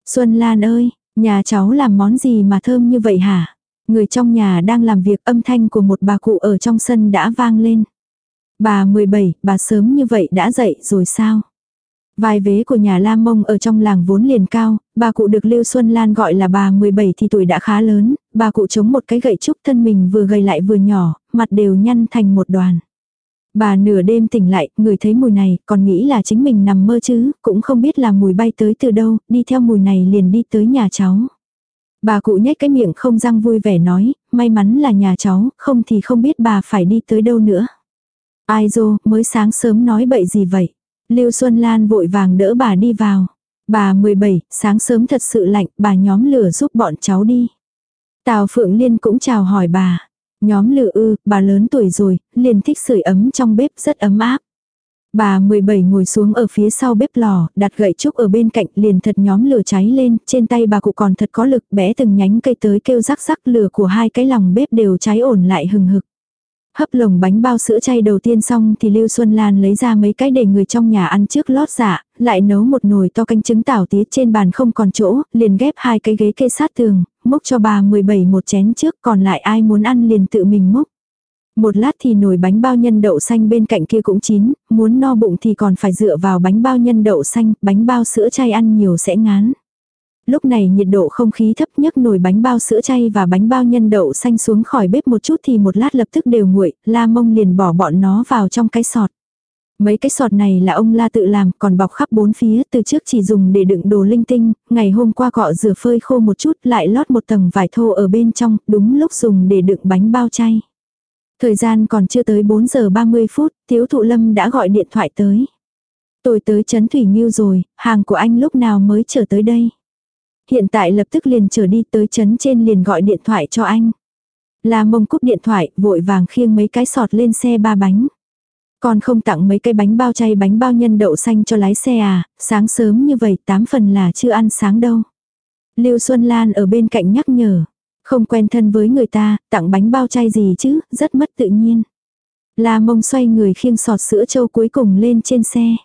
Xuân Lan ơi, nhà cháu làm món gì mà thơm như vậy hả? Người trong nhà đang làm việc âm thanh của một bà cụ ở trong sân đã vang lên. Bà 17, bà sớm như vậy đã dậy rồi sao? Vai vế của nhà La Mông ở trong làng vốn liền cao, bà cụ được Lưu Xuân Lan gọi là bà 17 thì tuổi đã khá lớn, bà cụ chống một cái gậy trúc thân mình vừa gầy lại vừa nhỏ, mặt đều nhăn thành một đoàn. Bà nửa đêm tỉnh lại, người thấy mùi này, còn nghĩ là chính mình nằm mơ chứ, cũng không biết là mùi bay tới từ đâu, đi theo mùi này liền đi tới nhà cháu. Bà cụ nhếch cái miệng không răng vui vẻ nói, may mắn là nhà cháu, không thì không biết bà phải đi tới đâu nữa. Ai dô, mới sáng sớm nói bậy gì vậy? Lưu Xuân Lan vội vàng đỡ bà đi vào. Bà 17, sáng sớm thật sự lạnh, bà nhóm lửa giúp bọn cháu đi. Tào Phượng Liên cũng chào hỏi bà. Nhóm lửa ư, bà lớn tuổi rồi, liền thích sưởi ấm trong bếp rất ấm áp. Bà 17 ngồi xuống ở phía sau bếp lò, đặt gậy trúc ở bên cạnh liền thật nhóm lửa cháy lên, trên tay bà cụ còn thật có lực bẽ từng nhánh cây tới kêu rắc rắc lửa của hai cái lòng bếp đều cháy ổn lại hừng hực. Hấp lồng bánh bao sữa chay đầu tiên xong thì Lưu Xuân Lan lấy ra mấy cái để người trong nhà ăn trước lót dạ, lại nấu một nồi to canh trứng tảo tía trên bàn không còn chỗ, liền ghép hai cái ghế kê sát tường, múc cho bà 17 một chén trước còn lại ai muốn ăn liền tự mình múc. Một lát thì nồi bánh bao nhân đậu xanh bên cạnh kia cũng chín, muốn no bụng thì còn phải dựa vào bánh bao nhân đậu xanh, bánh bao sữa chay ăn nhiều sẽ ngán. Lúc này nhiệt độ không khí thấp nhất nồi bánh bao sữa chay và bánh bao nhân đậu xanh xuống khỏi bếp một chút thì một lát lập tức đều nguội, la mông liền bỏ bọn nó vào trong cái sọt. Mấy cái sọt này là ông la tự làm, còn bọc khắp bốn phía, từ trước chỉ dùng để đựng đồ linh tinh, ngày hôm qua cọ rửa phơi khô một chút lại lót một tầng vải thô ở bên trong, đúng lúc dùng để đựng bánh bao chay. Thời gian còn chưa tới 4 giờ 30 phút, Tiếu Thụ Lâm đã gọi điện thoại tới. Tôi tới Trấn Thủy Nhiêu rồi, hàng của anh lúc nào mới trở tới đây? Hiện tại lập tức liền trở đi tới chấn trên liền gọi điện thoại cho anh. La mông cúp điện thoại, vội vàng khiêng mấy cái sọt lên xe ba bánh con không tặng mấy cái bánh bao chay bánh bao nhân đậu xanh cho lái xe à, sáng sớm như vậy tám phần là chưa ăn sáng đâu. Lưu Xuân Lan ở bên cạnh nhắc nhở. Không quen thân với người ta, tặng bánh bao chay gì chứ, rất mất tự nhiên. La mông xoay người khiêng sọt sữa châu cuối cùng lên trên xe.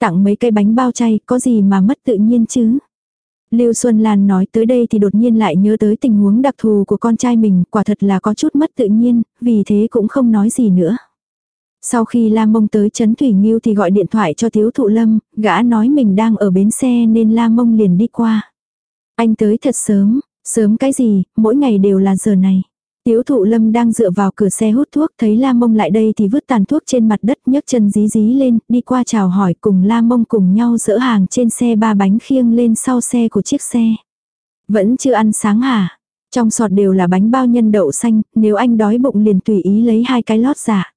Tặng mấy cái bánh bao chay có gì mà mất tự nhiên chứ. Lưu Xuân Lan nói tới đây thì đột nhiên lại nhớ tới tình huống đặc thù của con trai mình, quả thật là có chút mất tự nhiên, vì thế cũng không nói gì nữa. Sau khi Lam Mông tới Trấn Thủy Nghiêu thì gọi điện thoại cho Thiếu Thụ Lâm, gã nói mình đang ở bến xe nên Lam Mông liền đi qua. Anh tới thật sớm, sớm cái gì, mỗi ngày đều là giờ này. Tiếu thụ lâm đang dựa vào cửa xe hút thuốc, thấy la mông lại đây thì vứt tàn thuốc trên mặt đất nhấc chân dí dí lên, đi qua chào hỏi cùng la mông cùng nhau dỡ hàng trên xe ba bánh khiêng lên sau xe của chiếc xe. Vẫn chưa ăn sáng hả? Trong sọt đều là bánh bao nhân đậu xanh, nếu anh đói bụng liền tùy ý lấy hai cái lót giả.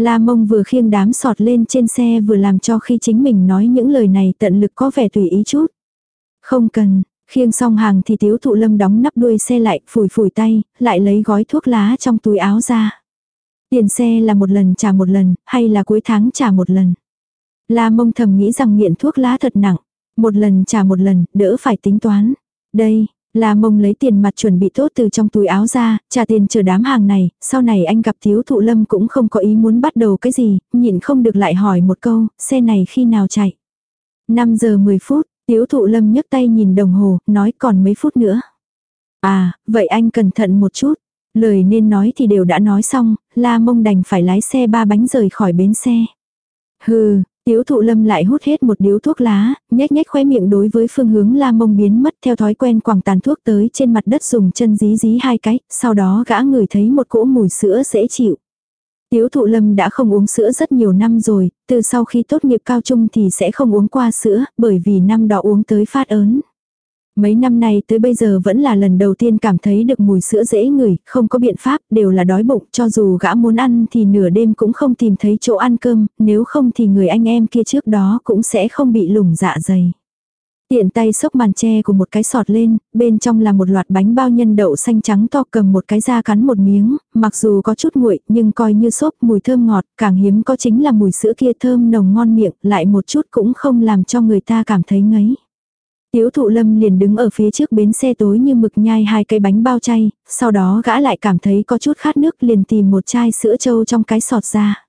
La mông vừa khiêng đám sọt lên trên xe vừa làm cho khi chính mình nói những lời này tận lực có vẻ tùy ý chút. Không cần, khiêng xong hàng thì tiếu thụ lâm đóng nắp đuôi xe lại, phủi phủi tay, lại lấy gói thuốc lá trong túi áo ra. Tiền xe là một lần trả một lần, hay là cuối tháng trả một lần. La mông thầm nghĩ rằng nghiện thuốc lá thật nặng. Một lần trả một lần, đỡ phải tính toán. Đây, La mông lấy tiền mặt chuẩn bị tốt từ trong túi áo ra, trả tiền chờ đám hàng này, sau này anh gặp thiếu thụ lâm cũng không có ý muốn bắt đầu cái gì, nhịn không được lại hỏi một câu, xe này khi nào chạy. 5 giờ 10 phút, thiếu thụ lâm nhấc tay nhìn đồng hồ, nói còn mấy phút nữa. À, vậy anh cẩn thận một chút. Lời nên nói thì đều đã nói xong, la mông đành phải lái xe ba bánh rời khỏi bến xe. Hừ, Tiếu thụ lâm lại hút hết một điếu thuốc lá, nhếch nhếch khóe miệng đối với phương hướng la mông biến mất theo thói quen quảng tàn thuốc tới trên mặt đất dùng chân dí dí hai cái, sau đó gã người thấy một cỗ mùi sữa dễ chịu. Tiếu thụ lâm đã không uống sữa rất nhiều năm rồi, từ sau khi tốt nghiệp cao trung thì sẽ không uống qua sữa, bởi vì năm đó uống tới phát ớn. Mấy năm nay tới bây giờ vẫn là lần đầu tiên cảm thấy được mùi sữa dễ ngửi, không có biện pháp, đều là đói bụng, cho dù gã muốn ăn thì nửa đêm cũng không tìm thấy chỗ ăn cơm, nếu không thì người anh em kia trước đó cũng sẽ không bị lủng dạ dày. Tiện tay xốc màn tre của một cái sọt lên, bên trong là một loạt bánh bao nhân đậu xanh trắng to cầm một cái da cắn một miếng, mặc dù có chút nguội nhưng coi như xốp mùi thơm ngọt, càng hiếm có chính là mùi sữa kia thơm nồng ngon miệng, lại một chút cũng không làm cho người ta cảm thấy ngấy. Tiếu thụ lâm liền đứng ở phía trước bến xe tối như mực nhai hai cây bánh bao chay, sau đó gã lại cảm thấy có chút khát nước liền tìm một chai sữa trâu trong cái sọt ra.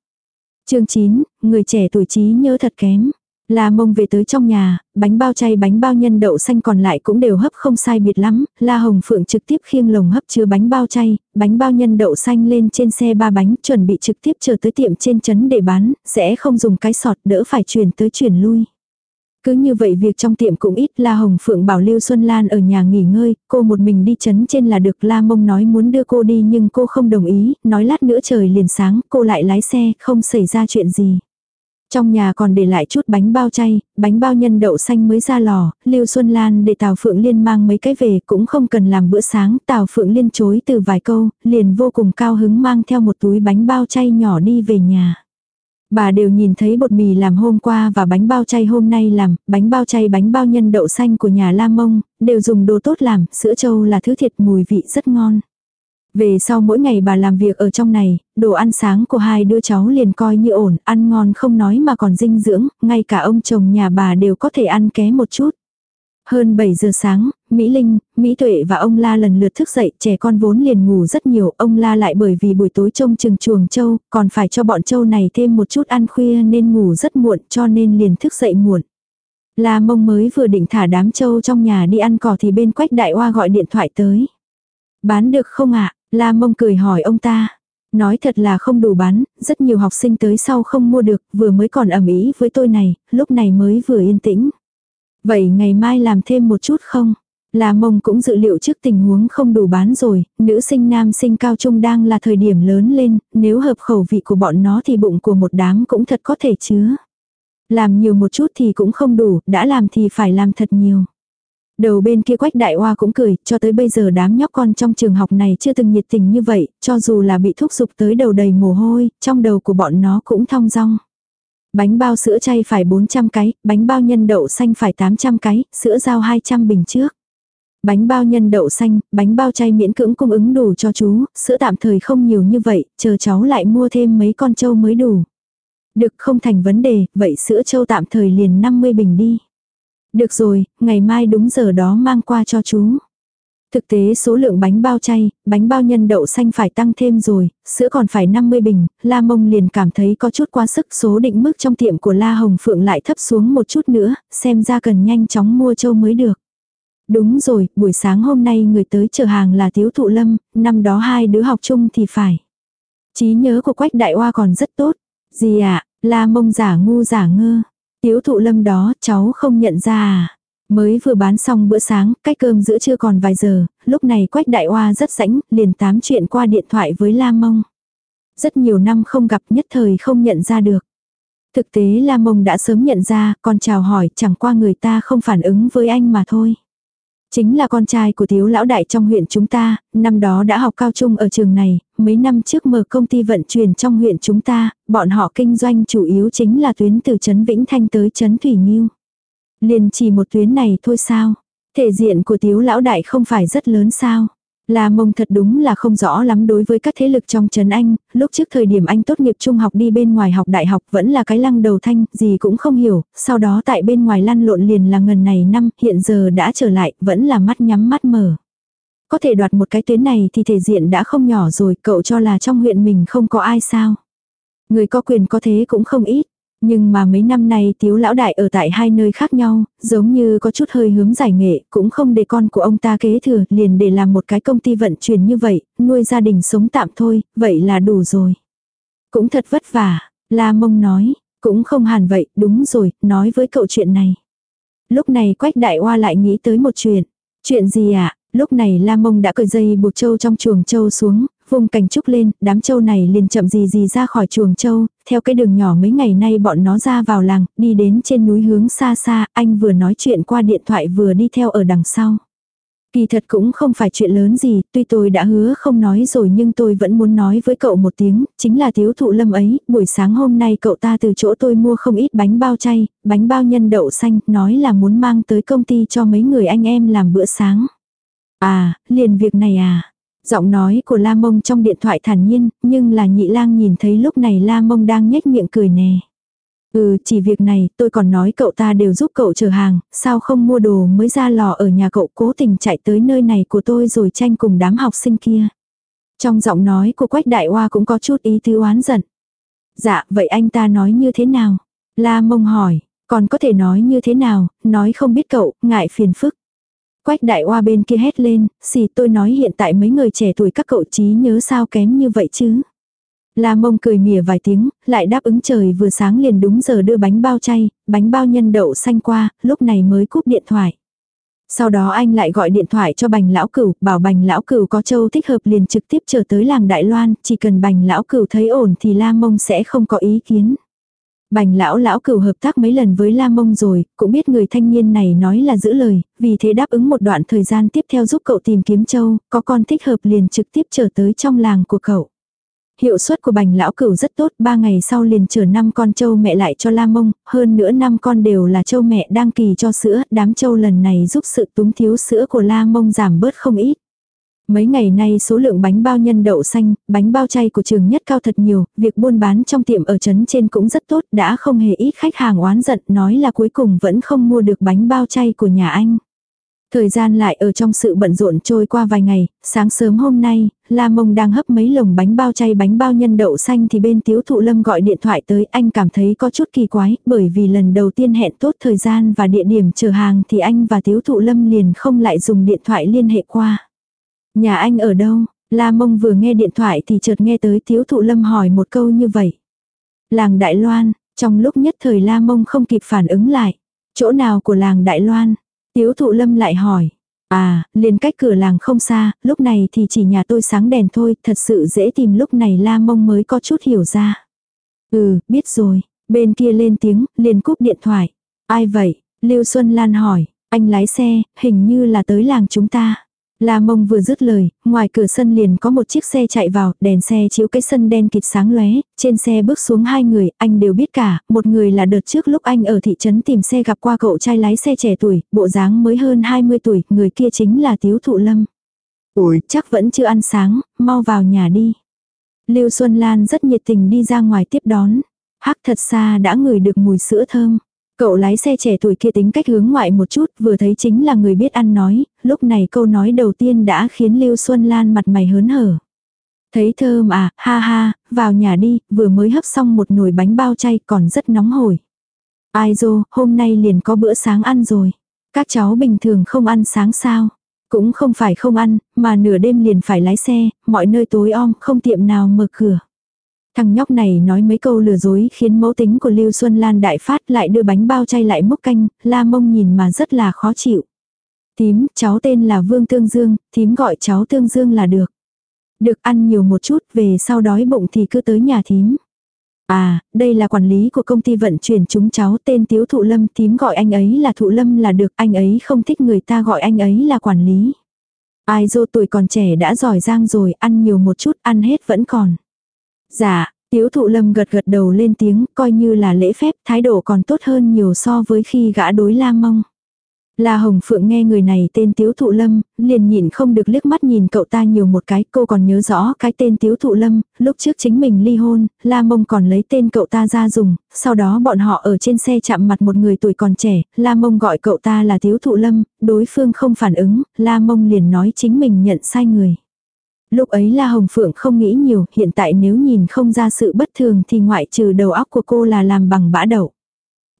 chương 9, người trẻ tuổi trí nhớ thật kém. La mông về tới trong nhà, bánh bao chay bánh bao nhân đậu xanh còn lại cũng đều hấp không sai biệt lắm, La Hồng Phượng trực tiếp khiêng lồng hấp chứa bánh bao chay, bánh bao nhân đậu xanh lên trên xe ba bánh chuẩn bị trực tiếp chờ tới tiệm trên trấn để bán, sẽ không dùng cái sọt đỡ phải chuyển tới chuyển lui. Cứ như vậy việc trong tiệm cũng ít La Hồng Phượng bảo Lưu Xuân Lan ở nhà nghỉ ngơi, cô một mình đi chấn trên là được La Mông nói muốn đưa cô đi nhưng cô không đồng ý, nói lát nữa trời liền sáng, cô lại lái xe, không xảy ra chuyện gì. Trong nhà còn để lại chút bánh bao chay, bánh bao nhân đậu xanh mới ra lò, Lưu Xuân Lan để Tào Phượng Liên mang mấy cái về cũng không cần làm bữa sáng, Tào Phượng Liên chối từ vài câu, liền vô cùng cao hứng mang theo một túi bánh bao chay nhỏ đi về nhà. Bà đều nhìn thấy bột mì làm hôm qua và bánh bao chay hôm nay làm, bánh bao chay bánh bao nhân đậu xanh của nhà La Mông, đều dùng đồ tốt làm, sữa trâu là thứ thiệt mùi vị rất ngon. Về sau mỗi ngày bà làm việc ở trong này, đồ ăn sáng của hai đứa cháu liền coi như ổn, ăn ngon không nói mà còn dinh dưỡng, ngay cả ông chồng nhà bà đều có thể ăn ké một chút. Hơn 7 giờ sáng, Mỹ Linh, Mỹ Tuệ và ông La lần lượt thức dậy, trẻ con vốn liền ngủ rất nhiều, ông La lại bởi vì buổi tối trông chừng chuồng châu, còn phải cho bọn châu này thêm một chút ăn khuya nên ngủ rất muộn cho nên liền thức dậy muộn. La mông mới vừa định thả đám châu trong nhà đi ăn cỏ thì bên quách đại hoa gọi điện thoại tới. Bán được không ạ? La mông cười hỏi ông ta. Nói thật là không đủ bán, rất nhiều học sinh tới sau không mua được, vừa mới còn ẩm ý với tôi này, lúc này mới vừa yên tĩnh. Vậy ngày mai làm thêm một chút không? Là mông cũng dự liệu trước tình huống không đủ bán rồi, nữ sinh nam sinh cao trung đang là thời điểm lớn lên, nếu hợp khẩu vị của bọn nó thì bụng của một đám cũng thật có thể chứa. Làm nhiều một chút thì cũng không đủ, đã làm thì phải làm thật nhiều. Đầu bên kia quách đại hoa cũng cười, cho tới bây giờ đám nhóc con trong trường học này chưa từng nhiệt tình như vậy, cho dù là bị thúc giục tới đầu đầy mồ hôi, trong đầu của bọn nó cũng thong dong. Bánh bao sữa chay phải 400 cái, bánh bao nhân đậu xanh phải 800 cái, sữa rau 200 bình trước. Bánh bao nhân đậu xanh, bánh bao chay miễn cưỡng cung ứng đủ cho chú, sữa tạm thời không nhiều như vậy, chờ cháu lại mua thêm mấy con trâu mới đủ. Được không thành vấn đề, vậy sữa trâu tạm thời liền 50 bình đi. Được rồi, ngày mai đúng giờ đó mang qua cho chú. Thực tế số lượng bánh bao chay, bánh bao nhân đậu xanh phải tăng thêm rồi, sữa còn phải 50 bình, La Mông liền cảm thấy có chút quá sức số định mức trong tiệm của La Hồng Phượng lại thấp xuống một chút nữa, xem ra cần nhanh chóng mua châu mới được. Đúng rồi, buổi sáng hôm nay người tới chờ hàng là Tiếu Thụ Lâm, năm đó hai đứa học chung thì phải. trí nhớ của Quách Đại Hoa còn rất tốt. Gì ạ, à, La Mông giả ngu giả ngơ. Tiếu Thụ Lâm đó cháu không nhận ra à. Mới vừa bán xong bữa sáng, cách cơm giữa trưa còn vài giờ, lúc này Quách Đại Hoa rất rãnh, liền tám chuyện qua điện thoại với La Mông. Rất nhiều năm không gặp nhất thời không nhận ra được. Thực tế La Mông đã sớm nhận ra, còn chào hỏi chẳng qua người ta không phản ứng với anh mà thôi. Chính là con trai của thiếu lão đại trong huyện chúng ta, năm đó đã học cao trung ở trường này, mấy năm trước mở công ty vận chuyển trong huyện chúng ta, bọn họ kinh doanh chủ yếu chính là tuyến từ Trấn Vĩnh Thanh tới Trấn Thủy Nhiêu. Liền chỉ một tuyến này thôi sao? Thể diện của thiếu lão đại không phải rất lớn sao? La mông thật đúng là không rõ lắm đối với các thế lực trong Trấn Anh, lúc trước thời điểm anh tốt nghiệp trung học đi bên ngoài học đại học vẫn là cái lăng đầu thanh, gì cũng không hiểu, sau đó tại bên ngoài lăn lộn liền là ngần này năm, hiện giờ đã trở lại, vẫn là mắt nhắm mắt mở. Có thể đoạt một cái tuyến này thì thể diện đã không nhỏ rồi, cậu cho là trong huyện mình không có ai sao. Người có quyền có thế cũng không ít. Nhưng mà mấy năm nay tiếu lão đại ở tại hai nơi khác nhau, giống như có chút hơi hướng giải nghệ, cũng không để con của ông ta kế thừa, liền để làm một cái công ty vận chuyển như vậy, nuôi gia đình sống tạm thôi, vậy là đủ rồi. Cũng thật vất vả, La Mông nói, cũng không hẳn vậy, đúng rồi, nói với cậu chuyện này. Lúc này Quách Đại Hoa lại nghĩ tới một chuyện. Chuyện gì ạ? À? Lúc này La Mông đã cởi dây buộc châu trong chuồng châu xuống, vùng cành trúc lên, đám trâu này liền chậm gì gì ra khỏi chuồng trâu theo cái đường nhỏ mấy ngày nay bọn nó ra vào làng, đi đến trên núi hướng xa xa, anh vừa nói chuyện qua điện thoại vừa đi theo ở đằng sau. Kỳ thật cũng không phải chuyện lớn gì, tuy tôi đã hứa không nói rồi nhưng tôi vẫn muốn nói với cậu một tiếng, chính là thiếu thụ lâm ấy, buổi sáng hôm nay cậu ta từ chỗ tôi mua không ít bánh bao chay, bánh bao nhân đậu xanh, nói là muốn mang tới công ty cho mấy người anh em làm bữa sáng. À, liền việc này à. Giọng nói của La Mông trong điện thoại thản nhiên, nhưng là nhị lang nhìn thấy lúc này La Mông đang nhếch miệng cười nè. Ừ, chỉ việc này, tôi còn nói cậu ta đều giúp cậu chờ hàng, sao không mua đồ mới ra lò ở nhà cậu cố tình chạy tới nơi này của tôi rồi tranh cùng đám học sinh kia. Trong giọng nói của Quách Đại Hoa cũng có chút ý tứ oán giận. Dạ, vậy anh ta nói như thế nào? La Mông hỏi, còn có thể nói như thế nào, nói không biết cậu, ngại phiền phức. Quách đại hoa bên kia hét lên, xì tôi nói hiện tại mấy người trẻ tuổi các cậu trí nhớ sao kém như vậy chứ. La mông cười mỉa vài tiếng, lại đáp ứng trời vừa sáng liền đúng giờ đưa bánh bao chay, bánh bao nhân đậu xanh qua, lúc này mới cúp điện thoại. Sau đó anh lại gọi điện thoại cho bành lão cửu, bảo bành lão cửu có châu thích hợp liền trực tiếp trở tới làng Đại Loan, chỉ cần bành lão cửu thấy ổn thì La Mông sẽ không có ý kiến. Bành lão lão cửu hợp tác mấy lần với La Mông rồi, cũng biết người thanh niên này nói là giữ lời, vì thế đáp ứng một đoạn thời gian tiếp theo giúp cậu tìm kiếm châu, có con thích hợp liền trực tiếp trở tới trong làng của cậu. Hiệu suất của bành lão cửu rất tốt, ba ngày sau liền chở năm con châu mẹ lại cho La Mông, hơn nữa năm con đều là châu mẹ đang kỳ cho sữa, đám châu lần này giúp sự túng thiếu sữa của La Mông giảm bớt không ít. Mấy ngày nay số lượng bánh bao nhân đậu xanh, bánh bao chay của trường nhất cao thật nhiều, việc buôn bán trong tiệm ở trấn trên cũng rất tốt, đã không hề ít khách hàng oán giận nói là cuối cùng vẫn không mua được bánh bao chay của nhà anh. Thời gian lại ở trong sự bận rộn trôi qua vài ngày, sáng sớm hôm nay, La Mông đang hấp mấy lồng bánh bao chay bánh bao nhân đậu xanh thì bên tiếu thụ lâm gọi điện thoại tới anh cảm thấy có chút kỳ quái bởi vì lần đầu tiên hẹn tốt thời gian và địa điểm chờ hàng thì anh và tiếu thụ lâm liền không lại dùng điện thoại liên hệ qua. Nhà anh ở đâu? La mông vừa nghe điện thoại thì chợt nghe tới thiếu thụ lâm hỏi một câu như vậy. Làng Đại Loan, trong lúc nhất thời La mông không kịp phản ứng lại. Chỗ nào của làng Đại Loan? Tiếu thụ lâm lại hỏi. À, liền cách cửa làng không xa, lúc này thì chỉ nhà tôi sáng đèn thôi, thật sự dễ tìm lúc này la mông mới có chút hiểu ra. Ừ, biết rồi, bên kia lên tiếng, liền cúp điện thoại. Ai vậy? Lưu Xuân Lan hỏi, anh lái xe, hình như là tới làng chúng ta. La mông vừa dứt lời, ngoài cửa sân liền có một chiếc xe chạy vào, đèn xe chiếu cái sân đen kịt sáng lóe, trên xe bước xuống hai người, anh đều biết cả, một người là đợt trước lúc anh ở thị trấn tìm xe gặp qua cậu trai lái xe trẻ tuổi, bộ dáng mới hơn 20 tuổi, người kia chính là Tiếu Thụ Lâm. Ôi, chắc vẫn chưa ăn sáng, mau vào nhà đi. Lưu Xuân Lan rất nhiệt tình đi ra ngoài tiếp đón. Hắc thật xa đã ngửi được mùi sữa thơm. Cậu lái xe trẻ tuổi kia tính cách hướng ngoại một chút, vừa thấy chính là người biết ăn nói, lúc này câu nói đầu tiên đã khiến Lưu Xuân Lan mặt mày hớn hở. Thấy thơm à, ha ha, vào nhà đi, vừa mới hấp xong một nồi bánh bao chay còn rất nóng hổi. Ai dô, hôm nay liền có bữa sáng ăn rồi. Các cháu bình thường không ăn sáng sao. Cũng không phải không ăn, mà nửa đêm liền phải lái xe, mọi nơi tối om, không tiệm nào mở cửa. Thằng nhóc này nói mấy câu lừa dối khiến mẫu tính của Lưu Xuân Lan đại phát lại đưa bánh bao chay lại múc canh, la mông nhìn mà rất là khó chịu. Tím, cháu tên là Vương Tương Dương, thím gọi cháu Tương Dương là được. Được ăn nhiều một chút, về sau đói bụng thì cứ tới nhà thím. À, đây là quản lý của công ty vận chuyển chúng cháu tên Tiếu Thụ Lâm, thím gọi anh ấy là Thụ Lâm là được, anh ấy không thích người ta gọi anh ấy là quản lý. Ai dô tuổi còn trẻ đã giỏi giang rồi, ăn nhiều một chút, ăn hết vẫn còn. Dạ, Tiếu Thụ Lâm gật gật đầu lên tiếng, coi như là lễ phép, thái độ còn tốt hơn nhiều so với khi gã đối la mong. La Hồng Phượng nghe người này tên Tiếu Thụ Lâm, liền nhìn không được liếc mắt nhìn cậu ta nhiều một cái, cô còn nhớ rõ cái tên Tiếu Thụ Lâm, lúc trước chính mình ly hôn, La Mông còn lấy tên cậu ta ra dùng, sau đó bọn họ ở trên xe chạm mặt một người tuổi còn trẻ, La Mông gọi cậu ta là Tiếu Thụ Lâm, đối phương không phản ứng, La Mông liền nói chính mình nhận sai người. Lúc ấy La Hồng Phượng không nghĩ nhiều, hiện tại nếu nhìn không ra sự bất thường thì ngoại trừ đầu óc của cô là làm bằng bã đậu.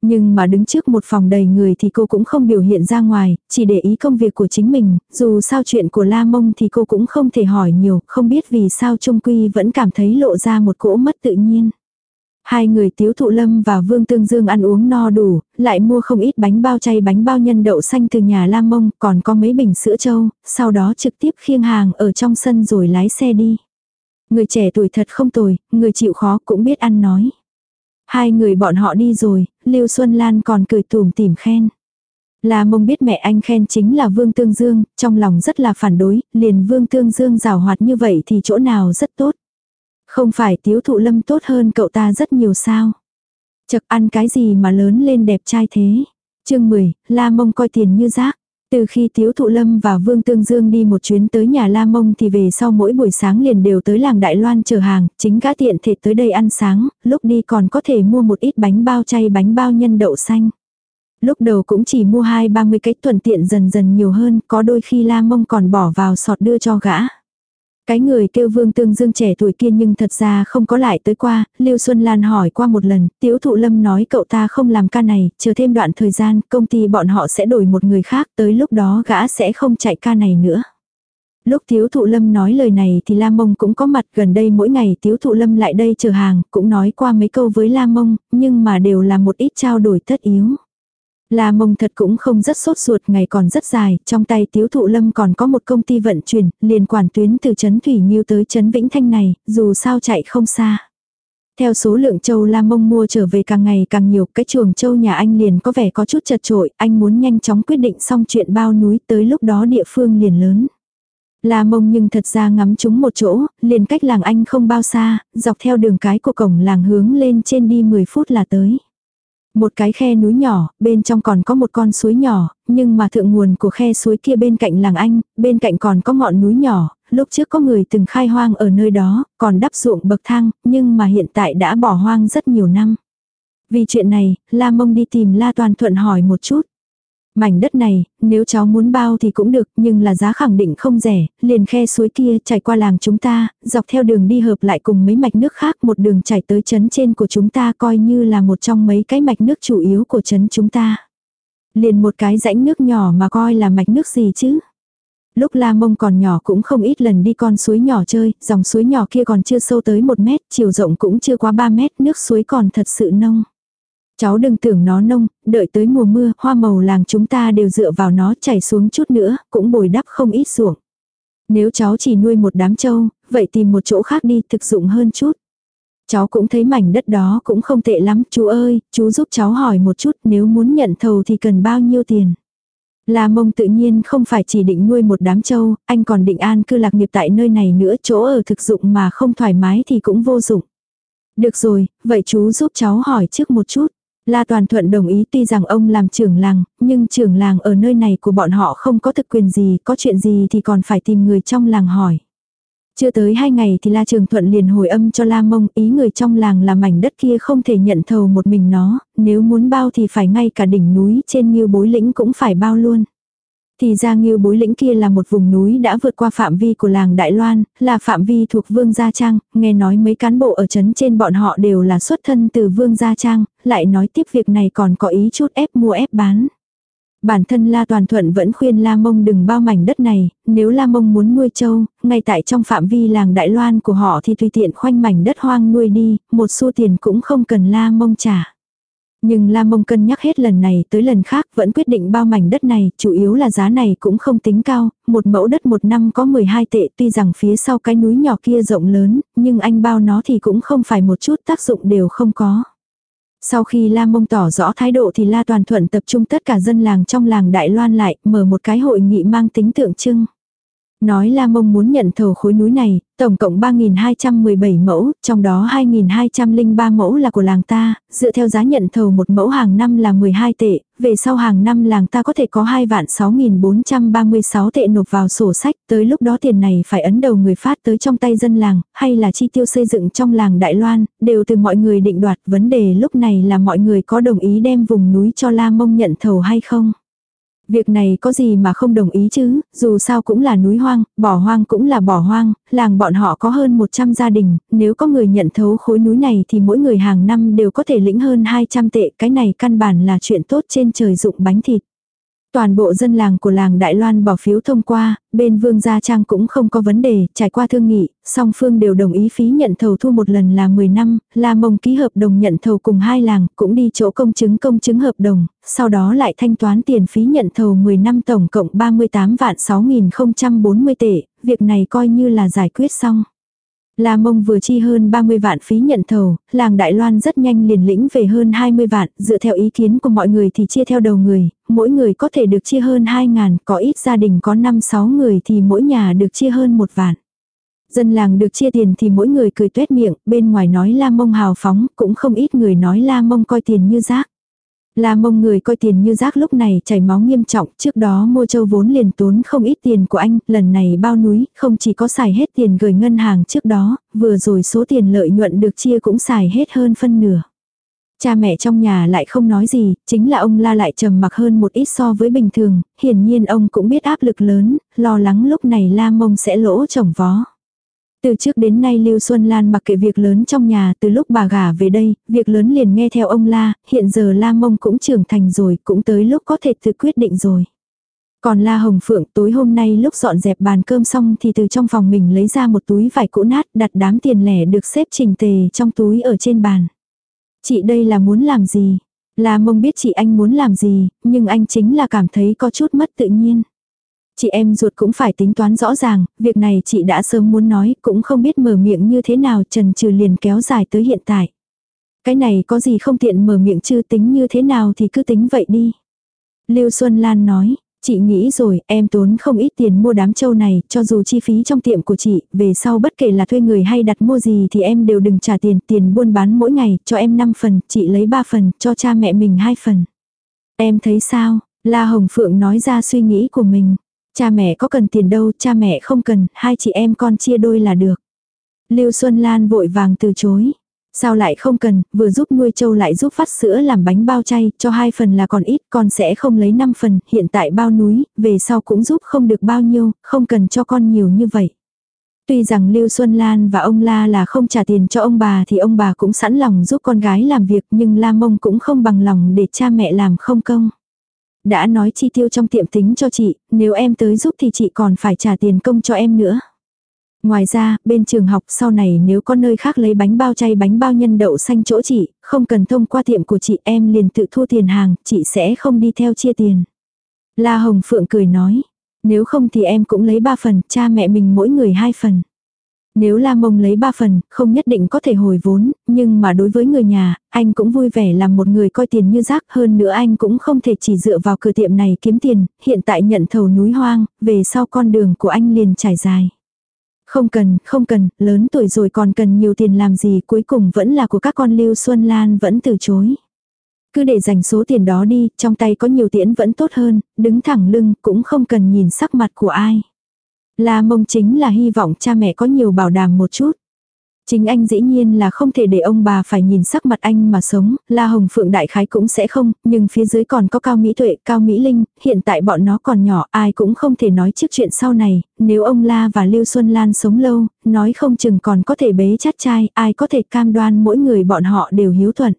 Nhưng mà đứng trước một phòng đầy người thì cô cũng không biểu hiện ra ngoài, chỉ để ý công việc của chính mình, dù sao chuyện của La Mông thì cô cũng không thể hỏi nhiều, không biết vì sao Trung Quy vẫn cảm thấy lộ ra một cỗ mất tự nhiên. Hai người Tiếu Thụ Lâm và Vương Tương Dương ăn uống no đủ, lại mua không ít bánh bao chay bánh bao nhân đậu xanh từ nhà La Mông, còn có mấy bình sữa trâu, sau đó trực tiếp khiêng hàng ở trong sân rồi lái xe đi. Người trẻ tuổi thật không tồi, người chịu khó cũng biết ăn nói. Hai người bọn họ đi rồi, Lưu Xuân Lan còn cười tùm tìm khen. La mông biết mẹ anh khen chính là Vương Tương Dương, trong lòng rất là phản đối, liền Vương Tương Dương rào hoạt như vậy thì chỗ nào rất tốt. Không phải tiếu thụ lâm tốt hơn cậu ta rất nhiều sao. Chật ăn cái gì mà lớn lên đẹp trai thế. chương 10, La mông coi tiền như rác. Từ khi Tiếu Thụ Lâm và Vương Tương Dương đi một chuyến tới nhà La Mông thì về sau mỗi buổi sáng liền đều tới làng Đại Loan chờ hàng, chính gã tiện thể tới đây ăn sáng, lúc đi còn có thể mua một ít bánh bao chay bánh bao nhân đậu xanh. Lúc đầu cũng chỉ mua hai ba mươi cái thuận tiện dần dần nhiều hơn, có đôi khi La Mông còn bỏ vào sọt đưa cho gã. Cái người kêu Vương Tương Dương trẻ tuổi kia nhưng thật ra không có lại tới qua, Lưu Xuân Lan hỏi qua một lần, Tiếu Thụ Lâm nói cậu ta không làm ca này, chờ thêm đoạn thời gian, công ty bọn họ sẽ đổi một người khác, tới lúc đó gã sẽ không chạy ca này nữa. Lúc Tiếu Thụ Lâm nói lời này thì lam Mông cũng có mặt gần đây mỗi ngày Tiếu Thụ Lâm lại đây chờ hàng, cũng nói qua mấy câu với lam Mông, nhưng mà đều là một ít trao đổi tất yếu. La mông thật cũng không rất sốt ruột ngày còn rất dài, trong tay tiếu thụ lâm còn có một công ty vận chuyển, liền quản tuyến từ Trấn Thủy Nhiêu tới Trấn Vĩnh Thanh này, dù sao chạy không xa. Theo số lượng châu La Mông mua trở về càng ngày càng nhiều, cái chuồng châu nhà anh liền có vẻ có chút chật trội, anh muốn nhanh chóng quyết định xong chuyện bao núi tới lúc đó địa phương liền lớn. La Mông nhưng thật ra ngắm chúng một chỗ, liền cách làng anh không bao xa, dọc theo đường cái của cổng làng hướng lên trên đi 10 phút là tới. Một cái khe núi nhỏ, bên trong còn có một con suối nhỏ, nhưng mà thượng nguồn của khe suối kia bên cạnh làng anh, bên cạnh còn có ngọn núi nhỏ, lúc trước có người từng khai hoang ở nơi đó, còn đắp ruộng bậc thang, nhưng mà hiện tại đã bỏ hoang rất nhiều năm. Vì chuyện này, La Mông đi tìm La Toàn Thuận hỏi một chút. Mảnh đất này, nếu cháu muốn bao thì cũng được, nhưng là giá khẳng định không rẻ, liền khe suối kia chảy qua làng chúng ta, dọc theo đường đi hợp lại cùng mấy mạch nước khác một đường chảy tới chấn trên của chúng ta coi như là một trong mấy cái mạch nước chủ yếu của chấn chúng ta. Liền một cái rãnh nước nhỏ mà coi là mạch nước gì chứ. Lúc La Mông còn nhỏ cũng không ít lần đi con suối nhỏ chơi, dòng suối nhỏ kia còn chưa sâu tới một mét, chiều rộng cũng chưa quá 3 mét, nước suối còn thật sự nông. Cháu đừng tưởng nó nông, đợi tới mùa mưa, hoa màu làng chúng ta đều dựa vào nó chảy xuống chút nữa, cũng bồi đắp không ít ruộng. Nếu cháu chỉ nuôi một đám trâu, vậy tìm một chỗ khác đi thực dụng hơn chút. Cháu cũng thấy mảnh đất đó cũng không tệ lắm, chú ơi, chú giúp cháu hỏi một chút nếu muốn nhận thầu thì cần bao nhiêu tiền. La mông tự nhiên không phải chỉ định nuôi một đám trâu, anh còn định an cư lạc nghiệp tại nơi này nữa chỗ ở thực dụng mà không thoải mái thì cũng vô dụng. Được rồi, vậy chú giúp cháu hỏi trước một chút. La Toàn Thuận đồng ý tuy rằng ông làm trưởng làng, nhưng trưởng làng ở nơi này của bọn họ không có thực quyền gì, có chuyện gì thì còn phải tìm người trong làng hỏi. Chưa tới hai ngày thì La Trường Thuận liền hồi âm cho La Mông ý người trong làng là mảnh đất kia không thể nhận thầu một mình nó, nếu muốn bao thì phải ngay cả đỉnh núi trên như bối lĩnh cũng phải bao luôn. Thì ra nghiêu bối lĩnh kia là một vùng núi đã vượt qua phạm vi của làng Đại Loan, là phạm vi thuộc Vương Gia Trang, nghe nói mấy cán bộ ở trấn trên bọn họ đều là xuất thân từ Vương Gia Trang, lại nói tiếp việc này còn có ý chút ép mua ép bán. Bản thân La Toàn Thuận vẫn khuyên La Mông đừng bao mảnh đất này, nếu La Mông muốn nuôi trâu, ngay tại trong phạm vi làng Đại Loan của họ thì tùy tiện khoanh mảnh đất hoang nuôi đi, một xu tiền cũng không cần La Mông trả. Nhưng La Mông cân nhắc hết lần này tới lần khác vẫn quyết định bao mảnh đất này, chủ yếu là giá này cũng không tính cao, một mẫu đất một năm có 12 tệ tuy rằng phía sau cái núi nhỏ kia rộng lớn, nhưng anh bao nó thì cũng không phải một chút tác dụng đều không có. Sau khi La Mông tỏ rõ thái độ thì La Toàn Thuận tập trung tất cả dân làng trong làng Đại Loan lại, mở một cái hội nghị mang tính tượng trưng. Nói La Mông muốn nhận thầu khối núi này, tổng cộng 3.217 mẫu, trong đó 2.203 mẫu là của làng ta, dựa theo giá nhận thầu một mẫu hàng năm là 12 tệ, về sau hàng năm làng ta có thể có 2 vạn 6.436 tệ nộp vào sổ sách, tới lúc đó tiền này phải ấn đầu người phát tới trong tay dân làng, hay là chi tiêu xây dựng trong làng Đại Loan, đều từ mọi người định đoạt, vấn đề lúc này là mọi người có đồng ý đem vùng núi cho La Mông nhận thầu hay không. Việc này có gì mà không đồng ý chứ, dù sao cũng là núi hoang, bỏ hoang cũng là bỏ hoang, làng bọn họ có hơn 100 gia đình, nếu có người nhận thấu khối núi này thì mỗi người hàng năm đều có thể lĩnh hơn 200 tệ, cái này căn bản là chuyện tốt trên trời dụng bánh thịt. Toàn bộ dân làng của làng Đại Loan bỏ phiếu thông qua, bên Vương Gia Trang cũng không có vấn đề, trải qua thương nghị, song phương đều đồng ý phí nhận thầu thu một lần là 10 năm, La Mông ký hợp đồng nhận thầu cùng hai làng, cũng đi chỗ công chứng công chứng hợp đồng, sau đó lại thanh toán tiền phí nhận thầu 10 năm tổng cộng 38 vạn 6.040 tệ, việc này coi như là giải quyết xong. La Mông vừa chi hơn 30 vạn phí nhận thầu, làng Đại Loan rất nhanh liền lĩnh về hơn 20 vạn, dựa theo ý kiến của mọi người thì chia theo đầu người, mỗi người có thể được chia hơn 2 ngàn, có ít gia đình có 5-6 người thì mỗi nhà được chia hơn một vạn. Dân làng được chia tiền thì mỗi người cười tuét miệng, bên ngoài nói La Mông hào phóng, cũng không ít người nói La Mông coi tiền như rác. La mông người coi tiền như rác lúc này chảy máu nghiêm trọng, trước đó mua châu vốn liền tốn không ít tiền của anh, lần này bao núi, không chỉ có xài hết tiền gửi ngân hàng trước đó, vừa rồi số tiền lợi nhuận được chia cũng xài hết hơn phân nửa. Cha mẹ trong nhà lại không nói gì, chính là ông la lại trầm mặc hơn một ít so với bình thường, hiển nhiên ông cũng biết áp lực lớn, lo lắng lúc này la mông sẽ lỗ chồng vó. Từ trước đến nay Lưu Xuân Lan mặc kệ việc lớn trong nhà, từ lúc bà gả về đây, việc lớn liền nghe theo ông La, hiện giờ La Mông cũng trưởng thành rồi, cũng tới lúc có thể tự quyết định rồi. Còn La Hồng Phượng tối hôm nay lúc dọn dẹp bàn cơm xong thì từ trong phòng mình lấy ra một túi vải cũ nát đặt đám tiền lẻ được xếp trình tề trong túi ở trên bàn. Chị đây là muốn làm gì? La Mông biết chị anh muốn làm gì, nhưng anh chính là cảm thấy có chút mất tự nhiên. Chị em ruột cũng phải tính toán rõ ràng, việc này chị đã sớm muốn nói, cũng không biết mở miệng như thế nào trần trừ liền kéo dài tới hiện tại. Cái này có gì không tiện mở miệng chứ tính như thế nào thì cứ tính vậy đi. Lưu Xuân Lan nói, chị nghĩ rồi, em tốn không ít tiền mua đám châu này, cho dù chi phí trong tiệm của chị, về sau bất kể là thuê người hay đặt mua gì thì em đều đừng trả tiền, tiền buôn bán mỗi ngày, cho em 5 phần, chị lấy 3 phần, cho cha mẹ mình 2 phần. Em thấy sao? La Hồng Phượng nói ra suy nghĩ của mình. Cha mẹ có cần tiền đâu, cha mẹ không cần, hai chị em con chia đôi là được. Lưu Xuân Lan vội vàng từ chối. Sao lại không cần, vừa giúp nuôi châu lại giúp phát sữa làm bánh bao chay, cho hai phần là còn ít, con sẽ không lấy năm phần, hiện tại bao núi, về sau cũng giúp không được bao nhiêu, không cần cho con nhiều như vậy. Tuy rằng Lưu Xuân Lan và ông La là không trả tiền cho ông bà thì ông bà cũng sẵn lòng giúp con gái làm việc nhưng La Mông cũng không bằng lòng để cha mẹ làm không công. Đã nói chi tiêu trong tiệm tính cho chị, nếu em tới giúp thì chị còn phải trả tiền công cho em nữa. Ngoài ra, bên trường học sau này nếu có nơi khác lấy bánh bao chay bánh bao nhân đậu xanh chỗ chị, không cần thông qua tiệm của chị em liền tự thu tiền hàng, chị sẽ không đi theo chia tiền. La Hồng Phượng cười nói, nếu không thì em cũng lấy ba phần, cha mẹ mình mỗi người hai phần. Nếu La Mông lấy ba phần, không nhất định có thể hồi vốn, nhưng mà đối với người nhà, anh cũng vui vẻ làm một người coi tiền như rác hơn nữa anh cũng không thể chỉ dựa vào cửa tiệm này kiếm tiền, hiện tại nhận thầu núi hoang, về sau con đường của anh liền trải dài. Không cần, không cần, lớn tuổi rồi còn cần nhiều tiền làm gì cuối cùng vẫn là của các con Lưu Xuân Lan vẫn từ chối. Cứ để dành số tiền đó đi, trong tay có nhiều tiễn vẫn tốt hơn, đứng thẳng lưng cũng không cần nhìn sắc mặt của ai. La mông chính là hy vọng cha mẹ có nhiều bảo đảm một chút. Chính anh dĩ nhiên là không thể để ông bà phải nhìn sắc mặt anh mà sống, La Hồng Phượng đại khái cũng sẽ không, nhưng phía dưới còn có Cao Mỹ Tuệ, Cao Mỹ Linh, hiện tại bọn nó còn nhỏ, ai cũng không thể nói trước chuyện sau này, nếu ông La và Lưu Xuân Lan sống lâu, nói không chừng còn có thể bế chát trai, ai có thể cam đoan mỗi người bọn họ đều hiếu thuận.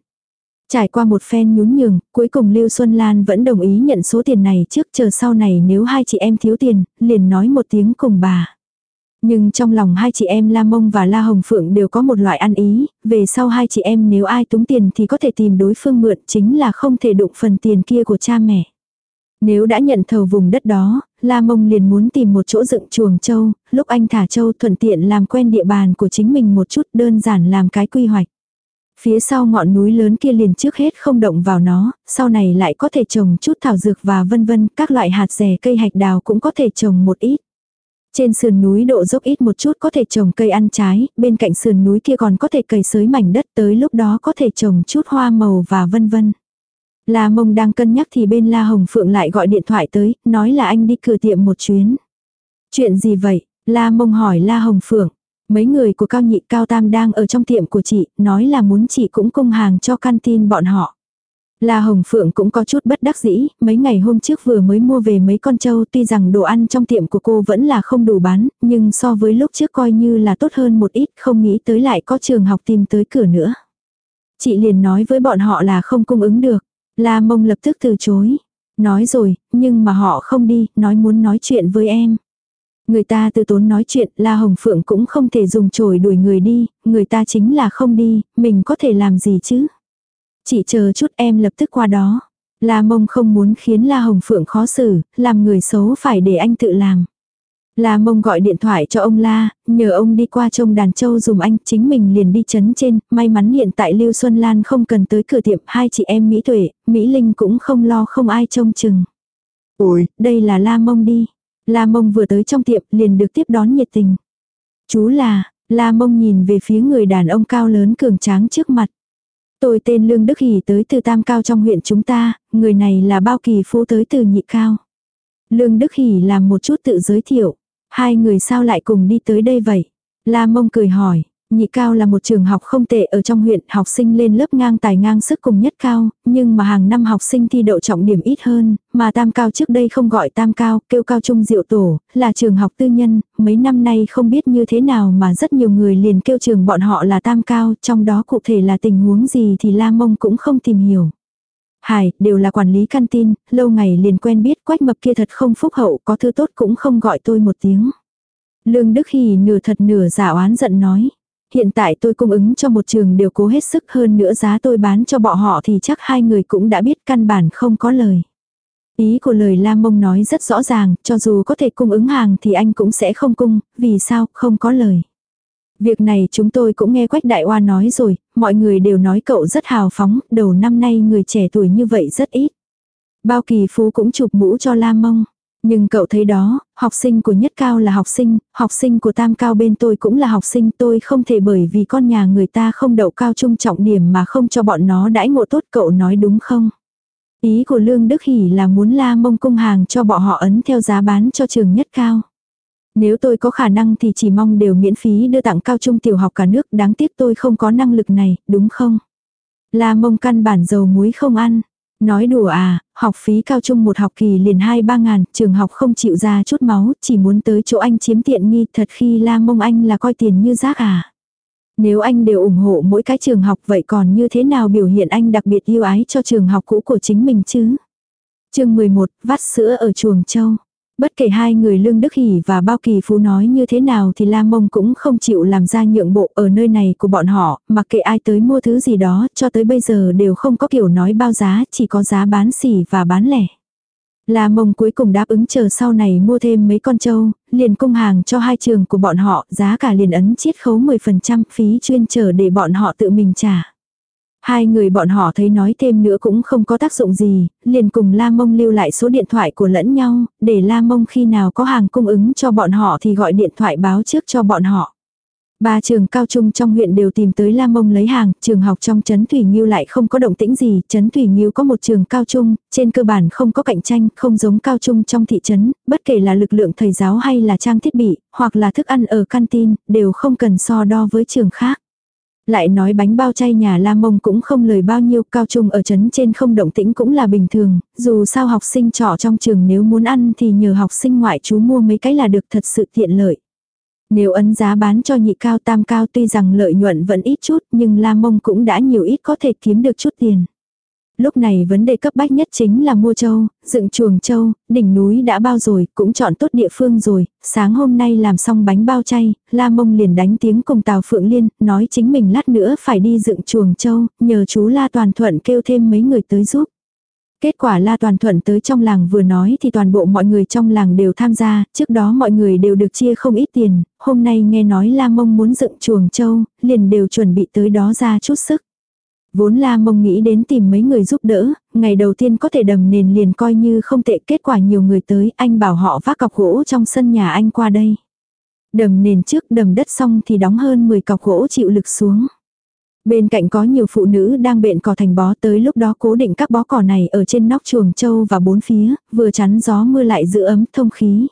Trải qua một phen nhún nhường, cuối cùng Lưu Xuân Lan vẫn đồng ý nhận số tiền này trước chờ sau này nếu hai chị em thiếu tiền, liền nói một tiếng cùng bà. Nhưng trong lòng hai chị em La Mông và La Hồng Phượng đều có một loại ăn ý, về sau hai chị em nếu ai túng tiền thì có thể tìm đối phương mượn chính là không thể đụng phần tiền kia của cha mẹ. Nếu đã nhận thầu vùng đất đó, La Mông liền muốn tìm một chỗ dựng chuồng châu, lúc anh thả châu thuận tiện làm quen địa bàn của chính mình một chút đơn giản làm cái quy hoạch. Phía sau ngọn núi lớn kia liền trước hết không động vào nó, sau này lại có thể trồng chút thảo dược và vân vân, các loại hạt rẻ cây hạch đào cũng có thể trồng một ít. Trên sườn núi độ dốc ít một chút có thể trồng cây ăn trái, bên cạnh sườn núi kia còn có thể cày sới mảnh đất tới lúc đó có thể trồng chút hoa màu và vân vân. La mông đang cân nhắc thì bên La Hồng Phượng lại gọi điện thoại tới, nói là anh đi cửa tiệm một chuyến. Chuyện gì vậy? La mông hỏi La Hồng Phượng. Mấy người của Cao Nhị Cao Tam đang ở trong tiệm của chị, nói là muốn chị cũng cung hàng cho căn tin bọn họ. La Hồng Phượng cũng có chút bất đắc dĩ, mấy ngày hôm trước vừa mới mua về mấy con trâu tuy rằng đồ ăn trong tiệm của cô vẫn là không đủ bán, nhưng so với lúc trước coi như là tốt hơn một ít, không nghĩ tới lại có trường học tìm tới cửa nữa. Chị liền nói với bọn họ là không cung ứng được. La Mông lập tức từ chối. Nói rồi, nhưng mà họ không đi, nói muốn nói chuyện với em. Người ta từ tốn nói chuyện, La Hồng Phượng cũng không thể dùng chổi đuổi người đi, người ta chính là không đi, mình có thể làm gì chứ. Chỉ chờ chút em lập tức qua đó. La Mông không muốn khiến La Hồng Phượng khó xử, làm người xấu phải để anh tự làm. La Mông gọi điện thoại cho ông La, nhờ ông đi qua trông đàn châu dùm anh, chính mình liền đi chấn trên, may mắn hiện tại Lưu Xuân Lan không cần tới cửa tiệm, hai chị em Mỹ Tuệ, Mỹ Linh cũng không lo không ai trông chừng. Ôi, Đây là La Mông đi. La Mông vừa tới trong tiệm liền được tiếp đón nhiệt tình. Chú là, La Mông nhìn về phía người đàn ông cao lớn cường tráng trước mặt. Tôi tên Lương Đức Hỷ tới từ Tam Cao trong huyện chúng ta, người này là Bao Kỳ Phú tới từ Nhị Cao. Lương Đức Hỷ làm một chút tự giới thiệu. Hai người sao lại cùng đi tới đây vậy? La Mông cười hỏi. Nhị cao là một trường học không tệ ở trong huyện, học sinh lên lớp ngang tài ngang sức cùng nhất cao, nhưng mà hàng năm học sinh thi đậu trọng điểm ít hơn, mà tam cao trước đây không gọi tam cao, kêu cao trung diệu tổ, là trường học tư nhân, mấy năm nay không biết như thế nào mà rất nhiều người liền kêu trường bọn họ là tam cao, trong đó cụ thể là tình huống gì thì La Mông cũng không tìm hiểu. Hải, đều là quản lý căn tin, lâu ngày liền quen biết quách mập kia thật không phúc hậu, có thứ tốt cũng không gọi tôi một tiếng. Lương Đức Hì nửa thật nửa giả oán giận nói. Hiện tại tôi cung ứng cho một trường đều cố hết sức hơn nữa giá tôi bán cho bọn họ thì chắc hai người cũng đã biết căn bản không có lời. Ý của lời Lam Mông nói rất rõ ràng, cho dù có thể cung ứng hàng thì anh cũng sẽ không cung, vì sao, không có lời. Việc này chúng tôi cũng nghe Quách Đại Hoa nói rồi, mọi người đều nói cậu rất hào phóng, đầu năm nay người trẻ tuổi như vậy rất ít. Bao kỳ phú cũng chụp mũ cho Lam Mông. Nhưng cậu thấy đó, học sinh của nhất cao là học sinh, học sinh của tam cao bên tôi cũng là học sinh tôi không thể bởi vì con nhà người ta không đậu cao trung trọng điểm mà không cho bọn nó đãi ngộ tốt cậu nói đúng không? Ý của Lương Đức Hỷ là muốn la mông cung hàng cho bọn họ ấn theo giá bán cho trường nhất cao. Nếu tôi có khả năng thì chỉ mong đều miễn phí đưa tặng cao trung tiểu học cả nước đáng tiếc tôi không có năng lực này, đúng không? La mông căn bản dầu muối không ăn. Nói đùa à, học phí cao trung một học kỳ liền 2-3 ngàn, trường học không chịu ra chút máu, chỉ muốn tới chỗ anh chiếm tiện nghi thật khi la mông anh là coi tiền như rác à. Nếu anh đều ủng hộ mỗi cái trường học vậy còn như thế nào biểu hiện anh đặc biệt yêu ái cho trường học cũ của chính mình chứ? chương 11, vắt sữa ở chuồng châu. Bất kể hai người Lương Đức Hỷ và Bao Kỳ Phú nói như thế nào thì La Mông cũng không chịu làm ra nhượng bộ ở nơi này của bọn họ, mặc kệ ai tới mua thứ gì đó, cho tới bây giờ đều không có kiểu nói bao giá, chỉ có giá bán xỉ và bán lẻ. La Mông cuối cùng đáp ứng chờ sau này mua thêm mấy con trâu, liền cung hàng cho hai trường của bọn họ, giá cả liền ấn chiết khấu 10% phí chuyên chờ để bọn họ tự mình trả. Hai người bọn họ thấy nói thêm nữa cũng không có tác dụng gì, liền cùng La Mông lưu lại số điện thoại của lẫn nhau, để La Mông khi nào có hàng cung ứng cho bọn họ thì gọi điện thoại báo trước cho bọn họ. Ba trường cao trung trong huyện đều tìm tới La Mông lấy hàng, trường học trong Trấn Thủy Nghiêu lại không có động tĩnh gì, Trấn Thủy Nghiêu có một trường cao trung, trên cơ bản không có cạnh tranh, không giống cao trung trong thị trấn, bất kể là lực lượng thầy giáo hay là trang thiết bị, hoặc là thức ăn ở canteen, đều không cần so đo với trường khác. Lại nói bánh bao chay nhà La Mông cũng không lời bao nhiêu, cao trung ở trấn trên không động tĩnh cũng là bình thường, dù sao học sinh trọ trong trường nếu muốn ăn thì nhờ học sinh ngoại chú mua mấy cái là được thật sự tiện lợi. Nếu ấn giá bán cho nhị cao tam cao tuy rằng lợi nhuận vẫn ít chút nhưng La Mông cũng đã nhiều ít có thể kiếm được chút tiền. Lúc này vấn đề cấp bách nhất chính là mua châu, dựng chuồng châu, đỉnh núi đã bao rồi, cũng chọn tốt địa phương rồi, sáng hôm nay làm xong bánh bao chay, La Mông liền đánh tiếng cùng Tào Phượng Liên, nói chính mình lát nữa phải đi dựng chuồng châu, nhờ chú La Toàn Thuận kêu thêm mấy người tới giúp. Kết quả La Toàn Thuận tới trong làng vừa nói thì toàn bộ mọi người trong làng đều tham gia, trước đó mọi người đều được chia không ít tiền, hôm nay nghe nói La Mông muốn dựng chuồng châu, liền đều chuẩn bị tới đó ra chút sức. Vốn La Mông nghĩ đến tìm mấy người giúp đỡ, ngày đầu tiên có thể đầm nền liền coi như không tệ kết quả nhiều người tới, anh bảo họ vác cọc gỗ trong sân nhà anh qua đây. Đầm nền trước đầm đất xong thì đóng hơn 10 cọc gỗ chịu lực xuống. Bên cạnh có nhiều phụ nữ đang bện cỏ thành bó tới lúc đó cố định các bó cỏ này ở trên nóc chuồng châu và bốn phía, vừa chắn gió mưa lại giữ ấm thông khí.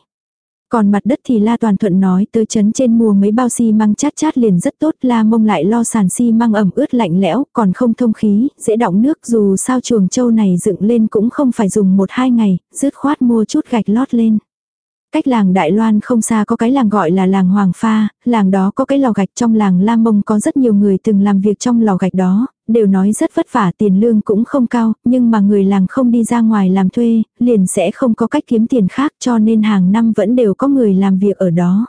Còn mặt đất thì La Toàn Thuận nói tới chấn trên mùa mấy bao xi măng chát chát liền rất tốt, La mông lại lo sàn xi măng ẩm ướt lạnh lẽo, còn không thông khí, dễ đọng nước dù sao chuồng châu này dựng lên cũng không phải dùng một hai ngày, dứt khoát mua chút gạch lót lên. Cách làng Đại Loan không xa có cái làng gọi là làng Hoàng Pha, làng đó có cái lò gạch trong làng Lam Mông có rất nhiều người từng làm việc trong lò gạch đó, đều nói rất vất vả tiền lương cũng không cao, nhưng mà người làng không đi ra ngoài làm thuê, liền sẽ không có cách kiếm tiền khác cho nên hàng năm vẫn đều có người làm việc ở đó.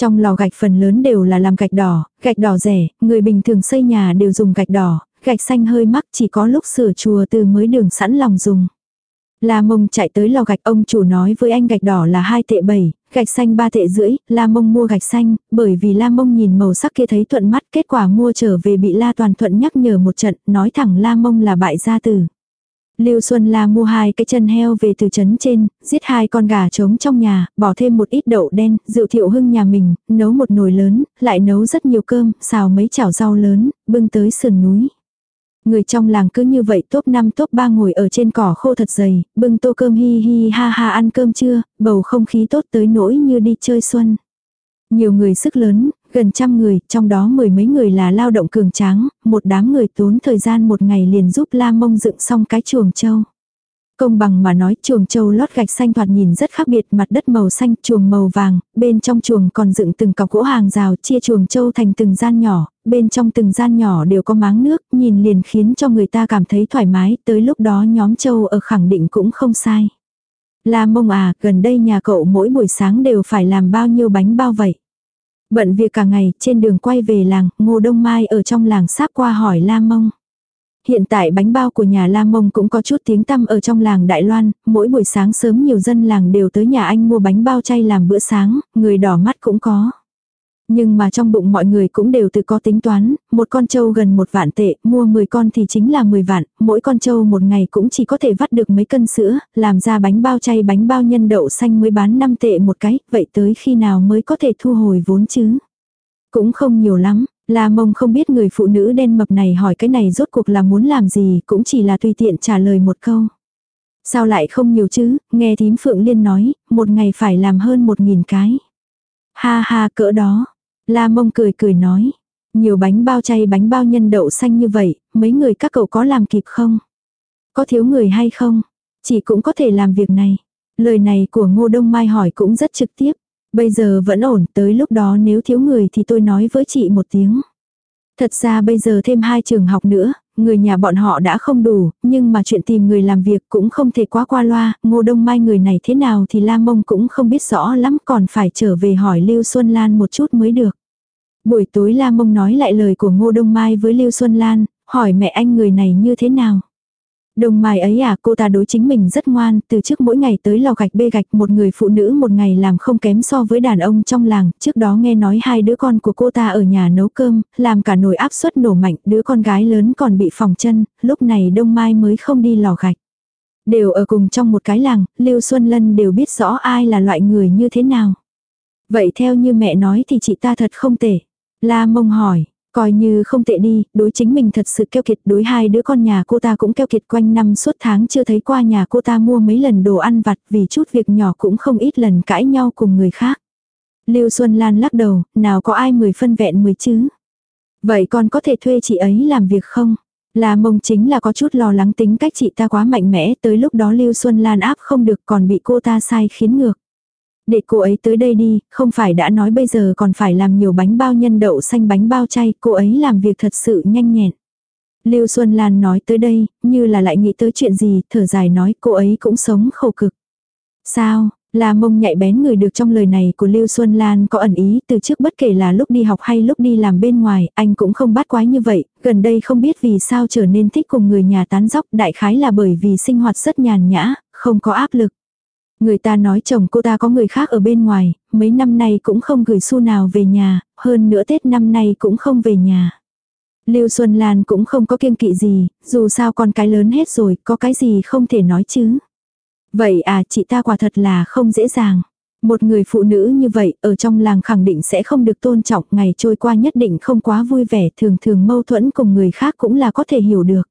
Trong lò gạch phần lớn đều là làm gạch đỏ, gạch đỏ rẻ, người bình thường xây nhà đều dùng gạch đỏ, gạch xanh hơi mắc chỉ có lúc sửa chùa từ mới đường sẵn lòng dùng. La mông chạy tới lò gạch ông chủ nói với anh gạch đỏ là 2 tệ 7, gạch xanh 3 tệ rưỡi, La mông mua gạch xanh, bởi vì La mông nhìn màu sắc kia thấy thuận mắt, kết quả mua trở về bị La toàn thuận nhắc nhở một trận, nói thẳng La mông là bại gia tử. Lưu Xuân La mua hai cái chân heo về từ trấn trên, giết hai con gà trống trong nhà, bỏ thêm một ít đậu đen, rượu thiệu hưng nhà mình, nấu một nồi lớn, lại nấu rất nhiều cơm, xào mấy chảo rau lớn, bưng tới sườn núi. Người trong làng cứ như vậy top 5 top 3 ngồi ở trên cỏ khô thật dày, bưng tô cơm hi hi ha ha ăn cơm trưa, bầu không khí tốt tới nỗi như đi chơi xuân. Nhiều người sức lớn, gần trăm người, trong đó mười mấy người là lao động cường tráng, một đám người tốn thời gian một ngày liền giúp La Mông dựng xong cái chuồng trâu. Công bằng mà nói chuồng châu lót gạch xanh thoạt nhìn rất khác biệt mặt đất màu xanh chuồng màu vàng, bên trong chuồng còn dựng từng cọc gỗ hàng rào chia chuồng châu thành từng gian nhỏ, bên trong từng gian nhỏ đều có máng nước, nhìn liền khiến cho người ta cảm thấy thoải mái, tới lúc đó nhóm châu ở khẳng định cũng không sai. La mông à, gần đây nhà cậu mỗi buổi sáng đều phải làm bao nhiêu bánh bao vậy? Bận việc cả ngày, trên đường quay về làng, ngô đông mai ở trong làng sáp qua hỏi La mông. Hiện tại bánh bao của nhà La Mông cũng có chút tiếng tăm ở trong làng Đại Loan, mỗi buổi sáng sớm nhiều dân làng đều tới nhà anh mua bánh bao chay làm bữa sáng, người đỏ mắt cũng có. Nhưng mà trong bụng mọi người cũng đều tự có tính toán, một con trâu gần một vạn tệ, mua 10 con thì chính là 10 vạn, mỗi con trâu một ngày cũng chỉ có thể vắt được mấy cân sữa, làm ra bánh bao chay bánh bao nhân đậu xanh mới bán 5 tệ một cái, vậy tới khi nào mới có thể thu hồi vốn chứ? Cũng không nhiều lắm, La mông không biết người phụ nữ đen mập này hỏi cái này rốt cuộc là muốn làm gì, cũng chỉ là tùy tiện trả lời một câu. Sao lại không nhiều chứ, nghe thím Phượng Liên nói, một ngày phải làm hơn một nghìn cái. Ha ha cỡ đó. La mông cười cười nói. Nhiều bánh bao chay bánh bao nhân đậu xanh như vậy, mấy người các cậu có làm kịp không? Có thiếu người hay không? Chỉ cũng có thể làm việc này. Lời này của Ngô Đông Mai hỏi cũng rất trực tiếp. Bây giờ vẫn ổn, tới lúc đó nếu thiếu người thì tôi nói với chị một tiếng. Thật ra bây giờ thêm hai trường học nữa, người nhà bọn họ đã không đủ, nhưng mà chuyện tìm người làm việc cũng không thể quá qua loa, ngô đông mai người này thế nào thì Lam Mông cũng không biết rõ lắm còn phải trở về hỏi Lưu Xuân Lan một chút mới được. Buổi tối Lam Mông nói lại lời của ngô đông mai với Lưu Xuân Lan, hỏi mẹ anh người này như thế nào. Đồng mai ấy à cô ta đối chính mình rất ngoan, từ trước mỗi ngày tới lò gạch bê gạch một người phụ nữ một ngày làm không kém so với đàn ông trong làng, trước đó nghe nói hai đứa con của cô ta ở nhà nấu cơm, làm cả nồi áp suất nổ mạnh, đứa con gái lớn còn bị phòng chân, lúc này đông mai mới không đi lò gạch. Đều ở cùng trong một cái làng, Lưu Xuân Lân đều biết rõ ai là loại người như thế nào. Vậy theo như mẹ nói thì chị ta thật không tệ. La mông hỏi, Coi như không tệ đi, đối chính mình thật sự keo kiệt, đối hai đứa con nhà cô ta cũng keo kiệt quanh năm suốt tháng chưa thấy qua nhà cô ta mua mấy lần đồ ăn vặt vì chút việc nhỏ cũng không ít lần cãi nhau cùng người khác. Lưu Xuân Lan lắc đầu, nào có ai mười phân vẹn mười chứ. Vậy con có thể thuê chị ấy làm việc không? Là mông chính là có chút lo lắng tính cách chị ta quá mạnh mẽ tới lúc đó Lưu Xuân Lan áp không được còn bị cô ta sai khiến ngược. Để cô ấy tới đây đi, không phải đã nói bây giờ còn phải làm nhiều bánh bao nhân đậu xanh bánh bao chay, cô ấy làm việc thật sự nhanh nhẹn. Lưu Xuân Lan nói tới đây, như là lại nghĩ tới chuyện gì, thở dài nói cô ấy cũng sống khổ cực. Sao, là mông nhạy bén người được trong lời này của Lưu Xuân Lan có ẩn ý từ trước bất kể là lúc đi học hay lúc đi làm bên ngoài, anh cũng không bắt quái như vậy, gần đây không biết vì sao trở nên thích cùng người nhà tán dóc đại khái là bởi vì sinh hoạt rất nhàn nhã, không có áp lực. Người ta nói chồng cô ta có người khác ở bên ngoài, mấy năm nay cũng không gửi xu nào về nhà, hơn nữa Tết năm nay cũng không về nhà. Lưu Xuân Lan cũng không có kiêng kỵ gì, dù sao con cái lớn hết rồi, có cái gì không thể nói chứ. Vậy à chị ta quả thật là không dễ dàng. Một người phụ nữ như vậy ở trong làng khẳng định sẽ không được tôn trọng ngày trôi qua nhất định không quá vui vẻ thường thường mâu thuẫn cùng người khác cũng là có thể hiểu được.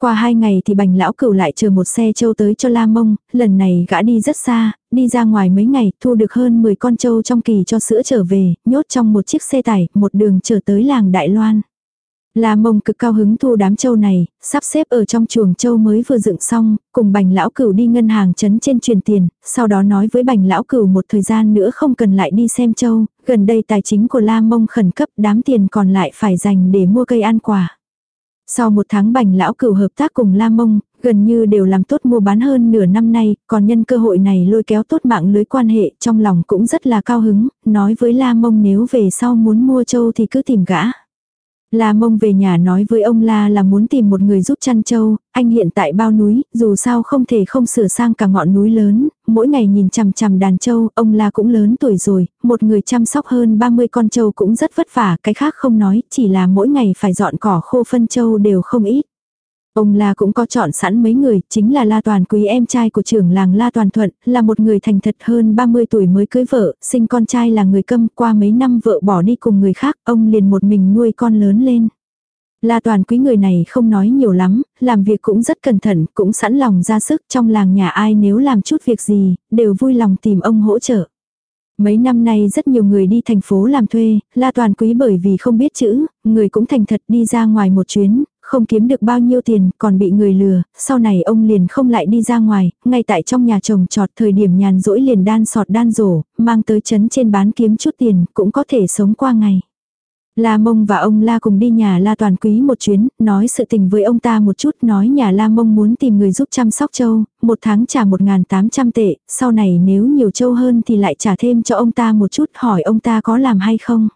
Qua hai ngày thì bành lão cửu lại chờ một xe trâu tới cho la mông, lần này gã đi rất xa, đi ra ngoài mấy ngày, thu được hơn 10 con trâu trong kỳ cho sữa trở về, nhốt trong một chiếc xe tải, một đường trở tới làng Đại Loan. La mông cực cao hứng thu đám châu này, sắp xếp ở trong chuồng châu mới vừa dựng xong, cùng bành lão cửu đi ngân hàng chấn trên truyền tiền, sau đó nói với bành lão cửu một thời gian nữa không cần lại đi xem châu, gần đây tài chính của la mông khẩn cấp đám tiền còn lại phải dành để mua cây ăn quả. Sau một tháng bành lão cửu hợp tác cùng La Mông, gần như đều làm tốt mua bán hơn nửa năm nay, còn nhân cơ hội này lôi kéo tốt mạng lưới quan hệ, trong lòng cũng rất là cao hứng, nói với La Mông nếu về sau muốn mua châu thì cứ tìm gã. La mông về nhà nói với ông La là muốn tìm một người giúp chăn trâu. anh hiện tại bao núi, dù sao không thể không sửa sang cả ngọn núi lớn, mỗi ngày nhìn chằm chằm đàn trâu, ông La cũng lớn tuổi rồi, một người chăm sóc hơn 30 con trâu cũng rất vất vả, cái khác không nói, chỉ là mỗi ngày phải dọn cỏ khô phân trâu đều không ít. Ông La cũng có chọn sẵn mấy người, chính là La Toàn Quý em trai của trưởng làng La Toàn Thuận, là một người thành thật hơn 30 tuổi mới cưới vợ, sinh con trai là người câm, qua mấy năm vợ bỏ đi cùng người khác, ông liền một mình nuôi con lớn lên. La Toàn Quý người này không nói nhiều lắm, làm việc cũng rất cẩn thận, cũng sẵn lòng ra sức trong làng nhà ai nếu làm chút việc gì, đều vui lòng tìm ông hỗ trợ. Mấy năm nay rất nhiều người đi thành phố làm thuê, La Toàn Quý bởi vì không biết chữ, người cũng thành thật đi ra ngoài một chuyến, không kiếm được bao nhiêu tiền, còn bị người lừa, sau này ông liền không lại đi ra ngoài, ngay tại trong nhà chồng trọt thời điểm nhàn rỗi liền đan sọt đan rổ, mang tới chấn trên bán kiếm chút tiền, cũng có thể sống qua ngày. La Mông và ông La cùng đi nhà La Toàn Quý một chuyến, nói sự tình với ông ta một chút, nói nhà La Mông muốn tìm người giúp chăm sóc châu, một tháng trả 1.800 tệ, sau này nếu nhiều châu hơn thì lại trả thêm cho ông ta một chút, hỏi ông ta có làm hay không.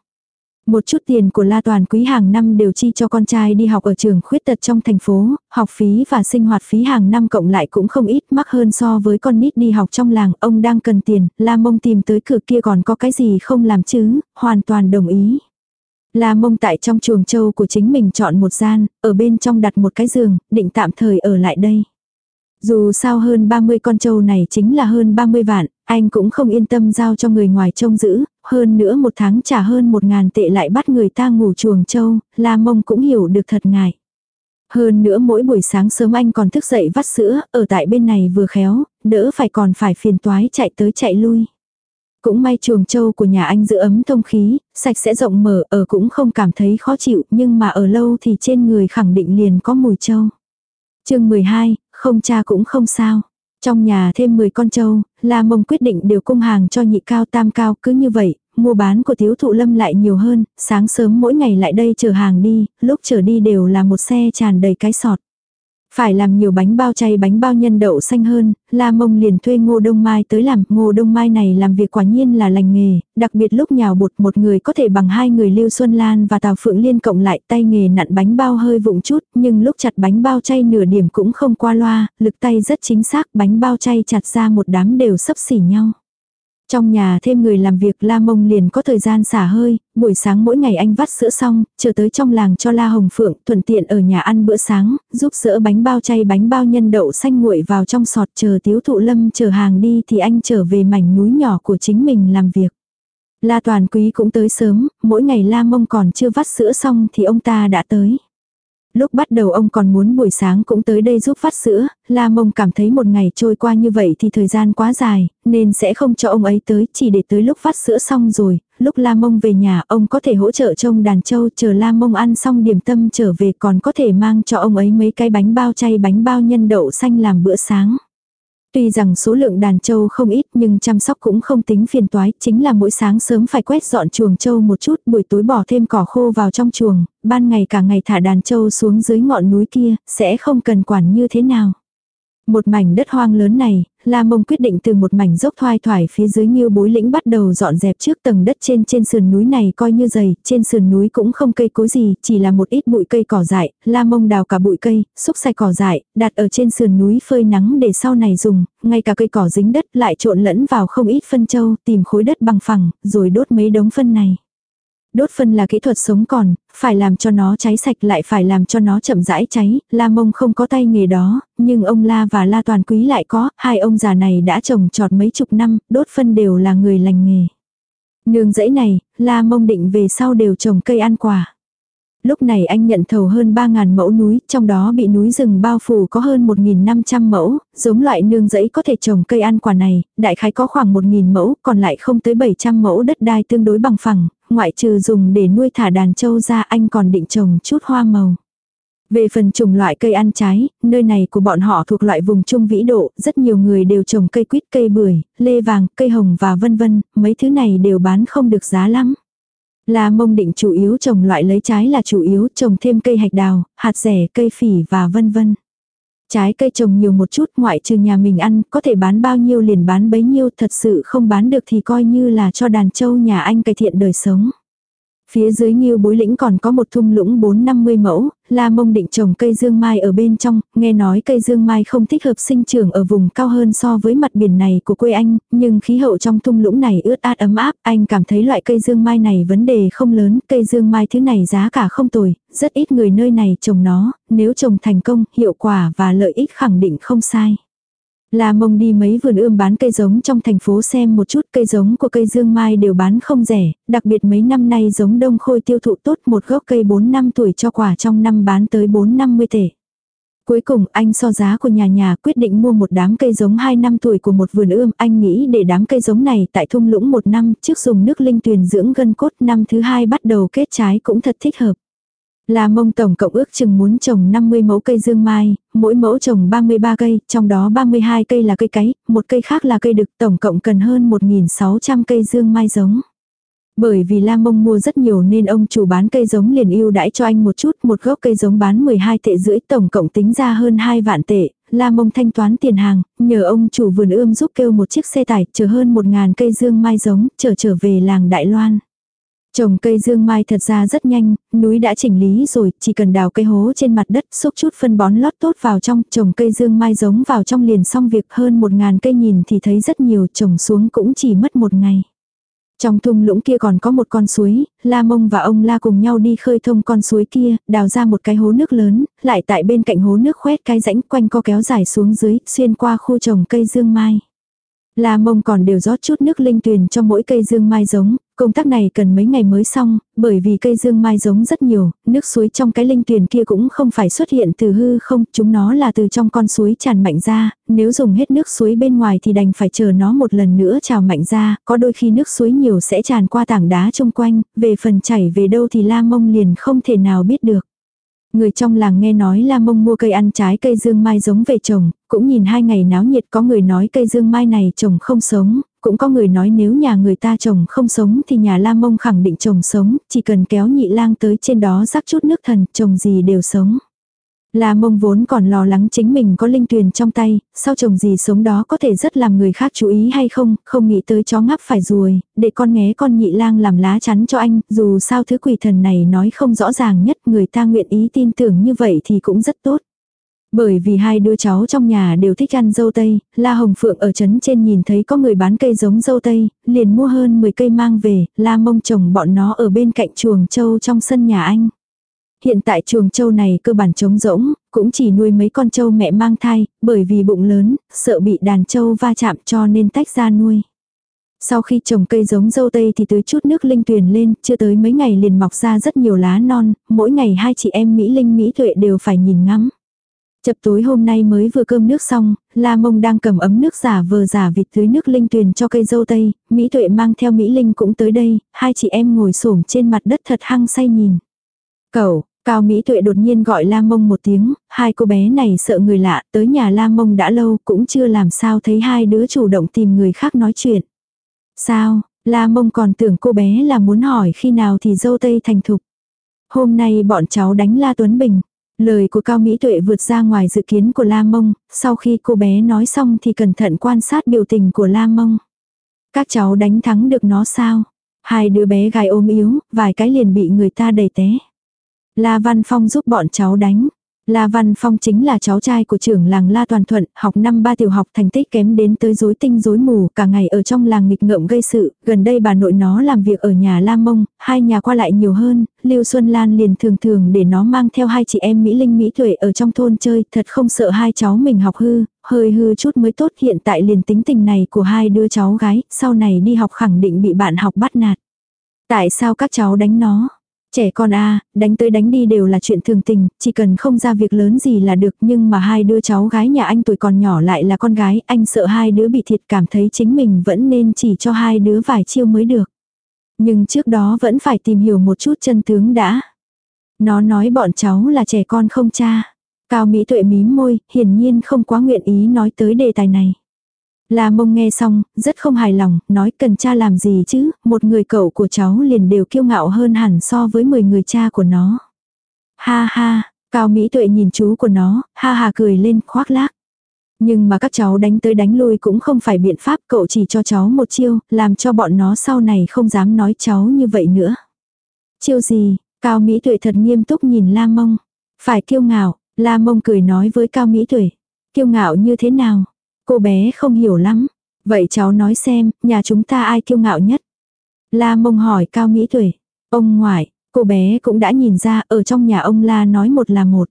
Một chút tiền của La Toàn Quý hàng năm đều chi cho con trai đi học ở trường khuyết tật trong thành phố, học phí và sinh hoạt phí hàng năm cộng lại cũng không ít mắc hơn so với con nít đi học trong làng, ông đang cần tiền, La Mông tìm tới cửa kia còn có cái gì không làm chứ, hoàn toàn đồng ý. La Mông tại trong chuồng châu của chính mình chọn một gian, ở bên trong đặt một cái giường, định tạm thời ở lại đây. Dù sao hơn 30 con trâu này chính là hơn 30 vạn, anh cũng không yên tâm giao cho người ngoài trông giữ, hơn nữa một tháng trả hơn một ngàn tệ lại bắt người ta ngủ chuồng trâu, La Mông cũng hiểu được thật ngại. Hơn nữa mỗi buổi sáng sớm anh còn thức dậy vắt sữa, ở tại bên này vừa khéo, đỡ phải còn phải phiền toái chạy tới chạy lui. Cũng may chuồng trâu của nhà anh giữ ấm thông khí, sạch sẽ rộng mở, ở cũng không cảm thấy khó chịu, nhưng mà ở lâu thì trên người khẳng định liền có mùi trâu. chương 12, không cha cũng không sao. Trong nhà thêm 10 con trâu, La Mông quyết định đều cung hàng cho nhị cao tam cao, cứ như vậy, mua bán của thiếu thụ lâm lại nhiều hơn, sáng sớm mỗi ngày lại đây chở hàng đi, lúc chở đi đều là một xe tràn đầy cái sọt. Phải làm nhiều bánh bao chay bánh bao nhân đậu xanh hơn, La Mông liền thuê Ngô Đông Mai tới làm. Ngô Đông Mai này làm việc quả nhiên là lành nghề, đặc biệt lúc nhào bột một người có thể bằng hai người Lưu Xuân Lan và Tào Phượng Liên cộng lại tay nghề nặn bánh bao hơi vụng chút, nhưng lúc chặt bánh bao chay nửa điểm cũng không qua loa, lực tay rất chính xác, bánh bao chay chặt ra một đám đều sấp xỉ nhau. Trong nhà thêm người làm việc La Mông liền có thời gian xả hơi, buổi sáng mỗi ngày anh vắt sữa xong, chờ tới trong làng cho La Hồng Phượng, thuận tiện ở nhà ăn bữa sáng, giúp sữa bánh bao chay bánh bao nhân đậu xanh nguội vào trong sọt chờ tiếu thụ lâm chờ hàng đi thì anh trở về mảnh núi nhỏ của chính mình làm việc. La Toàn Quý cũng tới sớm, mỗi ngày La Mông còn chưa vắt sữa xong thì ông ta đã tới. Lúc bắt đầu ông còn muốn buổi sáng cũng tới đây giúp phát sữa, La Mông cảm thấy một ngày trôi qua như vậy thì thời gian quá dài, nên sẽ không cho ông ấy tới, chỉ để tới lúc phát sữa xong rồi, lúc La Mông về nhà ông có thể hỗ trợ trông đàn trâu chờ La Mông ăn xong điểm tâm trở về còn có thể mang cho ông ấy mấy cái bánh bao chay bánh bao nhân đậu xanh làm bữa sáng. Tuy rằng số lượng đàn trâu không ít nhưng chăm sóc cũng không tính phiền toái, chính là mỗi sáng sớm phải quét dọn chuồng trâu một chút, buổi tối bỏ thêm cỏ khô vào trong chuồng, ban ngày cả ngày thả đàn trâu xuống dưới ngọn núi kia, sẽ không cần quản như thế nào. Một mảnh đất hoang lớn này, La Mông quyết định từ một mảnh dốc thoai thoải phía dưới như bối lĩnh bắt đầu dọn dẹp trước tầng đất trên trên sườn núi này coi như dày, trên sườn núi cũng không cây cối gì, chỉ là một ít bụi cây cỏ dại, La Mông đào cả bụi cây, xúc sạch cỏ dại, đặt ở trên sườn núi phơi nắng để sau này dùng, ngay cả cây cỏ dính đất lại trộn lẫn vào không ít phân châu, tìm khối đất bằng phẳng, rồi đốt mấy đống phân này. Đốt phân là kỹ thuật sống còn, phải làm cho nó cháy sạch lại phải làm cho nó chậm rãi cháy, La Mông không có tay nghề đó, nhưng ông La và La Toàn Quý lại có, hai ông già này đã trồng trọt mấy chục năm, đốt phân đều là người lành nghề. Nương dãy này, La Mông định về sau đều trồng cây ăn quả. Lúc này anh nhận thầu hơn 3.000 mẫu núi, trong đó bị núi rừng bao phủ có hơn 1.500 mẫu, giống loại nương rẫy có thể trồng cây ăn quả này, đại khái có khoảng 1.000 mẫu, còn lại không tới 700 mẫu đất đai tương đối bằng phẳng, ngoại trừ dùng để nuôi thả đàn trâu ra anh còn định trồng chút hoa màu. Về phần trồng loại cây ăn trái, nơi này của bọn họ thuộc loại vùng trung vĩ độ, rất nhiều người đều trồng cây quýt, cây bưởi, lê vàng, cây hồng và vân vân, mấy thứ này đều bán không được giá lắm. Là mông định chủ yếu trồng loại lấy trái là chủ yếu, trồng thêm cây hạch đào, hạt rẻ, cây phỉ và vân vân. Trái cây trồng nhiều một chút ngoại trừ nhà mình ăn, có thể bán bao nhiêu liền bán bấy nhiêu, thật sự không bán được thì coi như là cho đàn trâu nhà anh cải thiện đời sống. Phía dưới nghiêu bối lĩnh còn có một thung lũng 4-50 mẫu, La Mông định trồng cây dương mai ở bên trong, nghe nói cây dương mai không thích hợp sinh trưởng ở vùng cao hơn so với mặt biển này của quê anh, nhưng khí hậu trong thung lũng này ướt át ấm áp, anh cảm thấy loại cây dương mai này vấn đề không lớn, cây dương mai thứ này giá cả không tồi, rất ít người nơi này trồng nó, nếu trồng thành công, hiệu quả và lợi ích khẳng định không sai. La mông đi mấy vườn ươm bán cây giống trong thành phố xem một chút cây giống của cây dương mai đều bán không rẻ, đặc biệt mấy năm nay giống đông khôi tiêu thụ tốt một gốc cây 4 năm tuổi cho quả trong năm bán tới 4-50 tệ. Cuối cùng anh so giá của nhà nhà quyết định mua một đám cây giống 2 năm tuổi của một vườn ươm. Anh nghĩ để đám cây giống này tại thung lũng một năm trước dùng nước linh tuyền dưỡng gân cốt năm thứ hai bắt đầu kết trái cũng thật thích hợp. Là mông tổng cộng ước chừng muốn trồng 50 mẫu cây dương mai, mỗi mẫu trồng 33 cây, trong đó 32 cây là cây cấy, một cây khác là cây đực, tổng cộng cần hơn 1.600 cây dương mai giống. Bởi vì La Mông mua rất nhiều nên ông chủ bán cây giống liền ưu đãi cho anh một chút, một gốc cây giống bán 12 tệ rưỡi tổng cộng tính ra hơn 2 vạn tệ, La Mông thanh toán tiền hàng, nhờ ông chủ vườn ươm giúp kêu một chiếc xe tải chở hơn 1.000 cây dương mai giống, chở trở về làng Đại Loan. Trồng cây dương mai thật ra rất nhanh, núi đã chỉnh lý rồi, chỉ cần đào cây hố trên mặt đất, xúc chút phân bón lót tốt vào trong, trồng cây dương mai giống vào trong liền xong việc hơn một ngàn cây nhìn thì thấy rất nhiều, trồng xuống cũng chỉ mất một ngày. Trong thung lũng kia còn có một con suối, La Mông và ông La cùng nhau đi khơi thông con suối kia, đào ra một cái hố nước lớn, lại tại bên cạnh hố nước khoét cái rãnh quanh co kéo dài xuống dưới, xuyên qua khu trồng cây dương mai. La mông còn đều rót chút nước linh tuyền cho mỗi cây dương mai giống, công tác này cần mấy ngày mới xong, bởi vì cây dương mai giống rất nhiều, nước suối trong cái linh tuyền kia cũng không phải xuất hiện từ hư không, chúng nó là từ trong con suối tràn mạnh ra, nếu dùng hết nước suối bên ngoài thì đành phải chờ nó một lần nữa trào mạnh ra, có đôi khi nước suối nhiều sẽ tràn qua tảng đá chung quanh, về phần chảy về đâu thì la mông liền không thể nào biết được. Người trong làng nghe nói La Mông mua cây ăn trái cây dương mai giống về trồng, cũng nhìn hai ngày náo nhiệt có người nói cây dương mai này trồng không sống, cũng có người nói nếu nhà người ta trồng không sống thì nhà La Mông khẳng định trồng sống, chỉ cần kéo nhị lang tới trên đó rắc chút nước thần, trồng gì đều sống. La mông vốn còn lo lắng chính mình có linh tuyền trong tay, sao trồng gì sống đó có thể rất làm người khác chú ý hay không, không nghĩ tới chó ngáp phải ruồi, để con nghé con nhị lang làm lá chắn cho anh, dù sao thứ quỷ thần này nói không rõ ràng nhất người ta nguyện ý tin tưởng như vậy thì cũng rất tốt. Bởi vì hai đứa cháu trong nhà đều thích ăn dâu tây, La Hồng Phượng ở trấn trên nhìn thấy có người bán cây giống dâu tây, liền mua hơn 10 cây mang về, La mông trồng bọn nó ở bên cạnh chuồng châu trong sân nhà anh. Hiện tại chuồng châu này cơ bản trống rỗng, cũng chỉ nuôi mấy con trâu mẹ mang thai, bởi vì bụng lớn, sợ bị đàn trâu va chạm cho nên tách ra nuôi. Sau khi trồng cây giống dâu tây thì tưới chút nước linh tuyền lên, chưa tới mấy ngày liền mọc ra rất nhiều lá non, mỗi ngày hai chị em Mỹ Linh Mỹ Tuệ đều phải nhìn ngắm. Chập tối hôm nay mới vừa cơm nước xong, La Mông đang cầm ấm nước giả vờ giả vịt tưới nước linh tuyền cho cây dâu tây, Mỹ Tuệ mang theo Mỹ Linh cũng tới đây, hai chị em ngồi xổm trên mặt đất thật hăng say nhìn. Cậu, Cao Mỹ Tuệ đột nhiên gọi La Mông một tiếng, hai cô bé này sợ người lạ, tới nhà La Mông đã lâu cũng chưa làm sao thấy hai đứa chủ động tìm người khác nói chuyện. Sao, La Mông còn tưởng cô bé là muốn hỏi khi nào thì dâu tây thành thục. Hôm nay bọn cháu đánh La Tuấn Bình. Lời của Cao Mỹ Tuệ vượt ra ngoài dự kiến của La Mông, sau khi cô bé nói xong thì cẩn thận quan sát biểu tình của La Mông. Các cháu đánh thắng được nó sao? Hai đứa bé gái ôm yếu, vài cái liền bị người ta đẩy té. La Văn Phong giúp bọn cháu đánh. La Văn Phong chính là cháu trai của trưởng làng La Toàn Thuận, học năm ba tiểu học thành tích kém đến tới rối tinh rối mù, cả ngày ở trong làng nghịch ngợm gây sự, gần đây bà nội nó làm việc ở nhà La Mông, hai nhà qua lại nhiều hơn, Lưu Xuân Lan liền thường thường để nó mang theo hai chị em Mỹ Linh Mỹ Tuệ ở trong thôn chơi, thật không sợ hai cháu mình học hư, hơi hư chút mới tốt hiện tại liền tính tình này của hai đứa cháu gái, sau này đi học khẳng định bị bạn học bắt nạt. Tại sao các cháu đánh nó? Trẻ con a đánh tới đánh đi đều là chuyện thường tình, chỉ cần không ra việc lớn gì là được nhưng mà hai đứa cháu gái nhà anh tuổi còn nhỏ lại là con gái, anh sợ hai đứa bị thiệt cảm thấy chính mình vẫn nên chỉ cho hai đứa vài chiêu mới được. Nhưng trước đó vẫn phải tìm hiểu một chút chân tướng đã. Nó nói bọn cháu là trẻ con không cha. Cao Mỹ Tuệ mím môi, hiển nhiên không quá nguyện ý nói tới đề tài này. La mông nghe xong, rất không hài lòng, nói cần cha làm gì chứ, một người cậu của cháu liền đều kiêu ngạo hơn hẳn so với 10 người cha của nó. Ha ha, Cao Mỹ Tuệ nhìn chú của nó, ha ha cười lên khoác lác. Nhưng mà các cháu đánh tới đánh lui cũng không phải biện pháp cậu chỉ cho cháu một chiêu, làm cho bọn nó sau này không dám nói cháu như vậy nữa. Chiêu gì, Cao Mỹ Tuệ thật nghiêm túc nhìn La Mông. Phải kiêu ngạo, La Mông cười nói với Cao Mỹ Tuệ. Kiêu ngạo như thế nào? Cô bé không hiểu lắm. Vậy cháu nói xem, nhà chúng ta ai kiêu ngạo nhất? La mông hỏi Cao Mỹ Tuệ. Ông ngoại, cô bé cũng đã nhìn ra ở trong nhà ông La nói một là một.